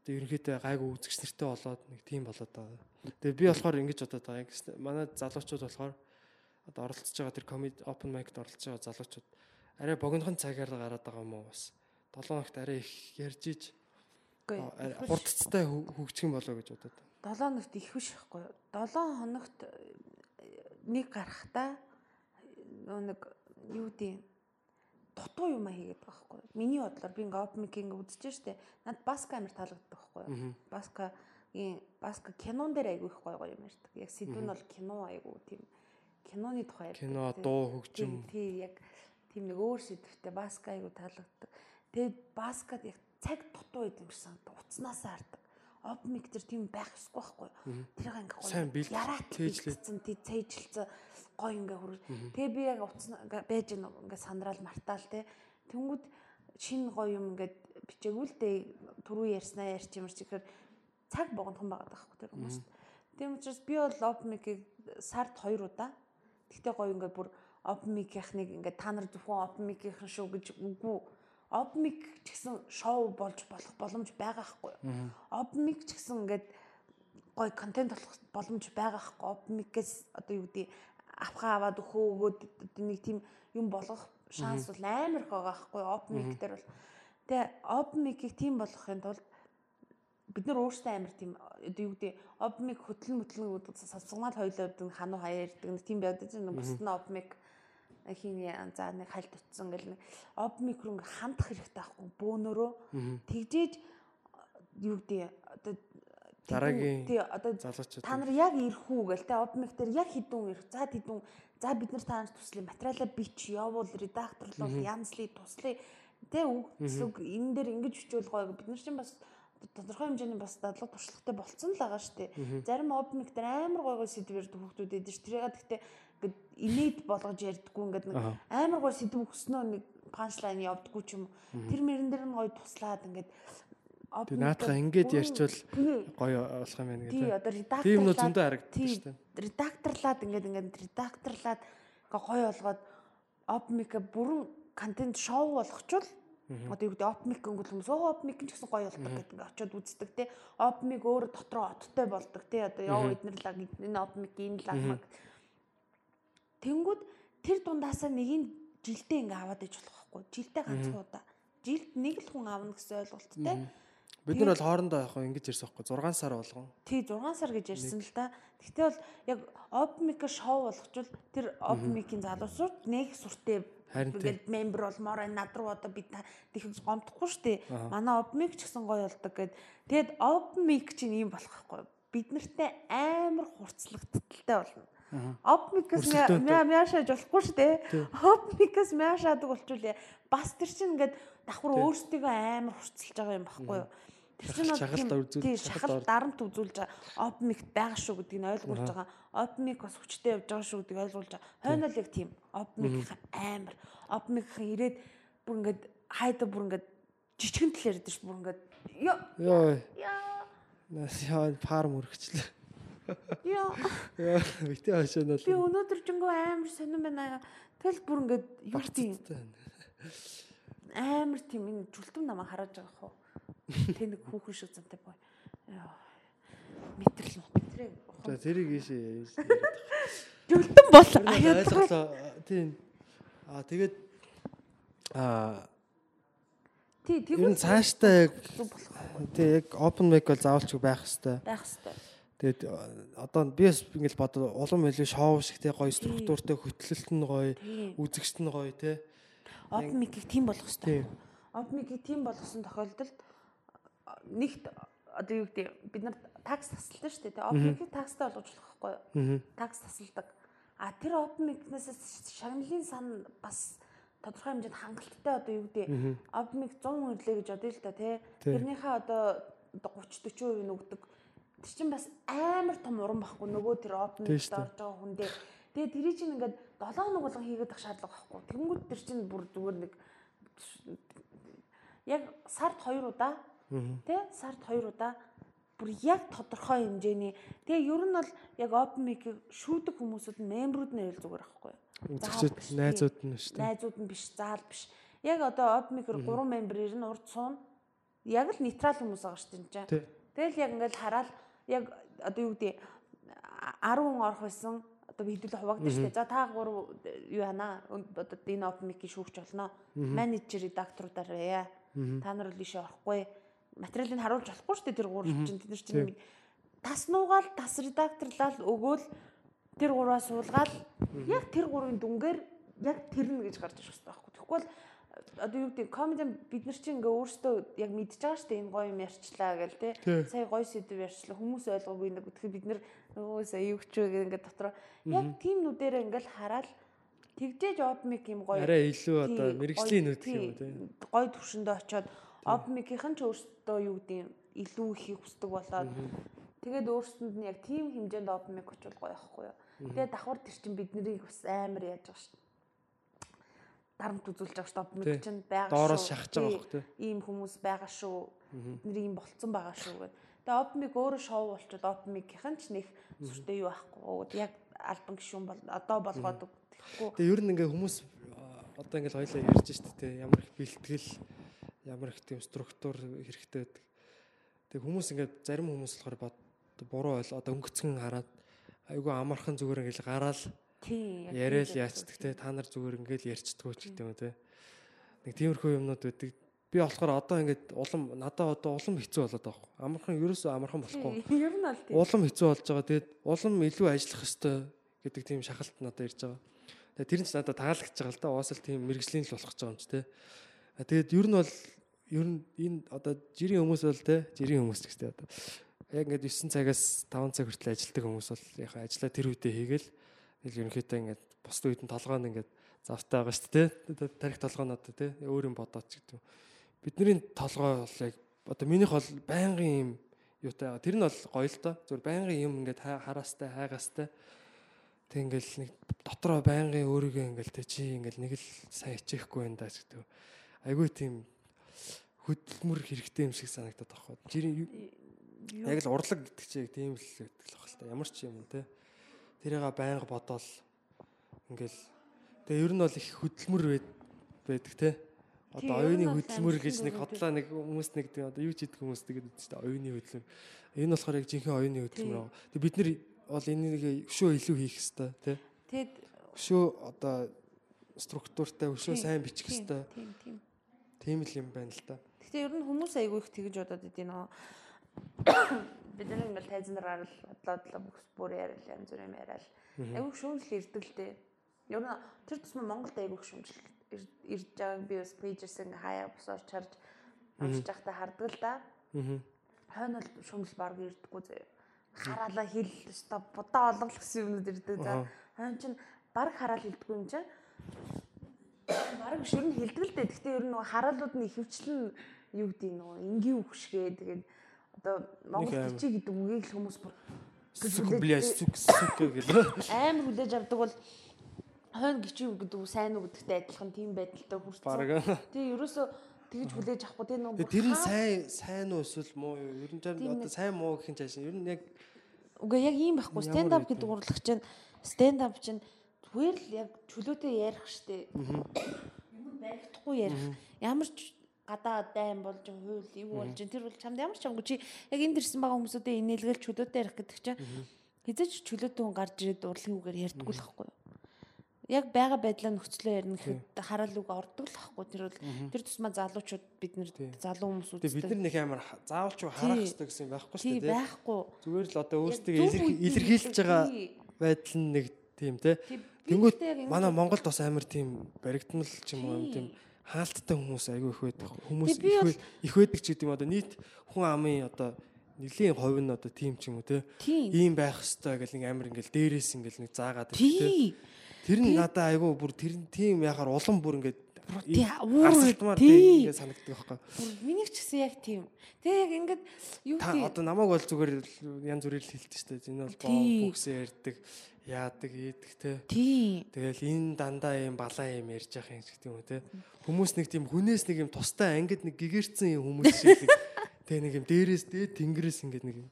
одоо ерөнхийдөө гайгүй үзэгч нартай болоод нэг тийм болоод байгаа. Тэгээд би болохоор ингэж бодоод байгаа. Яг манай залуучууд болохоор одоо оролцож байгаа тэр комеди open mic-д оролцож байгаа залуучууд арай богинохон цагаар гараад байгаа юм уу бас 7 хоногт арай их ярьж иж хурдцтай хө- хөгжих юм болоо гэж бодоод. 7 хоногт их биш байхгүй юу? 7 хоногт нэг гарахтаа нэг юу гэдэг дутуу юм а хийгээд байгаа байхгүй? Миний бодлоор би ингээ ингээ үзэж штэ. Над баска амар таалагддаг байхгүй юу? Баска кинон дээр айгүй их гоё гоё юм ярьдаг. Яг сэдв нь бол кино айгүй тийм киноны тухай ярьдаг. Кино, дуу, хөгжим. Тий яг тийм нэг өөр сэдвтэй баска айгүй таалагддаг. Тэгээд баскад яг цаг дутуу идэм шиг санагдав. Уцнаасаа mic тэр тийм байх ёсгүй байхгүй юу? Тэр ингээ гоё. Сайн бэлдсэн тий цээжилсэн гоё ингээ хөр. Тэгээ би яг ингээ байж ин ингээ сандрал мартаал те. Тэнгүүд шин гоё юм ингээ бичээгүүл дээ түрүү ярьснаа ярьч юмэр чихэр цаг богонохон байгаад байгаа байхгүй тэр хүмүүст. Тийм учраас би бол mic-ийг сард 2 удаа Тэгтээ гоё ингээд бүр open mic-ийнхнийг ингээд та нар зөвхөн mic-ийн шүү гэж үгүй. Mic ч гэсэн шоу болж болох боломж байгаа хгүй. Mic ч гэсэн ингээд гоё контент болох боломж байгаа хгүй. Mic-ээс одоо юу гэдэг авхаа аваад өхөө өгөөд нэг тийм юм болгох шанс бол амар их байгаа хгүй. Mic дээр бол тэгээ mic-ийг тийм болгохын тулд бид нар өөрсдөө амар тийм одоо юу гэдэг обмиг хөтлөн хөтлөн гэдэг сасгамал хоёлоо гэдэг хануу хаяа ирдэг тийм байдаг чинь бусд нь обмиг хин за нэг хальт утсан гэл нэг обмиг руу ингээ хандах хэрэгтэй байхгүй бөөнөрөө. Тэгжээж юу гэдэг одоо Дараагийн тий одоо залуучууд та нар яг ирэх үү гээл те обмиг дээр яг хідүүн ирэх за тэдүүн за бид нар та нарт туслая материалаа бич явуул редакторлуул янзлий туслая те үг зүг энэ дээр ингэж бичвэл гоё бид нар чинь бас тодорхой хэмжээний бас дадлаг туршлагатай болцсон л байгаа шүү дээ. Зарим обмиг дээр амар гоё гоё сэдвэр хүүхдүүд эдэж тэрийг гэхдээ ингээд инээд болгож ярьдггүй ингээд нэг амар гоё сэдв өгснөө нэг панчлайн явдггүй ч юм. уу. Тэр мөрөн дээр нь гоё туслаад ингээд Тэг наадах ингээд ярьчвал гоё болох юм байна Тий гэдэг. одоо редактор Тийм нөө зөндөө харагддаг тий, шүү дээ. Редакторлаад ингээд ингээд редакторлаад ингээ гоё болгоод опмика бүрэн контент шоу болгочвол одоо юу гэдэг опмик гэнгүүт хүмүүс опмик ч гэсэн гоё болдог гэдэг ингээ очиод үздэг те. Опмик өөр дотроо оттой болдог те. Одоо яв эднэр лаг энэ опмик энэ лаг тэнгүүд тэр дундаасаа нэг нь жилдээ ингээ аваад иж болох байхгүй жилдээ ганцхан удаа жилд нэг л хүн аавна гэсэн ойлголттой Бид нар бол хоорондоо яг ингэж ярьсан байхгүй 6 сар болгон. Тий 6 сар гэж ярьсан л да. Гэхдээ бол яг Opmic шоу болгочвол тэр Opmic-ийн залуусууд нэг тий. ингээд мембер болмоор байна. над руу одоо би та тэгж гомдохгүй шүү дээ. Манай Opmic ч гэсэн гоё болдог гэд. Тэгэд Opmic чинь ийм болох байхгүй. Бид нартай амар хурцлагдталтай болно. Өрсөлдөөнтэй. мяшааж болохгүй шүү дээ. Обмикс мяшаадаг болчулээ. Бас тэр чинь ингээд давхар өөрсдөө амар хурцлж байгаа юм баггүй юу? Тэр чинь бол Шахалт тийм- үзүүл- тий, шахалт дарамт үзүүлж байгаа. Обмик байгаа шүү гэдгийг нь ойлгуулж байгаа. Обмик бас хүчтэй явж байгаа шүү гэдгийг ойлгуулж байгаа. Хойно л яг тийм. Обмик амар. Обмик ирээд бүр ингээд хайда бүр ингээд жижигэн тал яриад шүү бүр ингээд ёо Йоо. ёо Яа фарм өргөчлээ. Ёо Яа битээ хашаа нь би өнөөдөр жингөө амар сонирн байна. Тэгэл бүр ингээд юу тийм амар тийм энэ жүлтэн намаа хараад байгаа хөө. Тэ нэг хүүхэн шиг бай. Яа. Мэтрэл мэтрээ. За тэрийг ийшээ. Жүлтэн бол ойлголоо. Тийм. Аа тэгээд аа тий тэгвэл цааштай яг тий яг open mic бол заавалч байх хэвээр. байх хэвээр. Тэгээд э, одоо би бас ингэж бодоо улам илүү шоу шиг тий гоё структуртай хөтлөлт нь гоё, үзэгчт нь гоё тий. Open mic-ийг тийм болгох хэрэгтэй. Open mic-ийг тийм болгосон тохиолдолд а, нэгт одоо юу гэдэг бид нар такс тасалдаг шүү дээ. Open mic-ийг такстай болгож болох байхгүй юу? Такс тасалдаг. А тэр open mic-наас шагналын сан бас тодорхой хэмжээнд хангалттай одоо юу гэдэг open mic 100 хүрлээ гэж бодъё л та. Тий. Тэрнийхээ одоо 30 40% нь өгдөг. Тэр чинь бас амар том уран байхгүй нөгөө тэр open орж байгаа хүн дээр. Тэгээ тэрий чинь ингээд 7 хоног болгон хийгээд ах шаардлага байхгүй. Тэнгүүд тэр чинь бүр зүгээр нэг яг сард 2 удаа тий сард 2 удаа бүр яг тодорхой хэмжээний тэгээ ер нь бол яг open mic-ийг шүүдэг хүмүүсүүд нь мембрүүд нь ярил зүгээр байхгүй биш, найзууд нь шүү дээ. найзууд нь биш заал биш. Яг одоо open mic-ээр 3 мембер ирнэ урд суун. Яг л нейтрал хүмүүс байгаа шүү дээ. Тэгэл яг ингээл хараад яг одоо юу гэдэг 10 хүн орох байсан. Одоо хэдүүлээ хуваагдсан шүү дээ. За та гурав юу яана? Одоо энэ open mic-ийг шүүгч болно. Менежер, редакторудаар байя. Та нар л ишээ орохгүй. Материалыг харуулж болохгүй шүү дээ тэр гурав чинь. Тэд нар чинь тас нуугаал, тас редакторлал өгөөл тэр гурваа суулгаал яг тэр гурвын дүнгээр яг тэрнэ гэж гарч ирэх хэрэгтэй байхгүй. Тэгэхгүй бол одоо юу гэдэг комеди бид нар чинь ингээ өөрсдөө яг мэдж байгаа шүү дээ энэ гоё юм ярьчлаа гэл те. Тий. сая гоё сэдв ярьчлаа хүмүүс ойлгоогүй нэг тэгэхээр бид нар өө сая юу ч вэ? ингээ дотроо. Яг тийм нүдэрээ ингээл хараад тэгжээж опмик юм гоё Арай илүү одоо мэрэгжлийн нүд гэх юм тий. гоё төвшөндөө очиод опмикийнхэн ч өөрсдөө юу гэдэг илүү ихийг хүсдэг болоод тэгээд өөрсдөнд нь яг тийм хэмжээнд опмик очвол гоё байхгүй юу. Тэгээд давхар тэр чин биднийг бас амар яаж байгаа шүү дарамт үзүүлж байгаа шүү дээ Тий. чинь байгаа Доороос шүү. шахаж байгаа бох тий. ийм хүмүүс байгаа шүү. Бидний ийм болцсон байгаа шүү гэдэг тэгээд опмик өөрөө шоу болчод опмикийнхэн ч нэг сүртэй юу байхгүй яг альбан гişүүн бол одоо болгоод тэгэхгүй Тэгээ ер нь ингээ хүмүүс одоо ингээл хоёлаа ярьж штэ тий ямар их бэлтгэл ямар их тийм структур хэрэгтэй байдаг. Тэгээ хүмүүс ингээд зарим хүмүүс болохоор бод буруу ойл одоо өнгөцгөн хараад айгүй амархан зүгээр ингээл гараал тий яг яриад тийм л яачдаг тий та нар зүгээр ингээл ярьцдаггүй ч гэдэг юм тий. Нэг тиймэрхүү юмнууд байдаг. Би болохоор одоо ингээд улам надад одоо улам хэцүү болоод байгаа юм. Амархан ерөөсөө амархан болохгүй. Ер нь бол тийм. улам хэцүү болж байгаа. Тэгээд улам илүү ажиллах ёстой гэдэг тийм шахалт надад ирж байгаа. Тэгээд тэр нь ч надад таалагдж байгаа л да. Уус л тийм мэрэгжлийн л болох гэж байгаа юм ч те. Тэгээд ер нь бол ер нь энэ одоо жирийн хүмүүс бол те жирийн хүмүүс ч гэжтэй одоо яг ингээд 9 цагаас 5 цаг хүртэл ажилладаг хүмүүс бол яхаа ажиллаа тэр үедээ хийгээл тэгэл ерөнхийдөө ингээд бусд нь толгойн ингээд завтай байгаа шүү дээ. Тарих толгойнод те өөр юм бодоод ч гэдэг. Бидний толгой бол яг одоо минийх бол байнгын юм юутай байгаа. Тэр нь бол гоё л доо. Зүгээр байнгын юм ингээд хараастай, хайгаастай. Тэг ингээл нэг дотроо байнгын өөрийгөө ингээл тэ чи ингээл нэг л сайн хичээхгүй байна даа гэдэг. Айгүй тийм хөдөлмөр хэрэгтэй юм шиг санагдаад хөө. Жирийн Юу- яг л урлаг гэдэг чи яг тийм л гэдэг л та. Ямар ч юм те. Тэрийг байнга бодоол ингээл тэгээ ер нь бол их хөдөлмөр байд- байдаг те. Одоо оюуны хөдөлмөр гэж нэг хотлоо нэг хүмүүс нэг одоо юу ч хийдэг хүмүүс тэгээд чинь оюуны хөдөлмөр. Энэ болохоор яг жинхэнэ оюуны хөдөлмөр. Тэг бид нар бол энийг өшөө илүү хийх хэрэгтэй те. Тэгэд Өшөө одоо структуртай өшөө сайн бичих хэрэгтэй. Тийм тийм. Тийм л юм байна л да. Гэхдээ ер нь хүмүүс айгүй их тэгж бодоод идэв нөө. Бид нар ингээл тайзнараар л бодлоодлоо бүхс бүр яриад янз бүр юм яриад. Айгүй шүүмжил ирдэг л дээ. Ер нь тэр тусмаа Монголд айгүй шүүмжил ир- ирж байгааг би бас пэйжээс ингээ хаяа босооч харж уншиж байхдаа хардаг л да. Хойно бол шүүмжил баг ирдэггүй зөө. хараалаа хэл өстой будаа олонглох гэсэн юмнууд ирдэг. За хойно чинь баг хараал хэлдэггүй юм чинь. Бараг нь хэлдэг л дээ. Гэхдээ ер нь нөгөө хараалууд нь ихэвчлэн юу гэдэг нөгөө энгийн үхшгээ тэгээд одоо Монгол бичиг гэдэг үгийг л хүмүүс бүр Сүк блэ сүк сүк гэл. амар хүлээж авдаг бол хойно гिचиг гэдэг үг сайн уу гэдэгтэй адилхан тийм байдалтай хүрсэн. Тэгээ ерөөсөө тэгж хүлээж авахгүй тийм Тэгээ тэр нь сайн сайн уу эсвэл муу юу? Ер нь одоо сайн муу гэх юм чааш. Ер нь яг Үгүй яг ийм байхгүй. Ямар Stand up гэдэг вэ? урлаг чинь stand up чинь зүгээр л яг чөлөөтэй ярих штэ. Юм баригдахгүй ярих. Ямар ч гадаа дайм болж хууль юу болж тэр бол чамд ямар ч амгүй чи яг энд ирсэн байгаа хүмүүсүүдээ инээлгээл чөлөөтэй ярих гэдэг чинь хизээч чөлөөтэй хүн гарч ирээд урлагийн үгээр ярьдаггүй л юу? Яг байгаа байдлаа нөхцлөө ярина гэхэд хараал үг ордог л байхгүй тэр бол тэр тусмаа залуучууд бид нэр залуу хүмүүс тэгээ бид нар нэг амар ха- заавал ч харах хэрэгтэй гэсэн байхгүй шүү дээ. байхгүй. Зүгээр л одоо өөрсдөө илэрхийлж байгаа байдал нь нэг тийм те. Тэнгүүт манай Монголд бас амар тийм баригдмал ч юм уу юм Тий. тийм хаалттай хүмүүс айгүй их байдаг. Хүмүүс их байдаг ч гэдэг юм одоо нийт хүн амын одоо нэлийн хувь нь одоо тийм ч юм уу те. Ийм байх хэвээр гэл нэг амар ингээл дээрээс ингээл нэг заагаад байдаг те. Тэр нь надаа айгүй бүр тэр нь тийм яхаар улам бүр ингээд уур, тийм ингээд санагддаг байхгүй. Миний ч гэсэн яг тийм. Тэгээ яг ингээд юу Та гэдэг одоо намайг бол зүгээр янз бүрээр л хэлдэг шүү дээ. Энэ бол боо Тий. бүксээ ярьдаг, яадаг, ийдэг те. тий. Тэгэл энэ дандаа юм балаа юм ярьж явах юм шиг тийм үү те. Хүмүүс нэг тийм хүнээс нэг юм тустай ангид нэг гэгэрцэн юм хүмүүс шиг тэгээ нэг юм дээрээс дээд тэнгэрээс ингээд нэг юм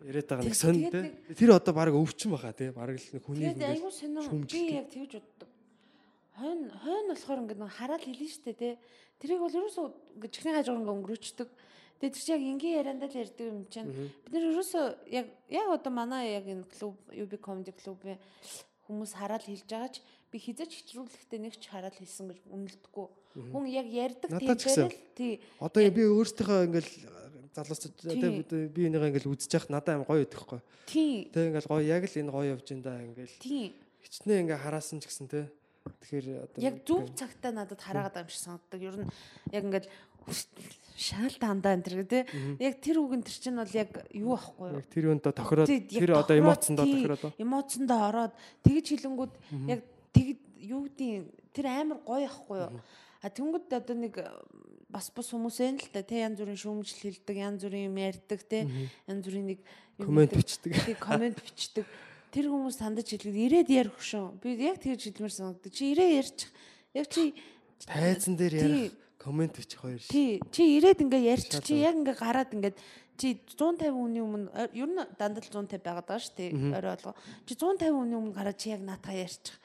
яриад байгаа нэг сонь те. Тэр одоо баг өвчин баха те. Бараг л нэг хүнийг Тэгээд айгүй сонир би яг тэгж боддог. Хойно хойно болохоор ингээд нэг хараал хэлнэ штэ тий. Тэрийг бол ерөөсөө ингээд чихний хажуугаар ингээд өнгөрөөчдөг. Тэгээд тэр чинь яг энгийн яриандаа л ярьдаг юм чинь. Бид нэр ерөөсөө яг яг одоо манай яг энэ клуб UB comedy club-ийн хүмүүс хараал хэлж байгаа ч би хизэж хичрүүлэхдээ нэг ч хараал хэлсэн гэж үнэлдэггүй. Хүн яг ярьдаг тиймээр л тий. Одоо би өөртөө ингээл залуус Тий. би энийг ингээл үзэж яхад надад аим гоё өгдөхгүй. Тий. Тэг ингээл гоё яг л энэ гоё явж энэ да ингээл Тий. хичнээн ингээ хараасан ч гэсэн те. Тэгэхээр одоо Яг зөв цагтаа надад хараагаад байгаа юм шиг санагддаг. Ер нь яг ингээд шаал дандаа энэ тэр тий. Яг тэр үг энэ чинь бол яг юу ахгүй юу? яг тэр юунд тохироод тэр одоо эмоцсондоо тохироод оо. Эмоцсондоо ороод тэгж хилэнгүүд яг тэг юу гэдэг тэр амар гоё ахгүй юу? А тэнгууд одоо нэг бас бас хүмүүс ээ л та тий янз бүрийн шүүмжил хэлдэг, янз бүрийн юм ярьдаг тий. Янз бүрийн нэг Коммент гэдэг. бичдэг. Тий комент бичдэг. Тэр хүмүүс сандаж хэлгээд ирээд ярих хөшөө. Би яг тэгж хэлмээр санагдав. Чи ирээ ярьчих. Яг чи тайзан дээр ярих комент бичих хоёр шиг. Тий, чи ирээд ингээ ярьчих. Чи яг ингээ гараад ингээд чи 150 хүний өмнө ер нь дандаа л 150 байгаад байгаа шүү дээ. Орой болго. Чи 150 хүний өмнө гараад чи яг наатаа ярьчих.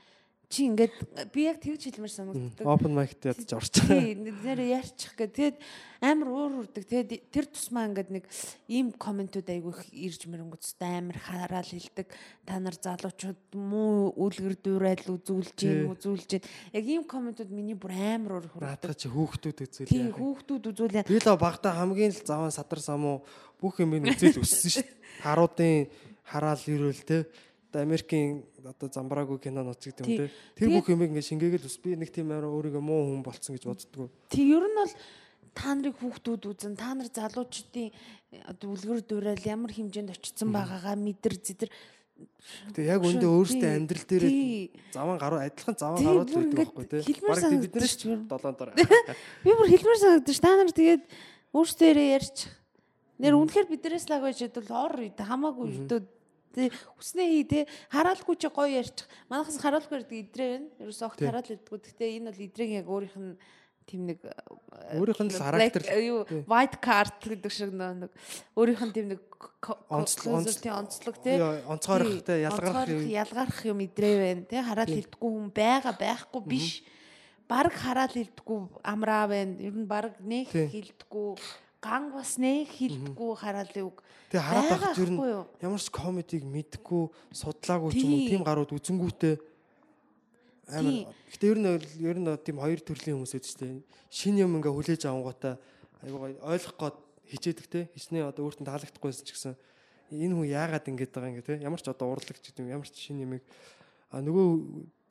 Чи ингээд би яг тэгж хэлмээр санагддаг. Open mic ядаж орч. Тий, нэр ярьчих гэ. Тэгээд амар уур урдаг. Тэгээд тэр тусмаа ингээд нэг ийм комментүүд айгүй их ирж мэрэнгүүт өстой амар хараал хэлдэг. Та нар залуучууд муу үлгэр дуурайл үзүүлж гин үзүүлж гин. Яг ийм комментүүд миний бүр амар уур хүрдэг. Наадах чи хүүхдүүд үзэл Тий, хүүхдүүд үзүүлээ. Би л багтаа хамгийн л заван садар самуу бүх юм ин үзэл өссөн шүү. Харуудын хараал ирүүл те. Одоо Америкийн одоо замбраагүй кинонууд ч гэдэг юм те. Тэр бүх юм ингээ шингээгээд ус би нэг тийм амар өөрийгөө муу хүн болцсон гэж боддгоо. Тэг ер нь бол та нарыг хүүхдүүд үзэн та нар залуучдын э, үлгэр дуурайл ямар хэмжээнд очсон байгаагаа мэдэр зэдэр Тэгээ яг Тий. өөртөө амьдрал дээр заван гаруу адилхан заван гарууд ингээд байхгүй хэлмээр Бараг тий бид санагдаж нэрс шүү. долоон дор. би бүр хэлмээр санагдаж та нар тэгээд өөрсдөө ярьж нэр үнэхээр биднээс лаг байж бол ор хамаагүй өдөө Тэ хүснээ хий те хараалгүй чи гоё ярьчих. Манайхаас хараалгүй ярьдаг идрээ байна. Ерөөс огт Тий. хараал ярьдаггүй. Гэхдээ энэ бол идрийн яг өөрийнх нь тийм нэг э, Өөрийнх нь характер. э, юу Тий. white card гэдэг шиг нэг өөрийнх нь тийм нэг Онцлог- тий, онцлог Яа, онцгойрох ялгарх Онцгойрох, юм. ялгарх юм идрээ байна те хараал хилдэггүй хүн байгаа байхгүй биш баг хараал хилдэггүй амраа байна ер нь баг нэг Тий. хилдэггүй ган бас нэг хилдэггүй хараалын үг Тэгээ хараад байхад ер нь ямар ч комедиг мэдгүй судлаагүй ч юм уу Тий. тийм гарууд үзэнгүүтээ амар. Гэтэ ер нь ер нь тийм хоёр төрлийн хүмүүс шүү дээ. Шин юм ингээ хүлээж авангуудаа айгуу ойлгох гээд хичээдэг те. Хичнээн одоо өөртөө таалагдахгүйсэн ч гэсэн энэ хүн яагаад ингэж байгаа юм те. Ямар ч одоо урлаг ч гэдэг юм ямар ч шин юмыг а нөгөө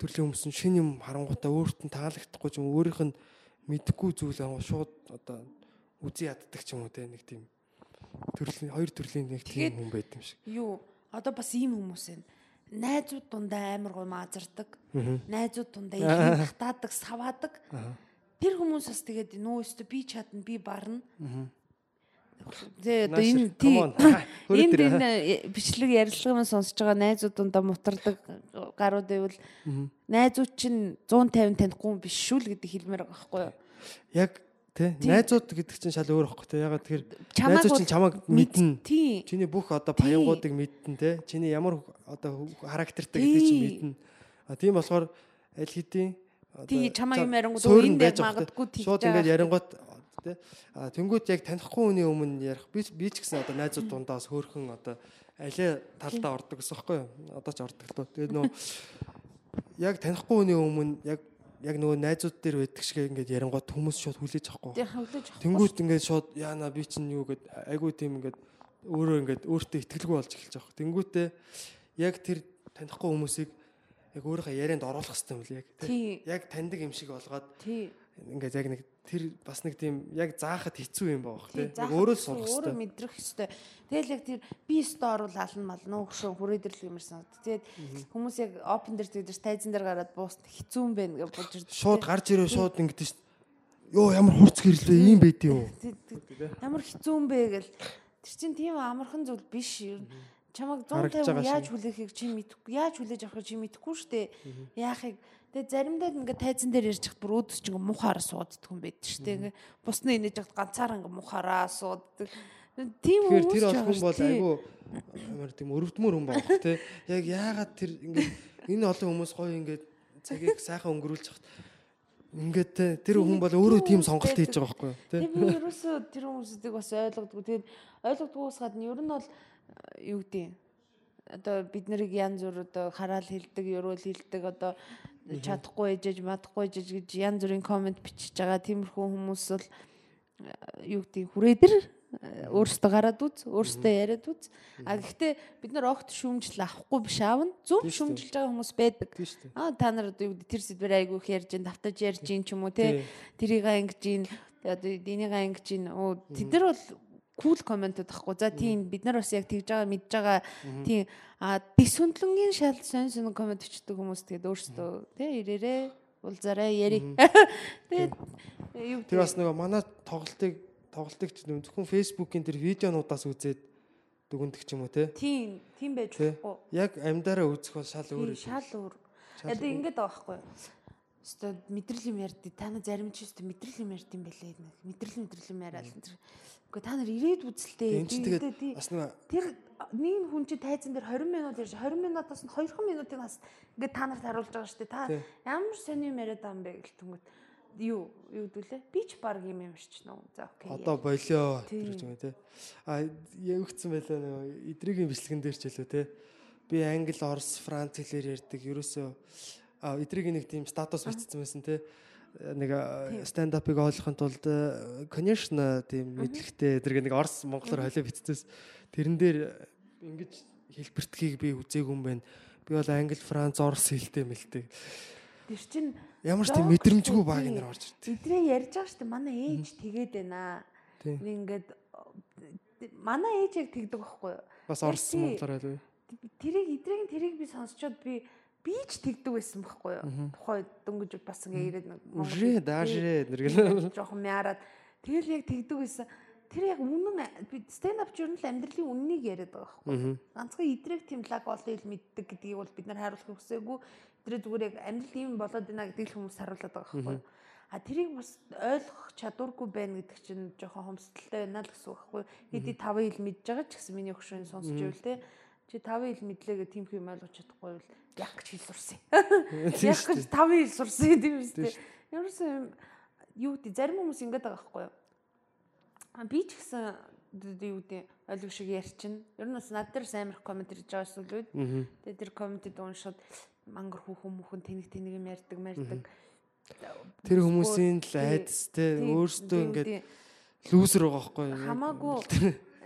төрлийн хүмүүс нь шин юм харангуудаа өөртөө таалагдахгүй ч юм өөрийнх нь мэдхгүй зүйл ангуу шууд одоо үзий яддаг ч юм уу те нэг тийм төрлийн хоёр төрлийн нэг тийм хүн байт юм шиг. юу одоо бас ийм хүмүүс байна. Найзууд дундаа амар гой маазардаг. Найзууд дундаа их татаадаг, саваадаг. Тэр хүмүүс бас тэгээд нөө өстө би чадна, би барна. Тэгээ одоо энэ энд энэ бичлэг ярилцлагын сонсож байгаа найзууд дундаа мутардаг гарууд байвал найзууд чинь 150 танихгүй хүн биш шүү л гэдэг хэлмээр байгаа байхгүй юу? Яг тий найзууд гэдэг чинь шал өөр байхгүй тий. Ягаад тэгэхээр найзууд чинь чамайг мэднэ. Тий. Чиний бүх одоо паянгуудыг мэднэ те. Чиний ямар одоо характертай гэдэг чинь Тий. мэднэ. А тийм болохоор аль хэдийн Тий, чамаа юм ярингууд байж байгаа магадгүй те. тэгж Шууд ингээд ярингууд те. А тэнгууд яг танихгүй хүний өмнө ярих би би ч гэсэн одоо найзууд дундаа бас хөөрхөн одоо алиа талдаа ордог гэсэн юу? Одоо ч ордог л доо. Тэгээд нөө яг танихгүй хүний өмнө яг яг нөгөө найзууд дээр байдаг шиг ингээд ярингууд хүмүүс шууд хүлээж авахгүй. Тий хавлаж авахгүй. Тэнгүүт ингээд шууд яана би чинь юу гэд айгуу тийм ингээд өөрөө ингээд өөртөө ихтгэлгүй болж эхэлж байгаа. Тэнгүүтээ яг тэр танихгүй хүмүүсийг яг өөрийнхөө ярианд оруулах хэрэгтэй юм л яг таньдаг юм шиг болгоод Тий. Ингээд яг нэг тэр бас нэг тийм яг заахад хэцүү юм баах тий. Өөрөө хэцүү, сурах өөрөө хэрэгтэй. мэдрэх хэрэгтэй. Тэгэл яг тэр би өстө орвол ална мал нөөхшөө хүрээдэрлэг юмэр санагд. Тэгээд хүмүүс яг open дээр тэгдэж тайзан дээр гараад буусна хэцүү юм байна гэж бодож ирдэг. Шууд гарч ирээ шууд ингээд шүү дээ. Йоо ямар хурц гэрлээ ийм байд юм. Ямар хэцүү юм бэ гэл. Тэр чинь тийм амархан зүйл биш. Чамайг Харагдаж 150 байгаа яаж хүлээхийг чи мэдэхгүй, яаж хүлээж авахыг чи мэдэхгүй штэ. Яахыг Тэгээ заримдаа ингээд тайзан дээр ярьж хат бүр өөдөс чинь мухаараа сууддаг юм байдаг шүү дээ. Бусны инээж хат ганцаараа ингээ мухаараа сууддаг. Тийм хүмүүс тэр ч бол тий. айгүй амар тийм өрөвдмөр хүн байх те. Яг яагаад тэр ингээд энэ олон хүмүүс гоё ингээд цагийг сайхан өнгөрүүлж хат ингээд тэр хүн бол өөрөө тийм сонголт хийж байгаа байхгүй юу. Тэгээ би ерөөсөө тэр хүмүүсийг бас ойлгодгүй. Тэгээд ойлгодгоос гадна ер нь бол юу гэдэг одоо бид нарыг янз бүр одоо хараал хилдэг, ерөөл хилдэг одоо чадахгүй ээжэж, мадахгүй ээжэж гэж янз бүрийн комент бичиж байгаа. Тиймэрхүү хүмүүс бол э, юу гэдэг хүрээдэр э, өөрсдөө гараад үз, өөрсдөө яриад үз. А гэхдээ бид нар огт шүүмжил авахгүй биш аавна. Зөв шүүмжилж байгаа хүмүүс байдаг. Аа та нар одоо юу тэр сэдвэр айгүйх ярьж, ин давтаж ярьж ин ч юм уу те. Тэрийг ангиж ин одоо энийг ангиж ин оо тэд нар бол кул комментод ахгүй. За тийм бид нар бас яг тэгж байгаа мэдж байгаа тийм а дисүндлэнгийн шал сонь сонь коммент бичдэг хүмүүс тэгээд өөрсдөө тий ирээрээ уулзаарай яри. Тэгээд юу Тэр бас нөгөө манай тоглолтыг тоглолтыг ч зөвхөн фэйсбүүкийн тэр видеонуудаас үзээд дүгндэг ч юм уу те. тийм тийм байж Тий. болохгүй. Яг амьдараа үзэх бол шал өөр. Шал өөр. Өөр. ингэж байгаа байхгүй юу? Өстө мэдрэл юм ярьд. Та нар зарим ч өстө мэдрэл юм ярьд юм бэлээ. Мэдрэл мэдрэл юм яриад Үгүй та нар ирээд үзэлтэй. Энд чинь тэгээд бас нөгөө тэр нэг хүн чи тайзан дээр 20 минут ярьж 20 минутаас нь 2 минутын нас ингээд та нарт харуулж байгаа шүү дээ. Та ямар сони юм яриад байгаа юм бэ гэл тэнгүүд юу юу гэдүүлээ? Би ч баг юм юм шичнэ. За окей. одоо болио тэр юм те. А явагдсан байлаа нөгөө эдрийн бичлэгэн дээр ч хэлөө те. Би англи, орос, франц хэлээр ярьдаг. Ерөөсөө эдрийн нэг тийм статус бичсэн байсан те. Нэг stand up-ыг ойлгохын тулд конечно тийм мэдлэгтэй эдрэг нэг орос монголоор холио бичсэн. Тэрэн дээр ингэж хэлбэртгийг би үзээгүй юм байна. Би бол англи, франц, орос хэлтэй мэлтэй. Тэр чин Ямар ч тийм мэдрэмжгүй баг нэр орж ирдэг. Эдрээ ярьж байгаа шүү дээ. Манай ээж тэгээд байна. Ингээд манай ээж яг тэгдэг байхгүй юу? Бас тий. монголоор хэлээ. Тэрийг эдрийн тэрийг би сонсчод би би ч тэгдэг байсан байхгүй юу? Тухай дөнгөж бас ингээ ирээд Үрээ даашээ нэргэл. жоохон мяарад тэгэл яг тэгдэг байсан. Тэр яг үнэн би stand up journal амьдралын үннийг яриад байгаа байхгүй. Ганцхан идрэг тийм лаг олон ил мэддэг гэдгийг бол бид нар харуулах хүсээгүй. Тэрээ зүгээр яг амьдрал ийм болоод байна гэдгийг л хүмүүс харуулдаг байгаа байхгүй. А тэрийг бас ойлгох чадваргүй байна гэдэг чинь жоохон хомсдолтой байна л гэсэн үг байхгүй. Хэдий 5 ил мэдж байгаа ч гэсэн миний өгшөнд сонсч ивэл те. Чи 5 ил мэдлээгээ тийм юм ойлгож чадахгүй бол яг гэж хэл сурсан. Яг гэж 5 ил сурсан тийм үстэй. Ерөөсөө юу гэдэг зарим хүмүүс ингэдэг байгаа байхгүй юу? Би ч гэсэн юу гэдэг ойлгох шиг ярьчин. Ер нь бас над дээр амар коммент ирж байгаа сүлүүд. Тэгээ тэр комментэд уншаад мангар хүүхэн мөхөн тэнэг тэнэг юм ярьдаг мардаг. Тэр хүмүүсийн л Тий. айдас те Тийм, өөрсдөө тийм, ингээд лүүсэр байгаа байхгүй юу? хамаагүй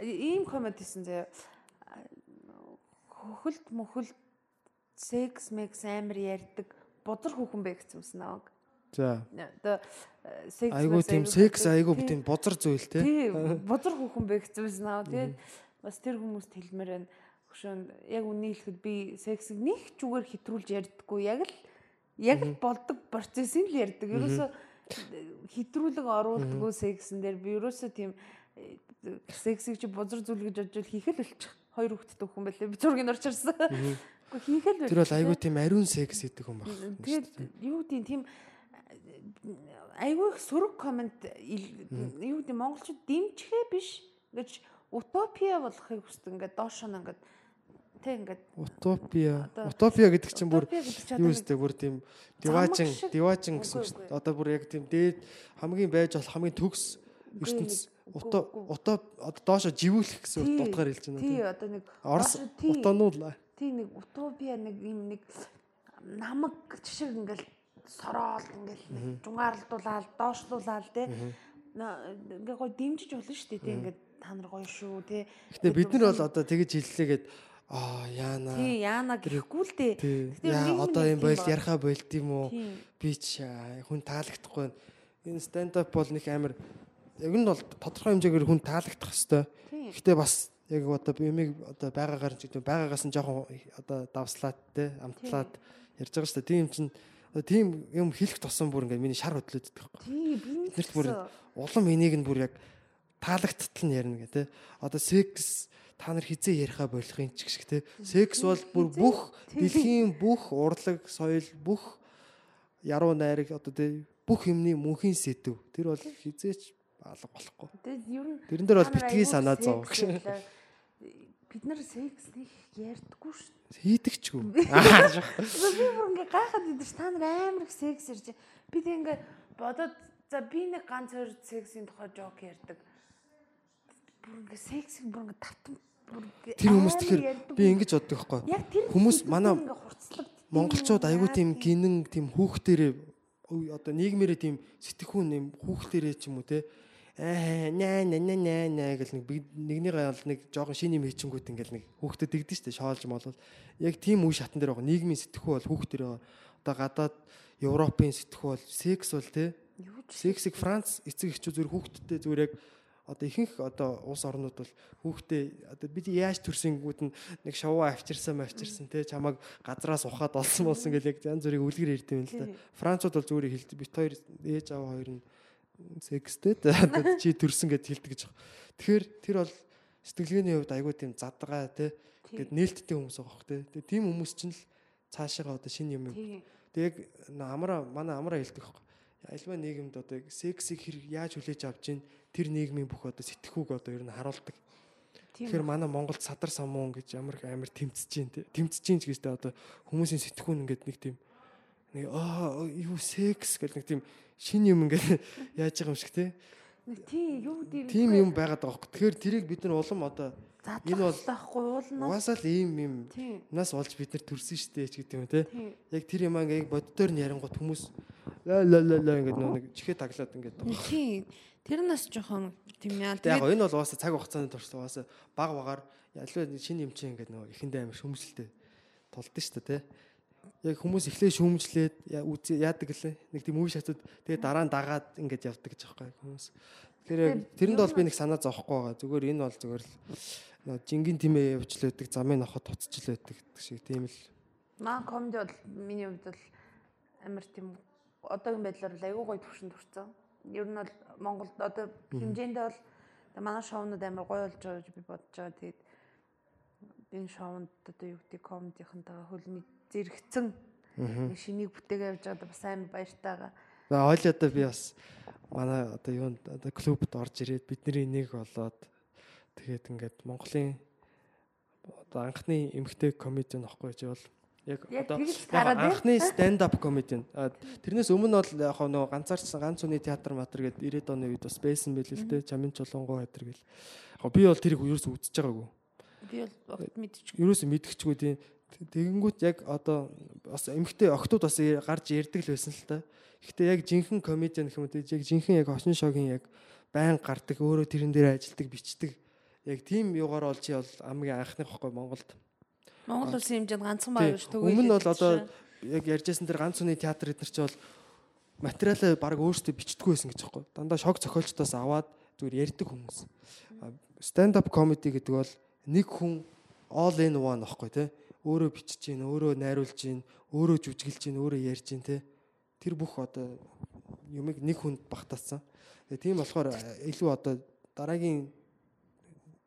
ийм коммент хийсэн заяа. Хөхөлт мөхөлт секс мекс амар ярьдаг бузар хүүхэн бэ гэсэн юмсан аа. За. Одоо секс Айгуу тийм секс айгуу тийм бозар зүйл те. Тий, бузар хүүхэн бэ гэсэн байсан аа. Тэгээд бас тэр хүмүүст хэлмээр байна. Хөшөөнд яг үнийг хэлэхэд би сексийг нэг ч үгээр хэтрүүлж ярьдаггүй. Яг л яг л болдог процессыг л ярьдаг. Ерөөсө хэтрүүлэг оруулдаггүй сексэн дээр би ерөөсө тийм э, сексийг чи бузар зүйл гэж бодвол хийх л болчих. Хоёр хүүхэдтэй хүн байлээ. Би зургийг орчирсан. Гэхдээ хийх л Тэр бол айгуу тийм ариун секс гэдэг юм байна. Тэгээд юу гэдэг тийм айгүй их сөрөг комент юу гэдэг монголчууд дэмжихээ биш гэж утопия болохыг хүсдэг ингээд доош нь ингээд тэг ингээд Утопия. Утопия гэдэг чинь бүр юу өстэй бүр тийм диважин диважин гэсэн үг шүү дээ. Одоо бүр яг тийм дээд хамгийн байж болох хамгийн төгс ертөнц үгүй. утоо одоо доошо живүүлэх гэсэн утгаар хэлж байна. Тий одоо нэг Орос доош- тий, нэг утопия нэг юм нэг намаг шиг ингээл сороол ингээл жунгаарлуулаад доошлуулаад те ингээ гой дэмжиж болно шүү дээ те ингээд та нар гоё шүү те Гэтэ бид нар бол одоо тэгэж хэллээгээд аа яана. тий яана гэхгүй л дээ. Яа одоо юм байна. ярахаа болд юм уу? Би ч хүн таалагдахгүй. Энэ up бол нэг амар яг нь бол тодорхой хэмжээгээр хүн таалагдах хэвээр. Гэхдээ бас яг одоо би юмыг одоо байгаагаар ч гэдэг байгаагаас нь жоохон одоо давслаад те амтлаад ярьж байгаа шүү дээ. Тийм чинь тийм юм хэлэх тусам бүр ингээд миний шар хөдлөөд идэх байхгүй. Биднэрт бүр улам энийг нь бүр яг таалагдтал нь ярина гэ те. Одоо секс та нар хизээ яриха болох юм ч гэх шиг те. Секс бол бүр бүх дэлхийн бүх урлаг, соёл, бүх яруу найраг одоо те бүх юмны мөнхийн сэдв. Тэр бол хизээч алга болохгүй. тэгээд ер нь Тэрэн дээр бол битгий санаа секс зов ярьлаа. бид нар секс нэг ярьдаггүй шүү Хийдэгчгүй. би бүр ингээ гайхаад идэж та нар амар их секс ярьж байна. би тэг ингээ бодоод за би нэг ганц хоёр сексийн тухай жок ярьдаг. бүр ингээ сексийг бүр ингээ ингээ Тэр хүмүүс тэгэхээр би ингэж боддог байхгүй. хүмүүс манай Монголчууд уу, айгүй тийм. гинэн тийм хүүхдэрээ одоо нийгмээрээ тийм сэтгэхүүн юм хүүхдэрээ ч юм уу те аа наа наа наа наа гэл нэг нэгнийгээ бол нэг жоохон шин юм хийчингүүт ингээл нэг хүүхдэд дэгдэн штэ шоолж молвол. Яг тийм үе шатан дээр байгаа. Нийгмийн сэтгэхүй бол хүүхдэрээ одоо гадаад Европын сэтгэхүй бол секс бол те. Сексийг Франц эцэг эхчүүд зүгээр хүүхдтэй зүгээр яг одоо ихэнх одоо улс орнууд бол хүүхдээ одоо бид яаж төрсөнгүүд нь нэг шоу авчирсан авчирсан те. Чамайг газраас ухаад олсон болсон гэл яг янз бүрийн үлгэр ярьд юм л да. Францууд бол зүгээр хэлдэг бит хоёр ээж аав хоёр нь секстэй чи төрсөн гэд хэлдэг гэж. Тэгэхээр тэр бол сэтгэлгээний хувьд айгүй тийм задгаа те гэд нээлттэй хүмүүс байгаа хөх те. Тэгээ тийм хүмүүс чинь л цаашаага одоо шинэ юм Тэг яг амраа манай амраа хэлдэг байхгүй. Альва нийгэмд одоо сексийг хэр яаж хүлээж авч гин тэр нийгмийн бүх одоо сэтгхүүг одоо ер нь харуулдаг. Тэгэхээр манай Монголд садар самуун гэж ямар их амар тэмцэж те. Тэмцэж гин ч гэжтэй одоо хүмүүсийн сэтгхүүн ингээд нэг тийм нэг аа юу секс гэх нэг тийм шин юм ингээд яаж байгаа юм шиг те. нэг тий юу гэдэг Тийм юм байгаад байгаа байхгүй. Тэгэхээр тэрийг бид нар улам одоо энэ бол- задлахгүй уулна угаасаа л ийм юм нас олж бид нар төрсөн штэ ч гэдэг юм те. Яг тэр юм ингээ боддоор нь ярингууд хүмүүс ла ла ла ла ингээд нэг чихээ таглаад ингээд байгаа. тий тэр нас жоохон тийм яа яг энэ бол угаасаа цаг хугацааны турш угаасаа баг багаар ялваа шинэ юм чинь ингээд нөө ихэндээ амар шүмжлэлтэй тулдсан дээ тий. Яг хүмүүс эхлээ шүүмжлээд яадаг гэлээ. Нэг тийм үе шатууд тэгээ дараа нь дагаад ингээд явдаг гэж байгаа хүмүүс. Тэгэхээр тэрэнд бол би нэг санаа зовхгүй байгаа. Зүгээр энэ бол зүгээр л жингийн тимээ явуулдаг, замын нохот туцчил байдаг гэх шиг тийм л. Маа комеди бол миний хувьд бол амар тийм одоогийн байдлаар л аягүй гоё төвшөнд хүрсэн. Ер нь бол Монголд одоо хэмжээндээ бол манай шоунууд амар гоё болж байгаа гэж би бодож байгаа. Тэгээд энэ шоунд одоо юу гэдэг комедийнхантайгаа хөлний зэрэгцэн шинийг бүтээгээ явж байгаад бас амар баяртай байгаа. За ойл одоо би бас манай одоо юунд одоо клубт орж ирээд бидний нэг болоод тэгээд ингээд Монголын одоо анхны эмгтэй комедиан ахгүй чи бол яг одоо анхны stand up comedian. Тэрнээс өмнө бол яг нөгөө ганцаарчсан ганц үний театр матер гээд 90-ад оны үед бас байсан байл л те чамин чулуунгоо хатэр гэл. Яг би бол тэрийг ерөөс үзэж байгаагүй. Би бол огт мэдчих. Ерөөс мэдчихгүй тийм тэгэнгүүт яг одоо бас эмгтэй октод бас гарч ярддаг л байсан л та. Гэхдээ яг жинхэнэ комедиан гэх юм те яг жинхэнэ яг очин шогийн яг байн гардаг өөрөө тэрэн дээр ажилдаг бичдэг. Яг тийм юугаар бол чи бол хамгийн анхны хөхгүй Монголд. Монгол улсын хэмжээнд ганцхан Тий. байгаа шүү дээ. Өмнө нь бол одоо яг ярьжсэн тэр ганц үний театр эднэр чи бол материалаа баг өөртөө бичдэггүй байсан гэж аахгүй. Дандаа шок зохиолчдоос аваад зүгээр ярьдаг хүмүүс. Stand up comedy гэдэг бол нэг хүн all in one аахгүй те. Өөрөө бичиж гин, өөрөө найруулж гин, өөрөө жүжиглэж гин, өөрөө ярьж гин те. Тэр бүх одоо юмыг нэг хүнд багтаасан. Тийм болохоор илүү одоо дараагийн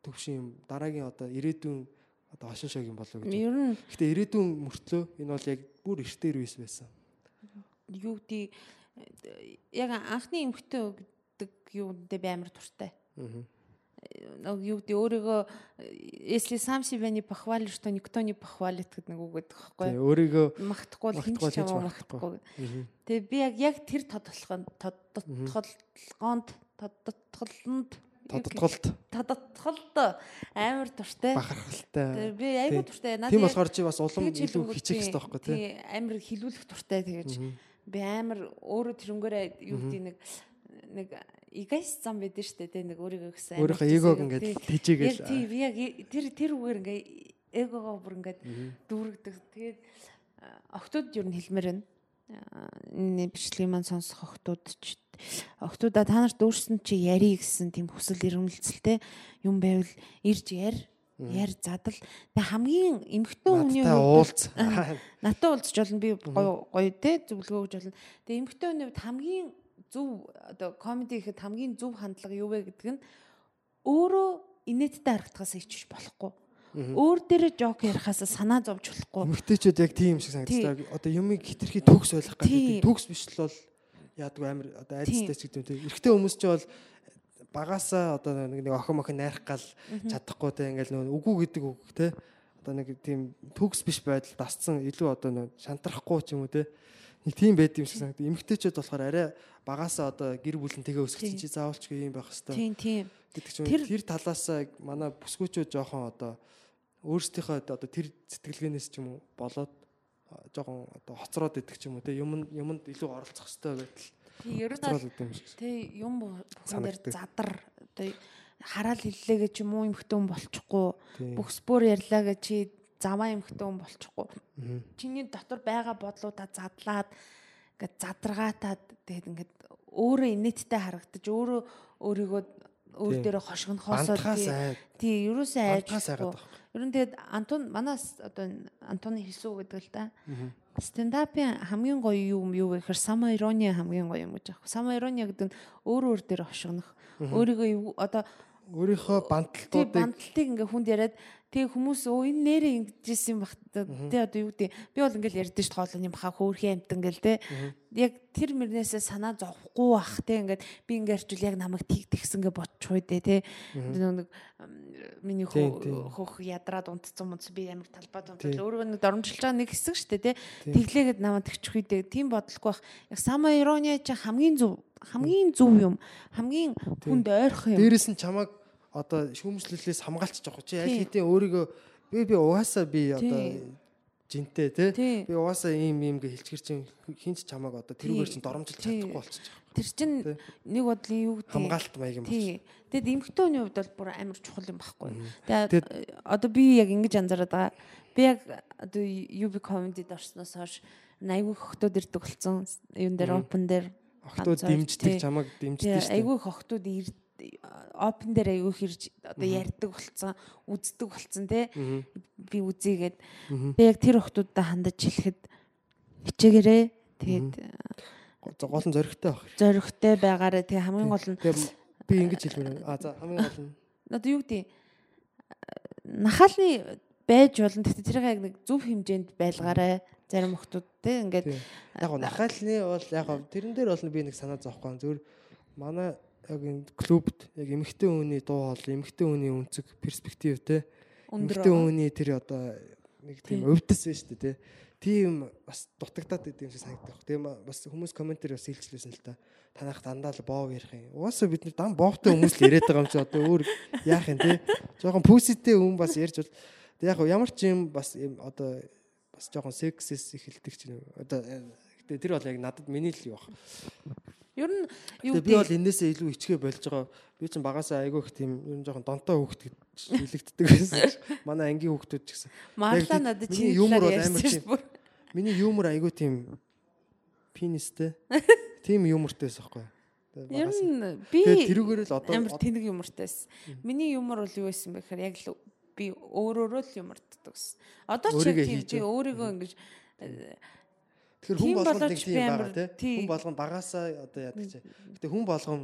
төвшин юм, дараагийн одоо ирээдүйн одоо хошин шог юм болов гэж. Ер нь Гэхдээ ирээдүйн мөртлөө энэ бол яг бүр эртээр үес байсан. юу гэдэг яг анхны эмхтэй гэдэг юундээ би амар дуртай. Аа. Нэг юу гэдэг өөрийгөө если сам себя не похвалишь, что никто не похвалит гэдэг нэг үг гэдэг Тэгээ хэвгүй. өөрийгөө Магтахгүй бол хэн ч чамаа магтахгүй. Тэгээ би яг яг тэр тодтолгоонд тодтолгоонд тодтолгоонд тодтолголт тодтолголт амар дуртай. бахархалтай. Тэгээ би айгүй дуртай. Надад Тийм болохоор чи бас улам илүү хичээх хэрэгтэй байхгүй тий. тий, амар хилүүлэх дуртай тэгэж. Би амар өөр тэрнгээрээ юу гэдэг нэг нэг эгоист зам байдэн штэ тий нэг өөрийгөө гэсэн Өөрийнхөө эгог ингээд тэжээгээл тий би яг тэр тэр үгээр ингээ эгогоо бүр ингээд дүүргдэг. Тэгээд охтууд юу н хэлмээр байна. Энэ бичлэгийн маань сонсох охтууд ч охтуудаа та нарт өөрсөнд чи яри гэсэн тийм хүсэл эрмэлзэлтэй юм байвал ирж яр яр задал тэг хамгийн эмхтэн хүний уулз. Натаа уулзч болно би гоё гоё те зөвлөгөө өгч болно. Тэгээ эмгтэн хүний хувьд хамгийн зөв одоо комеди гэхэд хамгийн зөв хандлага юу вэ гэдэг нь өөрөө инээдтэй харагдахаас ичж болохгүй. Өөр дээрээ жок ярихаас санаа зовж болохгүй. Эмэгтэйчүүд яг тийм шиг санагддаг. Одоо юмыг хитрхи төгс ойлгох гэдэг. Төгс биш л бол яадгүй амир одоо айдастай ч гэдэг юм тий. Эрэгтэй хүмүүс ч бол багасаа одоо нэг нэг охин охин найрах гал чадахгүй те ингээл нөө үгүй гэдэг үг те одоо нэг тийм төгс биш байдал дасцсан илүү одоо шантрахгүй ч юм уу те нэг тийм байд юм шиг санагдав. Эмэгтэйчүүд болохоор арай багасаа одоо гэр бүлэнтэйгээ өсгсөн Тий. чи заавалчгүй юм байх хэвээр Тийм тийм. гэдэг чинь Тэр- талаас манай бүсгүүчүүд жоохон одоо өөрсдийнхөө одоо тэр сэтгэлгээнээс ч юм уу болоод жоохон одоо хоцроод идэх ч юм уу те юм юмд илүү оролцох хэрэгтэй байтал Тийм ер нь идэв юм бүхэн дээр задар одоо хараал хэллээ гэж юм уу эмхтэн болчихгүй. Тийм. Бүхспөр ярьлаа гэж чи заваа эмхтэн болчихгүй. Мгм. чиний дотор байгаа бодлуудаа задлаад ингээд задаргаатаад тэгээд ингээд өөрөө инээдтэй харагдаж өөрөө өөрийгөө өөр дээрээ хошигнохоосоо тий ерөөсөө айж бантгаас айгаад болохгүй. Ер нь тэгээд Антон манаас одоо Антоны хэлсүү гэдэг л да. Стендапын хамгийн гоё юм юу вэ гэхээр сама ирони хамгийн гоё юм гэж аах. Сама ирони гэдэг нь өөр өөр дээр хошигнох. Өөрийгөө одоо өөрийнхөө банталтуудыг банталтыг ингээ хүнд яриад тэг хүмүүс өө энэ нэрээ ингэжсэн баг тий одоо юу гэдэг би бол ингээл ярьдэн ш тоолны юм хаа хөөрхөн амтан гэл тий яг тэр мөрнөөсөө санаа зовхгүй бах тий ингээд би ингээ ярьчвал яг намайг тийг тэгсэнгээ бодчихгүй дээ тий нэг миний хөөх ядраад унтцсан мунц би амар талбайд Тийм. унтал өөрөө нэг дормжилж байгаа нэг хэсэг штэ тий. Тэглээгээд намайг тэгчихгүй дээ. Тийм бодлохгүй бах яг сама ирони чи хамгийн зөв хамгийн зөв юм. Хамгийн хүнд ойрхон юм. Дээрэс нь чамайг одоо шүүмжлэлээс хамгаалчих жоох чи аль хэдийн өөрийгөө би би угаасаа би одоо жинтэй те Тий. би угаасаа ийм ийм гэ хэлчихэр чинь хинч чамайг одоо тэрүүгээр чинь доромжилж чадахгүй болчих. Тэр чин Тий. нэг бодлын юу гэдэг Хамгаалт маяг юм Тий. Тэгэд эмхтөний хувьд бол бүр амар чухал юм. Тэгэд- Тэгээд одоо би яг ингэж анзаараад байгаа. Би яг одоо UB comedy-д орсноос хойш айгүй хөхтүүд ирдэг болсон. Юун дээр open дээр Охтууд дэмждэг тий, дэмждэг шүү дээ. айгүй хөхтүүд ирд open дээр айгүй хэрж одоо ярьдаг болсон, үздэг болсон тий. Мгм. Би үзийгээд Мгм. би яг тэр хөхтүүдтэй хандаж хэлэхэд хичээгээрээ тэгээд Гол нь зөрөгтэй байх. зоригтой байгаараа тэгээ хамгийн гол нь би ингэж хэлмээр. А за хамгийн гол нь одоо юу гэдэг нахаалны байж болно гэхдээ тэрийг яг нэг зөв хэмжээнд байлгаарай зарим хүмүүс те ингээд тийм. яг нахаалны бол яг тэрэн дээр бол би нэг санаа зовхгүй. Зөвөр манай яг энэ клубт яг эмэгтэй хүний дуу хоол, эмэгтэй хүний өнцөг перспектив те. өндөр Эмэгтэй хүний тэр одоо нэг тийм өвдөс байна шүү дээ. Тийм бас дутагдаад байт юм шиг санагдах. Тийм бас хүмүүс комментэр бас хэлжлээсэн л та. Танах дандаа л боов ярих юм. Угаасаа бид нар дан боовтой хүмүүс л яриад байгаа юм чи одоо өөр яах юм те. Жохон пүситэй хүн бас ярьж бол яг ямар ч юм бас одоо бас жоохон сексэс эхэлдэг ч юм. Одоо гэтээ тэр бол яг надад миний л юу баг. Ер нь юу би бол энээсээ илүү ичгээ болж байгаа. Би ч багасаа айгүйх тийм ер нь жоохон донтой хүүхд гэж хэлэгддэг байсан. Манай ангийн хүүхдүүд ч гэсэн. марла надад юмор юмор бол амар бүр Миний юмор айгүй тийм пенистэй. тийм юмртайс аахгүй. Ер нь би тэрүүгээр л одоо амар тэнэг юмртайс. Миний юмр бол юу байсан бэ гэхээр яг л би өөрөөрөө л юмртдаг гэсэн. Одоо ч тийм би өөрийгөө ингэж Тэгэхээр тийм хүн болгонд нэг тийм байгаа амар- тий. тий. Хүн болгонд багасаа одоо яадаг чи. Гэтэ хүн болгоом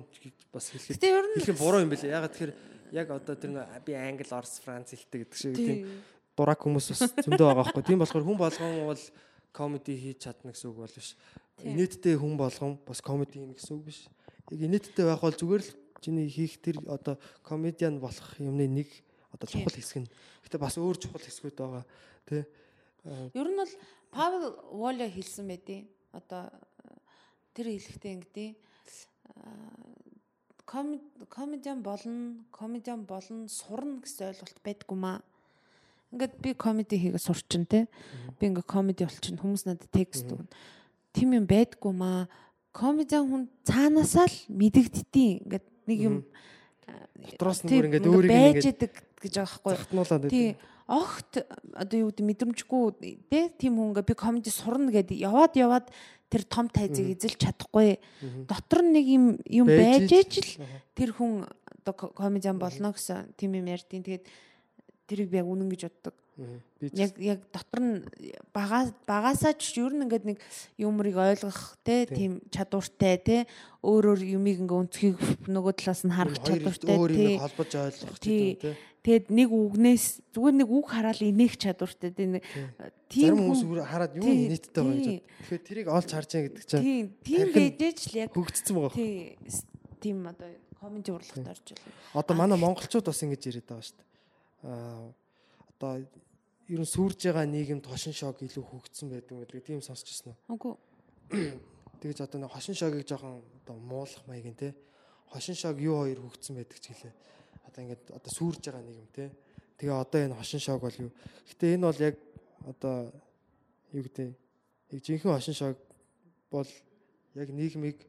бас хэлэхэд хэлэх буруу юм билээ. Ягаад тэгэхээр яг одоо тэр би англи, орс, франц хэлдэг гэдэг шиг тийм тийм дурак хүмүүс бас зөндөө байгаа байхгүй. Тийм болохоор хүн болгоом бол комеди хийж чадна гэсэн үг бол биш. Тийм. Инээдтэй хүн болгоом бас комеди хийнэ гэсэн үг биш. Яг инээдтэй байх бол зүгээр л чиний хийх тэр одоо комедиан болох юмны нэг одоо Тийм. чухал хэсэг нь. Гэтэ бас өөр чухал хэсгүүд байгаа. Тэ. Ер нь бол Павел Волле хэлсэн байдیں۔ Одоо тэр хэлэхдээ ингэдэг э, комедиан болно, комедиан болно, сурна гэсэн ойлголт байдгүй маа. Ингээд би комеди хийгээ сурчин те. Би ингээ комеди болчин хүмүүс надад текст өгнө. Тим юм байдгүй маа. Комедиан хүн цаанаасаа л мэдэгддیں۔ Ингээд нэг юм дотроос нь бүр ингээд өөрийг ингээд байж идэг гэж байгаа байхгүй. Хатнуулаад байдаг. Огт одоо юу гэдэг мэдрэмжгүй тий тийм хүн ингээ би комеди сурна гэдээ яваад яваад тэр том тайзыг эзэлж чадахгүй. Дотор нэг юм юм Байж байж ич- ич л тэр хүн одоо ко- комедиан болно гэсэн тийм юм ярьдیں۔ Тэгээд тэрийг би яг үнэн гэж боддог. Яг яг дотор нь бага багасаа ч ер нь ингээд нэг юмрыг ойлгох те тийм чадвартай те өөрөөр юмыг ингээ өнцгийг нөгөө талаас нь харах чадвартай өөр тий. юм холбож ойлгох Тий. гэдэг тий. Тэгэд нэг үгнээс зүгээр нэг үг хараад инех чадвартай тий нэг тийм хүмүүс хараад юу нийттэй байгаа гэж. Тэгэхээр тэрийг олж харж байгаа гэдэг чинь тийм тийм байж л яг хөгжсөн байгаа. тий с- тийм одоо комеди урлагт орж байна. Одоо манай монголчууд бас ингэж яриад байгаа шүү дээ. Аа одоо ер нь сүрж байгаа нийгэмд хошин шог илүү хөгжсөн байдаг гэдэг тийм сонсч ирсэн үү? Үгүй Тэгэж одоо нэг хошин шогийг жоохон одоо муулах маягийн те. Хошин шог юу хоёр хөгжсөн байдаг ч гэлээ. Одоо ингээд одоо сүрж байгаа нийгэм те. Тэгээ одоо энэ хошин шог бол юу? Гэтэ энэ бол яг одоо юу гэдэг яг жинхэнэ хошин шог бол яг нийгмийг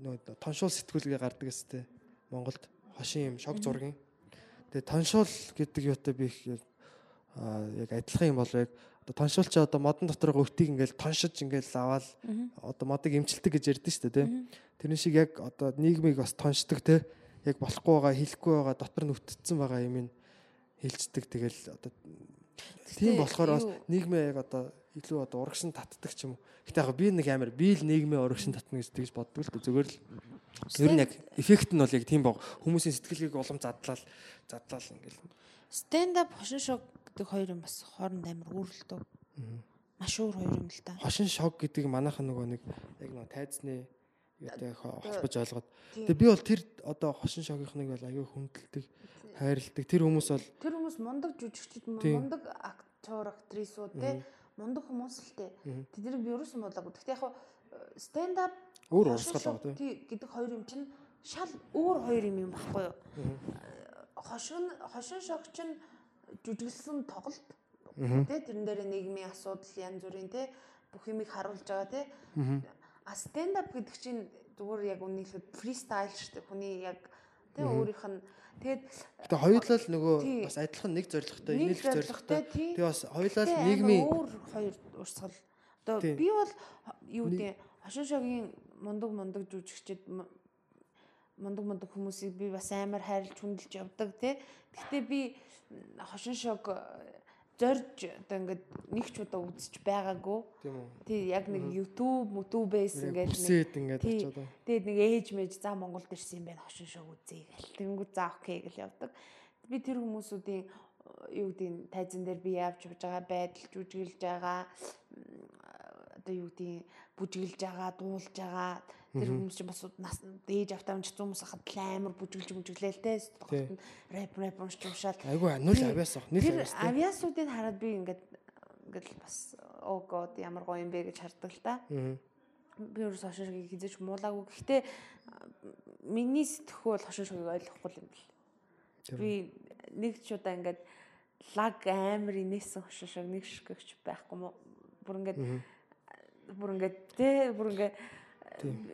нөө тоншуул сэтгүүлгээ гардаг гэстэй Монголд хошин юм шог зургийн. Тэгээ тоншуул гэдэг юутай би их яг адилхан юм бол яг одоо тоншуулч одоо модон дотор өтийг ингээл тоншиж ингээл аваад одоо модыг эмчилдэг гэж ярьдэн шүү дээ тий. Тэрний шиг яг одоо нийгмийг бас тоншдог тий. Яг болохгүй байгаа, хэлэхгүй байгаа, дотор нь үтцсэн байгаа юм ин хэлцдэг. Тэгэл одоо тийм болохоор бас нийгмээ яг одоо илүү одоо урагшин татдаг ч юм уу. Гэтэ яг би нэг амар би л нийгмээ урагшин татна гэж тэгж боддог л дээ. Зүгээр л ер нь яг эффект нь бол яг тийм баг. Хүмүүсийн сэтгэлгээг улам задлал задлал ингээл stand up хошин шог гэдэг хоёр юм бас хооронд амар үүрэлдэг. Маш өөр хоёр юм л да. хошин шог гэдэг манайхан нөгөө нэг яг нөгөө тайзны хо- холбож ойлгоод. Тэгээ би бол тэр одоо хошин шогийнхныг бол аюу хүндэлдэг, хайрладаг. Тэр хүмүүс бол Тэр хүмүүс мундаг жүжигчд мундаг актер актрисууд те мундаг хүмүүс л те. Тэднийг би ерөөсөн бодлоогүй. Гэхдээ яг stand up өөр урсгал байгаа тий. гэдэг хоёр юм чинь шал өөр хоёр юм юм баггүй юу? Хошин хошин шог чинь жүжиглсэн тоглолт тий тэрэн дээр нийгмийн асуудал янз бүрийн тий бүх юмыг харуулж байгаа тий а stand up гэдэг чинь зүгээр яг үнэхээр фристайл шүү дээ хүний яг тий өөрийнх нь тэгээд Тэгээ хоёулаа л нөгөө бас адилхан нэг зорилготой, нэг инээлх зорилготой. тий Тэгээ бас хоёулаа л нийгмийн өөр хоёр урсгал. Одоо би бол юу гэдэг хошин шогийн мундаг мундаг жүжигчд мундаг мундаг хүмүүсийг би бас амар хайрлж хүндэлж явдаг тий. Гэхдээ би хошин шог зорж одоо ингээд нэг ч удаа үзэж байгаагүй. тийм үү. Тий яг нэг YouTube, YouTube-ээс ингээд нэг ингээд очиод. Тэгээд нэг ээж мэж за Монголд ирсэн юм байна хошин шог үзье гэл. Тэнгүү за окей гэл явдаг. Би тэр хүмүүсүүдийн юу гэдэг нь тайзан дээр би явж явж байгаа байдал жүжиглж байгаа одоо юу гэдэг нь бүжиглж байгаа дуулж байгаа тэр хүмүүс чинь бас нас ээж автаа унч хүмүүс хахад амар бүжиглж бүжиглээл те Тий. рэп рэп уншиж уншаал Айгу нүл авяас ах, тэр авяас. тий. авиасуудыг хараад би ингээд ингээд бас оо год ямар гоё юм бэ гэж хардаг л та би өөрөө хошин шогийг хизэж муулаагүй. Гэхдээ миний сэтгэхүй бол хошин шогийг ойлгохгүй юм бэл. Би нэг ч удаа ингээд лаг амар инээсэн хошин шог нэг шигч байхгүй мó. Бүр ингээд бүр ингээд тэ бүр ингээд.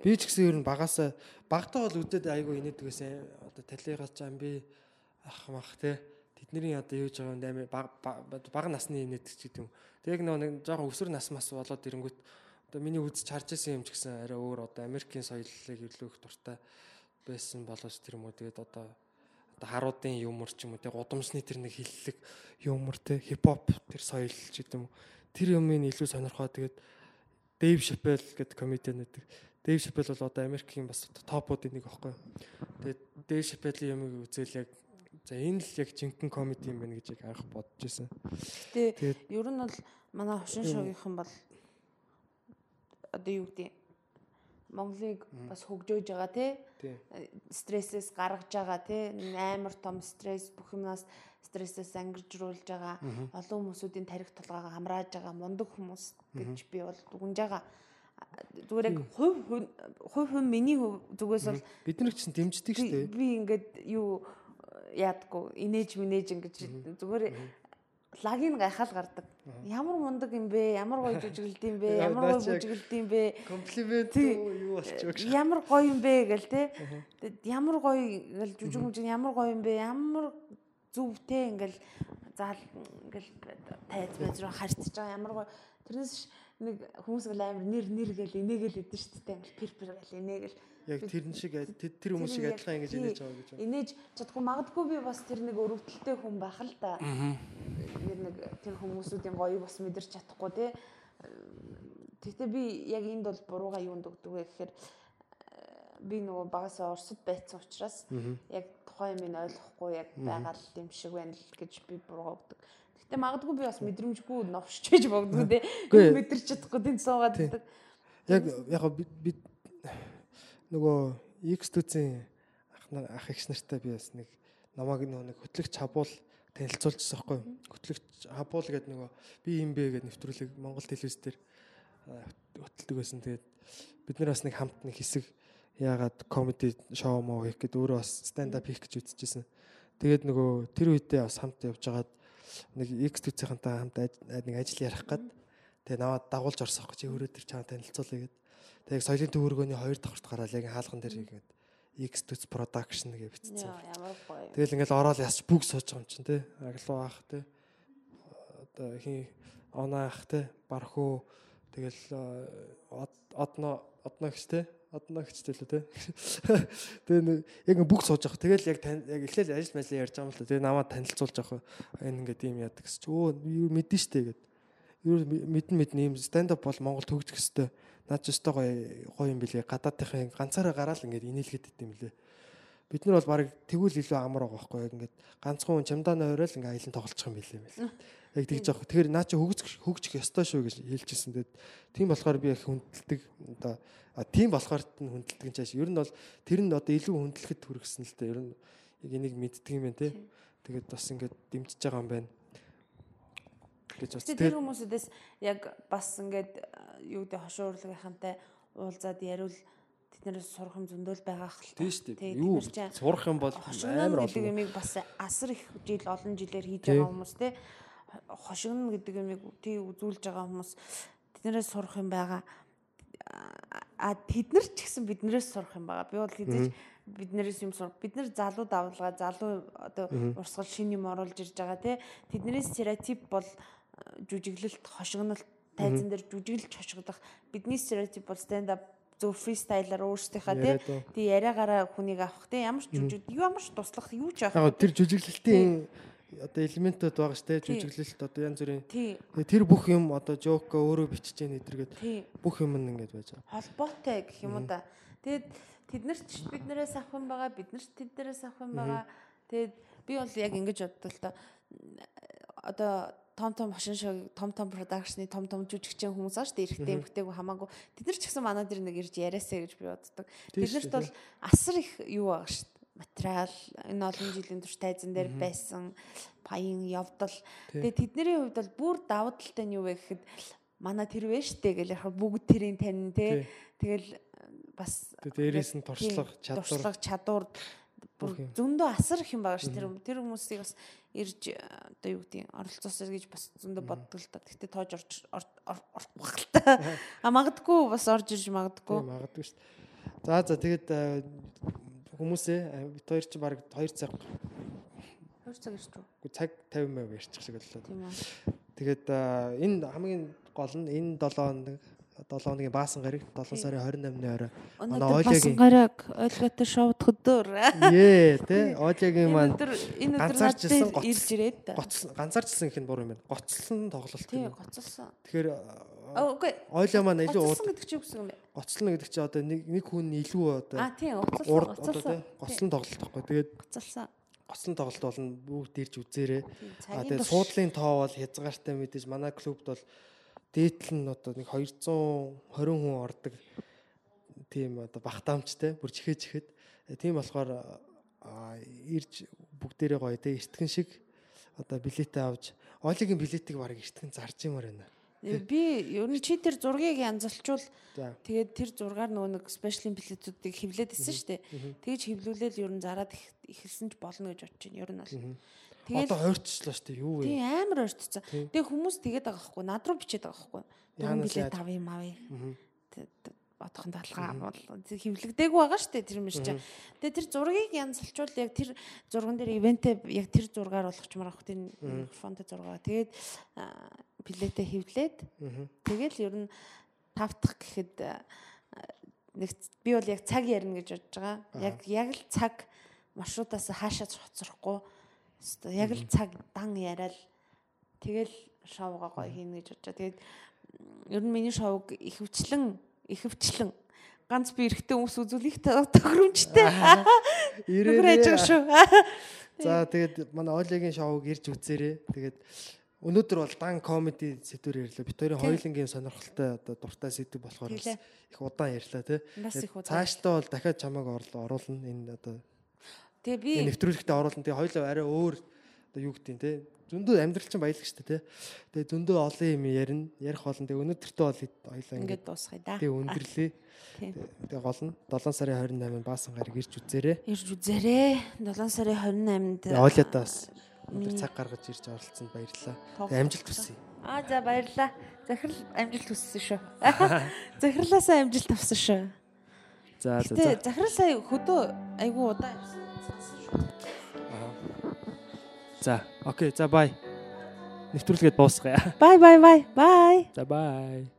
Би ч гэсэн ер нь багасаа багтаа бол үдээд айгу инээдэг гэсэн. Одоо талигаа чам би ах мах те. Тэдний одоо юуж байгаа юм даа баг баг насны инээдэг ч гэдэг юм. Тэг яг нэг жоохон өсвөр нас мас болоод ирэнгүүт одоо миний үзэж харж байсан юм ч гэсэн арай өөр одоо Америкийн соёлыг илүү их дуртай байсан болоос тэр юм уу тэгээд одоо одоо харуудын юмор ч юм уу те гудамжны тэр нэг хиллэг юмор те хипхоп тэр соёл ч гэдэг юм тэр юмыг илүү сонирхоо тэгээд Дэйв Шапел гэдэг комедиан байдаг. Дэйв Шапел бол одоо Америкийн бас топуудын нэг аахгүй. Тэгээд Дэйв Шапелийн юмыг үзэл яг за энэ л яг жинхэнэ комеди юм байна гэж яг анх бодож байсан. Гэтэ ер нь бол манай хошин шоугийнхан бол одоо юу гэдэг Монголыг бас хөгжөөж байгаа тий Тий. стрессээс гаргаж байгаа тий амар том стресс бүх юмнаас стрессээс ангижруулж байгаа олон хүмүүсийн тарих толгойгоо хамрааж байгаа мундаг хүмүүс гэж би бол дүгнж байгаа зүгээр яг хувь хувь хувь миний зүгээс бол Бид нар ч дэмждэг шүү дээ. би ингээд юу яадгүй инээж минээж ингэж зүгээр лагийг гайхаал гардаг. Ямар мундаг юм бэ? Ямар гоё жүжиглд юм бэ? Ямар гоё бүжиглд юм бэ? Комплимент юу болчих вэ? Ямар гоё юм бэ гэл те. Ямар гоё гэл жүжиг мүжиг ямар гоё юм бэ? Ямар зүвтэй ингээл заал ингээл тайз байж руу харьцаж байгаа ямар гоё. Тэрнээс нэг хүмүүс ингээл амар нэр нэр гэл инээгээл идэв шүү дээ. Ингээл пер пер гэл инээгээл Яг тэр шиг тэр хүмүүс шиг адилхан ингэж инээж байгаа гэж байна. Инээж чадахгүй магадгүй би бас тэр нэг өрөвдөлтэй хүн байх л да. Тэр нэг тэр хүмүүсүүдийн гоё бас мэдэрч чадахгүй тий. Тэгтээ би яг энд бол бурууга юунд өгдөг вэ гэхээр би нөгөө багасаа Оросд байцсан учраас яг тухайн юм ойлгохгүй яг байгаа л юм шиг байна л гэж би бурууга өгдөг. Тэгтээ магадгүй би бас мэдрэмжгүй новшч гэж. Үгүй ээ. Мэдэрч чадахгүй тийм суугаад байдаг. Яг яг бид нөгөө X төцийн ах нар ах эгч нартай би бас нэг нөгөө нэг хөтлөгч хабуул танилцуулчихсан юу? Хөтлөгч хабуул гэдэг нөгөө би юм бэ гэдэг нэвтрүүлэг Монгол телевиз дээр а, хөтэлдэг байсан. Тэгээд бид нар бас нэг хамт нэг хэсэг яагаад комеди шоу моо хийх гэдэг өөрөө бас stand up хийх гэж үзчихсэн. Тэгээд нөгөө тэр үедээ бас хамт явж байгаад нэг X төцийнхэнтэй хамт нэг ажил ярих гад Тэгээ наваад дагуулж орсон гэж өөрөө тэр чамаа танилцуулъя гэд. Тэгээ соёлын төвөргөний 2 давхарт гараад яг хаалган дээр ингээд X төц production гэж бичсэн. Тэгэл ингээл ороод ясч бүгд сууж байгаа юм чинь те. Аглуу ах те. Одоо хин оноо ах те. Бархуу тэгэл э, од- одно одно гэж те. Одно гэж төлөө те. Тэгээ нэг яг бүгд сууж байгаа. Тэгэл яг тань яг эхлээл ажил мэлээ ярьж байгаа юм л да. Тэгээ намайг танилцуулж байгаа. Энэ ингээд юм яадаг гэсэн чи өө мэдэн штэ гэд. Юу мэдэн мэдэн юм stand up бол Монгол төгжих хэвээр. Наад ч өстой гоё гоё юм билээ. Гадаадынхын ганцаараа гараал ингээд инээлгээд идэм билээ. Бид нар бол баг тэгвэл илүү амар байгаа байхгүй яг ингээд ганцхан хүн чамдааны орой л ингээд аялан тоглочих юм билээ мэл. Яг тэгж байгаа. Тэгэхээр наа чи хөгжих хөгжих ёстой шүү гэж хэлчихсэн. Тэгээд тийм болохоор би их хүндэлдэг. Одоо тийм болохоор т нь хүндэлдэг юм чааш. Ер нь бол тэр нь одоо илүү хүндлэхэд хүргэсэн л дээ. Ер нь яг энийг мэддэг юм байна те. Тэгээд бас ингээд дэмжиж байгаа юм байна. гэж бас Гэтэ тэр хүмүүсээс яг бас ингээд э, юу гэдэг хошуу урлагийнхантай уулзаад яриул тэднээс сурах юм зөндөл байгаа хэл. Тийм шүү дээ. Юу сурах юм бол амар олон. юмыг бас асар их жил олон жилээр хийж байгаа хүмүүс те хошигно гэдэг юмыг тий үзүүлж байгаа хүмүүс тэднээс сурах юм байгаа а тэд нар ч гэсэн биднээс сурах юм байгаа. Би бол хэзээ биднээс юм сур бид нар залуу давлгаа залуу одоо урсгал шин юм оруулж ирж байгаа те. Тэдний стереотип бол э, жүжиглэлт хошигнолт тайзан дээр жүжиглж хошигдох. Бидний стереотип бол stand up зөв фристайлаар өөрсдийнхаа уу. тий яриагаараа хүнийг авах те. Ямар ч жүжиг ямар ч туслах юу ч авах. Тэр жүжиглэлтийн одоо элементүүд байгаа шүү дээ. Жүжиглэлт одоо янз бүрийн Тэгээ тэр бүх юм одоо жок өөрөө бичиж яах нэдэргээд бүх юм нь ингэж байж байгаа. холбоотой гэх юм уу да. Тэгээд тэд нар ч биднээс авах юм байгаа, бид нар ч тэднээс авах юм байгаа. Тэгээд би бол яг ингэж боддог л доо. Одоо том том хошин шоу, том том продакшны том том жүжигчин хүмүүс аа шүү дээ. Эрэгтэй эмэгтэйг хамаагүй. Тэд нар ч гэсэн манай дээр нэг ирж яриасаа гэж би боддог. Тэднэрт шүү бол асар их юу байгаа шүү. Материал энэ олон жилийн турш тайзан дээр байсан паян явдал. Тэгээд тэдний хувьд бол бүр давуу талтай нь юу вэ гэхэд манай тэр вэ штэ гэл яг бүгд тэрийн тань те. Тэгэл бас Тэгээ дээрээс нь тийм, туршлага, чадвар. туршлага чадвар бүр зөндөө асар их юм байгаа ш тэр тэр хүмүүсийг бас ирж э, одоо юу гэдэг оролцоосоо гэж бас зөндөө боддог л та. Гэтэ тоож орж ор- ор- орохгүй л та. А магадгүй бас орж ирж магадгүй. Магадгүй дээ. За за тэгээд э, хүмүүсээ э, бид хоёр ч баг 2 цаг Хоёр цаг ирч үү? үгүй, цаг 50 маяг ярьчих шиг боллоо. Тийм үү. Тэгээд э, энэ хамгийн гол нь энэ 7 хоног 7 хоногийн баасан гараг 7 сарын 28-ны орой. Өнөөдөр Олягийн- басан гараг ойлгоотой шоуд хөдөр. Ее тэ Олягийн маань энэ өдөр ганцаарч над ирсэн дээр гоц- ирж ирээд. гоцсон ганцаарчсан их нь буруу юм байна. Гоцлон тоглолт Тий, юм. гоцолсон. Тэгэхээр үгүй. Оля маань илүү ууд гэдэг чи юу гэсэн юм бэ? гоцлон гэдэг чинь одоо нэг нэг хүн илүү одоо Аа, тий, гоцолсон. урд одоо Гоцолсон. тэ гоцлон тоглолт байхгүй. Тэгээд Гоцолсон. гоцлон тоглолт болно бүгд ирж үзээрэй. А тэгээд суудлын тоо бол хязгаартай мэдээж манай клубд бол дээдл нь одоо нэг 220 хүн ордог тийм одоо багтаамжтай бүр чихээ чихэд тийм болохоор а, ирж бүгдээрээ гоё те эртгэн шиг одоо билетээ авч Олигийн билетийг баг эртгэн зарж юмар байна. Э, Би ер нь чи тэр зургийг янзалчвал За. тэгээд тэр зургаар нөгөө нэг спешиал билетүүдийг хевлээд исэн шүү дээ. Тэгэж хевлүүлээд ер нь зараад эхэлсэн ч болно гэж бодож байна. Ер нь бол. Тэгээд Одоо ойрчлоо шүү дээ. Юу вэ? тий амар ойртцсан. Тийм. Тэгээ хүмүүс тэгээд байгаа байхгүй. Над руу бичээд байгаа. Дөрөв Яанаас билет авъя мавъя. Бодохын талгаа бол хөвлөгдөөгүй байгаа шүү дээ тэр мэрч чинь. Тэгээ тэр зургийг янзалчвал яг тэр зурган дээр ивэнтээ яг тэр зургаар болгочмаар авах тэр микрофонтой зургаа. Тэгээд билетээ хевлээд тэгэл ер нь тав дахь гэхэд аа, нэг би бол яг цаг ярина гэж бодож байгаа. Яг яг л цаг маршрутаас хаашаа хоцрохгүй. Өстой яг л цаг дан яриад тэгэл шоугаа гоё хийнэ гэж бодож. Тэгээд ер нь миний шоуг ихэвчлэн ихэвчлэн ганц би эрэхтэй хүмүүс үзүүлэх тохиромжтой. Нүгэр ажиг Ирээрээ. шүү. За тэгээд манай Олигийн шоуг ирж үзээрэй. Тэгээд өнөөдөр бол дан комеди сэдвэр ярьлаа. Бид хоёрын хоёулангийн сонирхолтой одоо дуртай сэдв болохоор их удаан ярьлаа тий. Цаашдаа бол дахиад орлоо оруулна энэ одоо Тэгээ би нэвтрүүлэгтээ оруулна. Тэгээ хоёулаа арай өөр одоо юу гэдэг тий. Зөндөө амьдрал чинь баялаг шүү дээ тий. Тэгээ зөндөө олон юм ярина. Ярих болно. Тэгээ өнөөдөртөө бол хоёулаа ингээд дуусгая да. тэгээ өндөрлөө. Тэгээ гол нь 7 сарын 28-нд баасан гараг ирж үзээрэй. Ирж үзээрэй. 7 сарын 28-нд Тэгээ Олиадаас өндөр цаг гаргаж ирж оролцсонд баярлалаа. Тэгээ амжилт хүсье. Аа за баярлаа. Захирал амжилт хүссэн шүү. Захирлаасаа амжилт авсан шүү. За за. Гэтэ захирал сая хөдөө айгу удаа явсан. За, окей, за бай. Нэвтрүүлгээд дуусгая. Бай бай бай. Бай. За бай.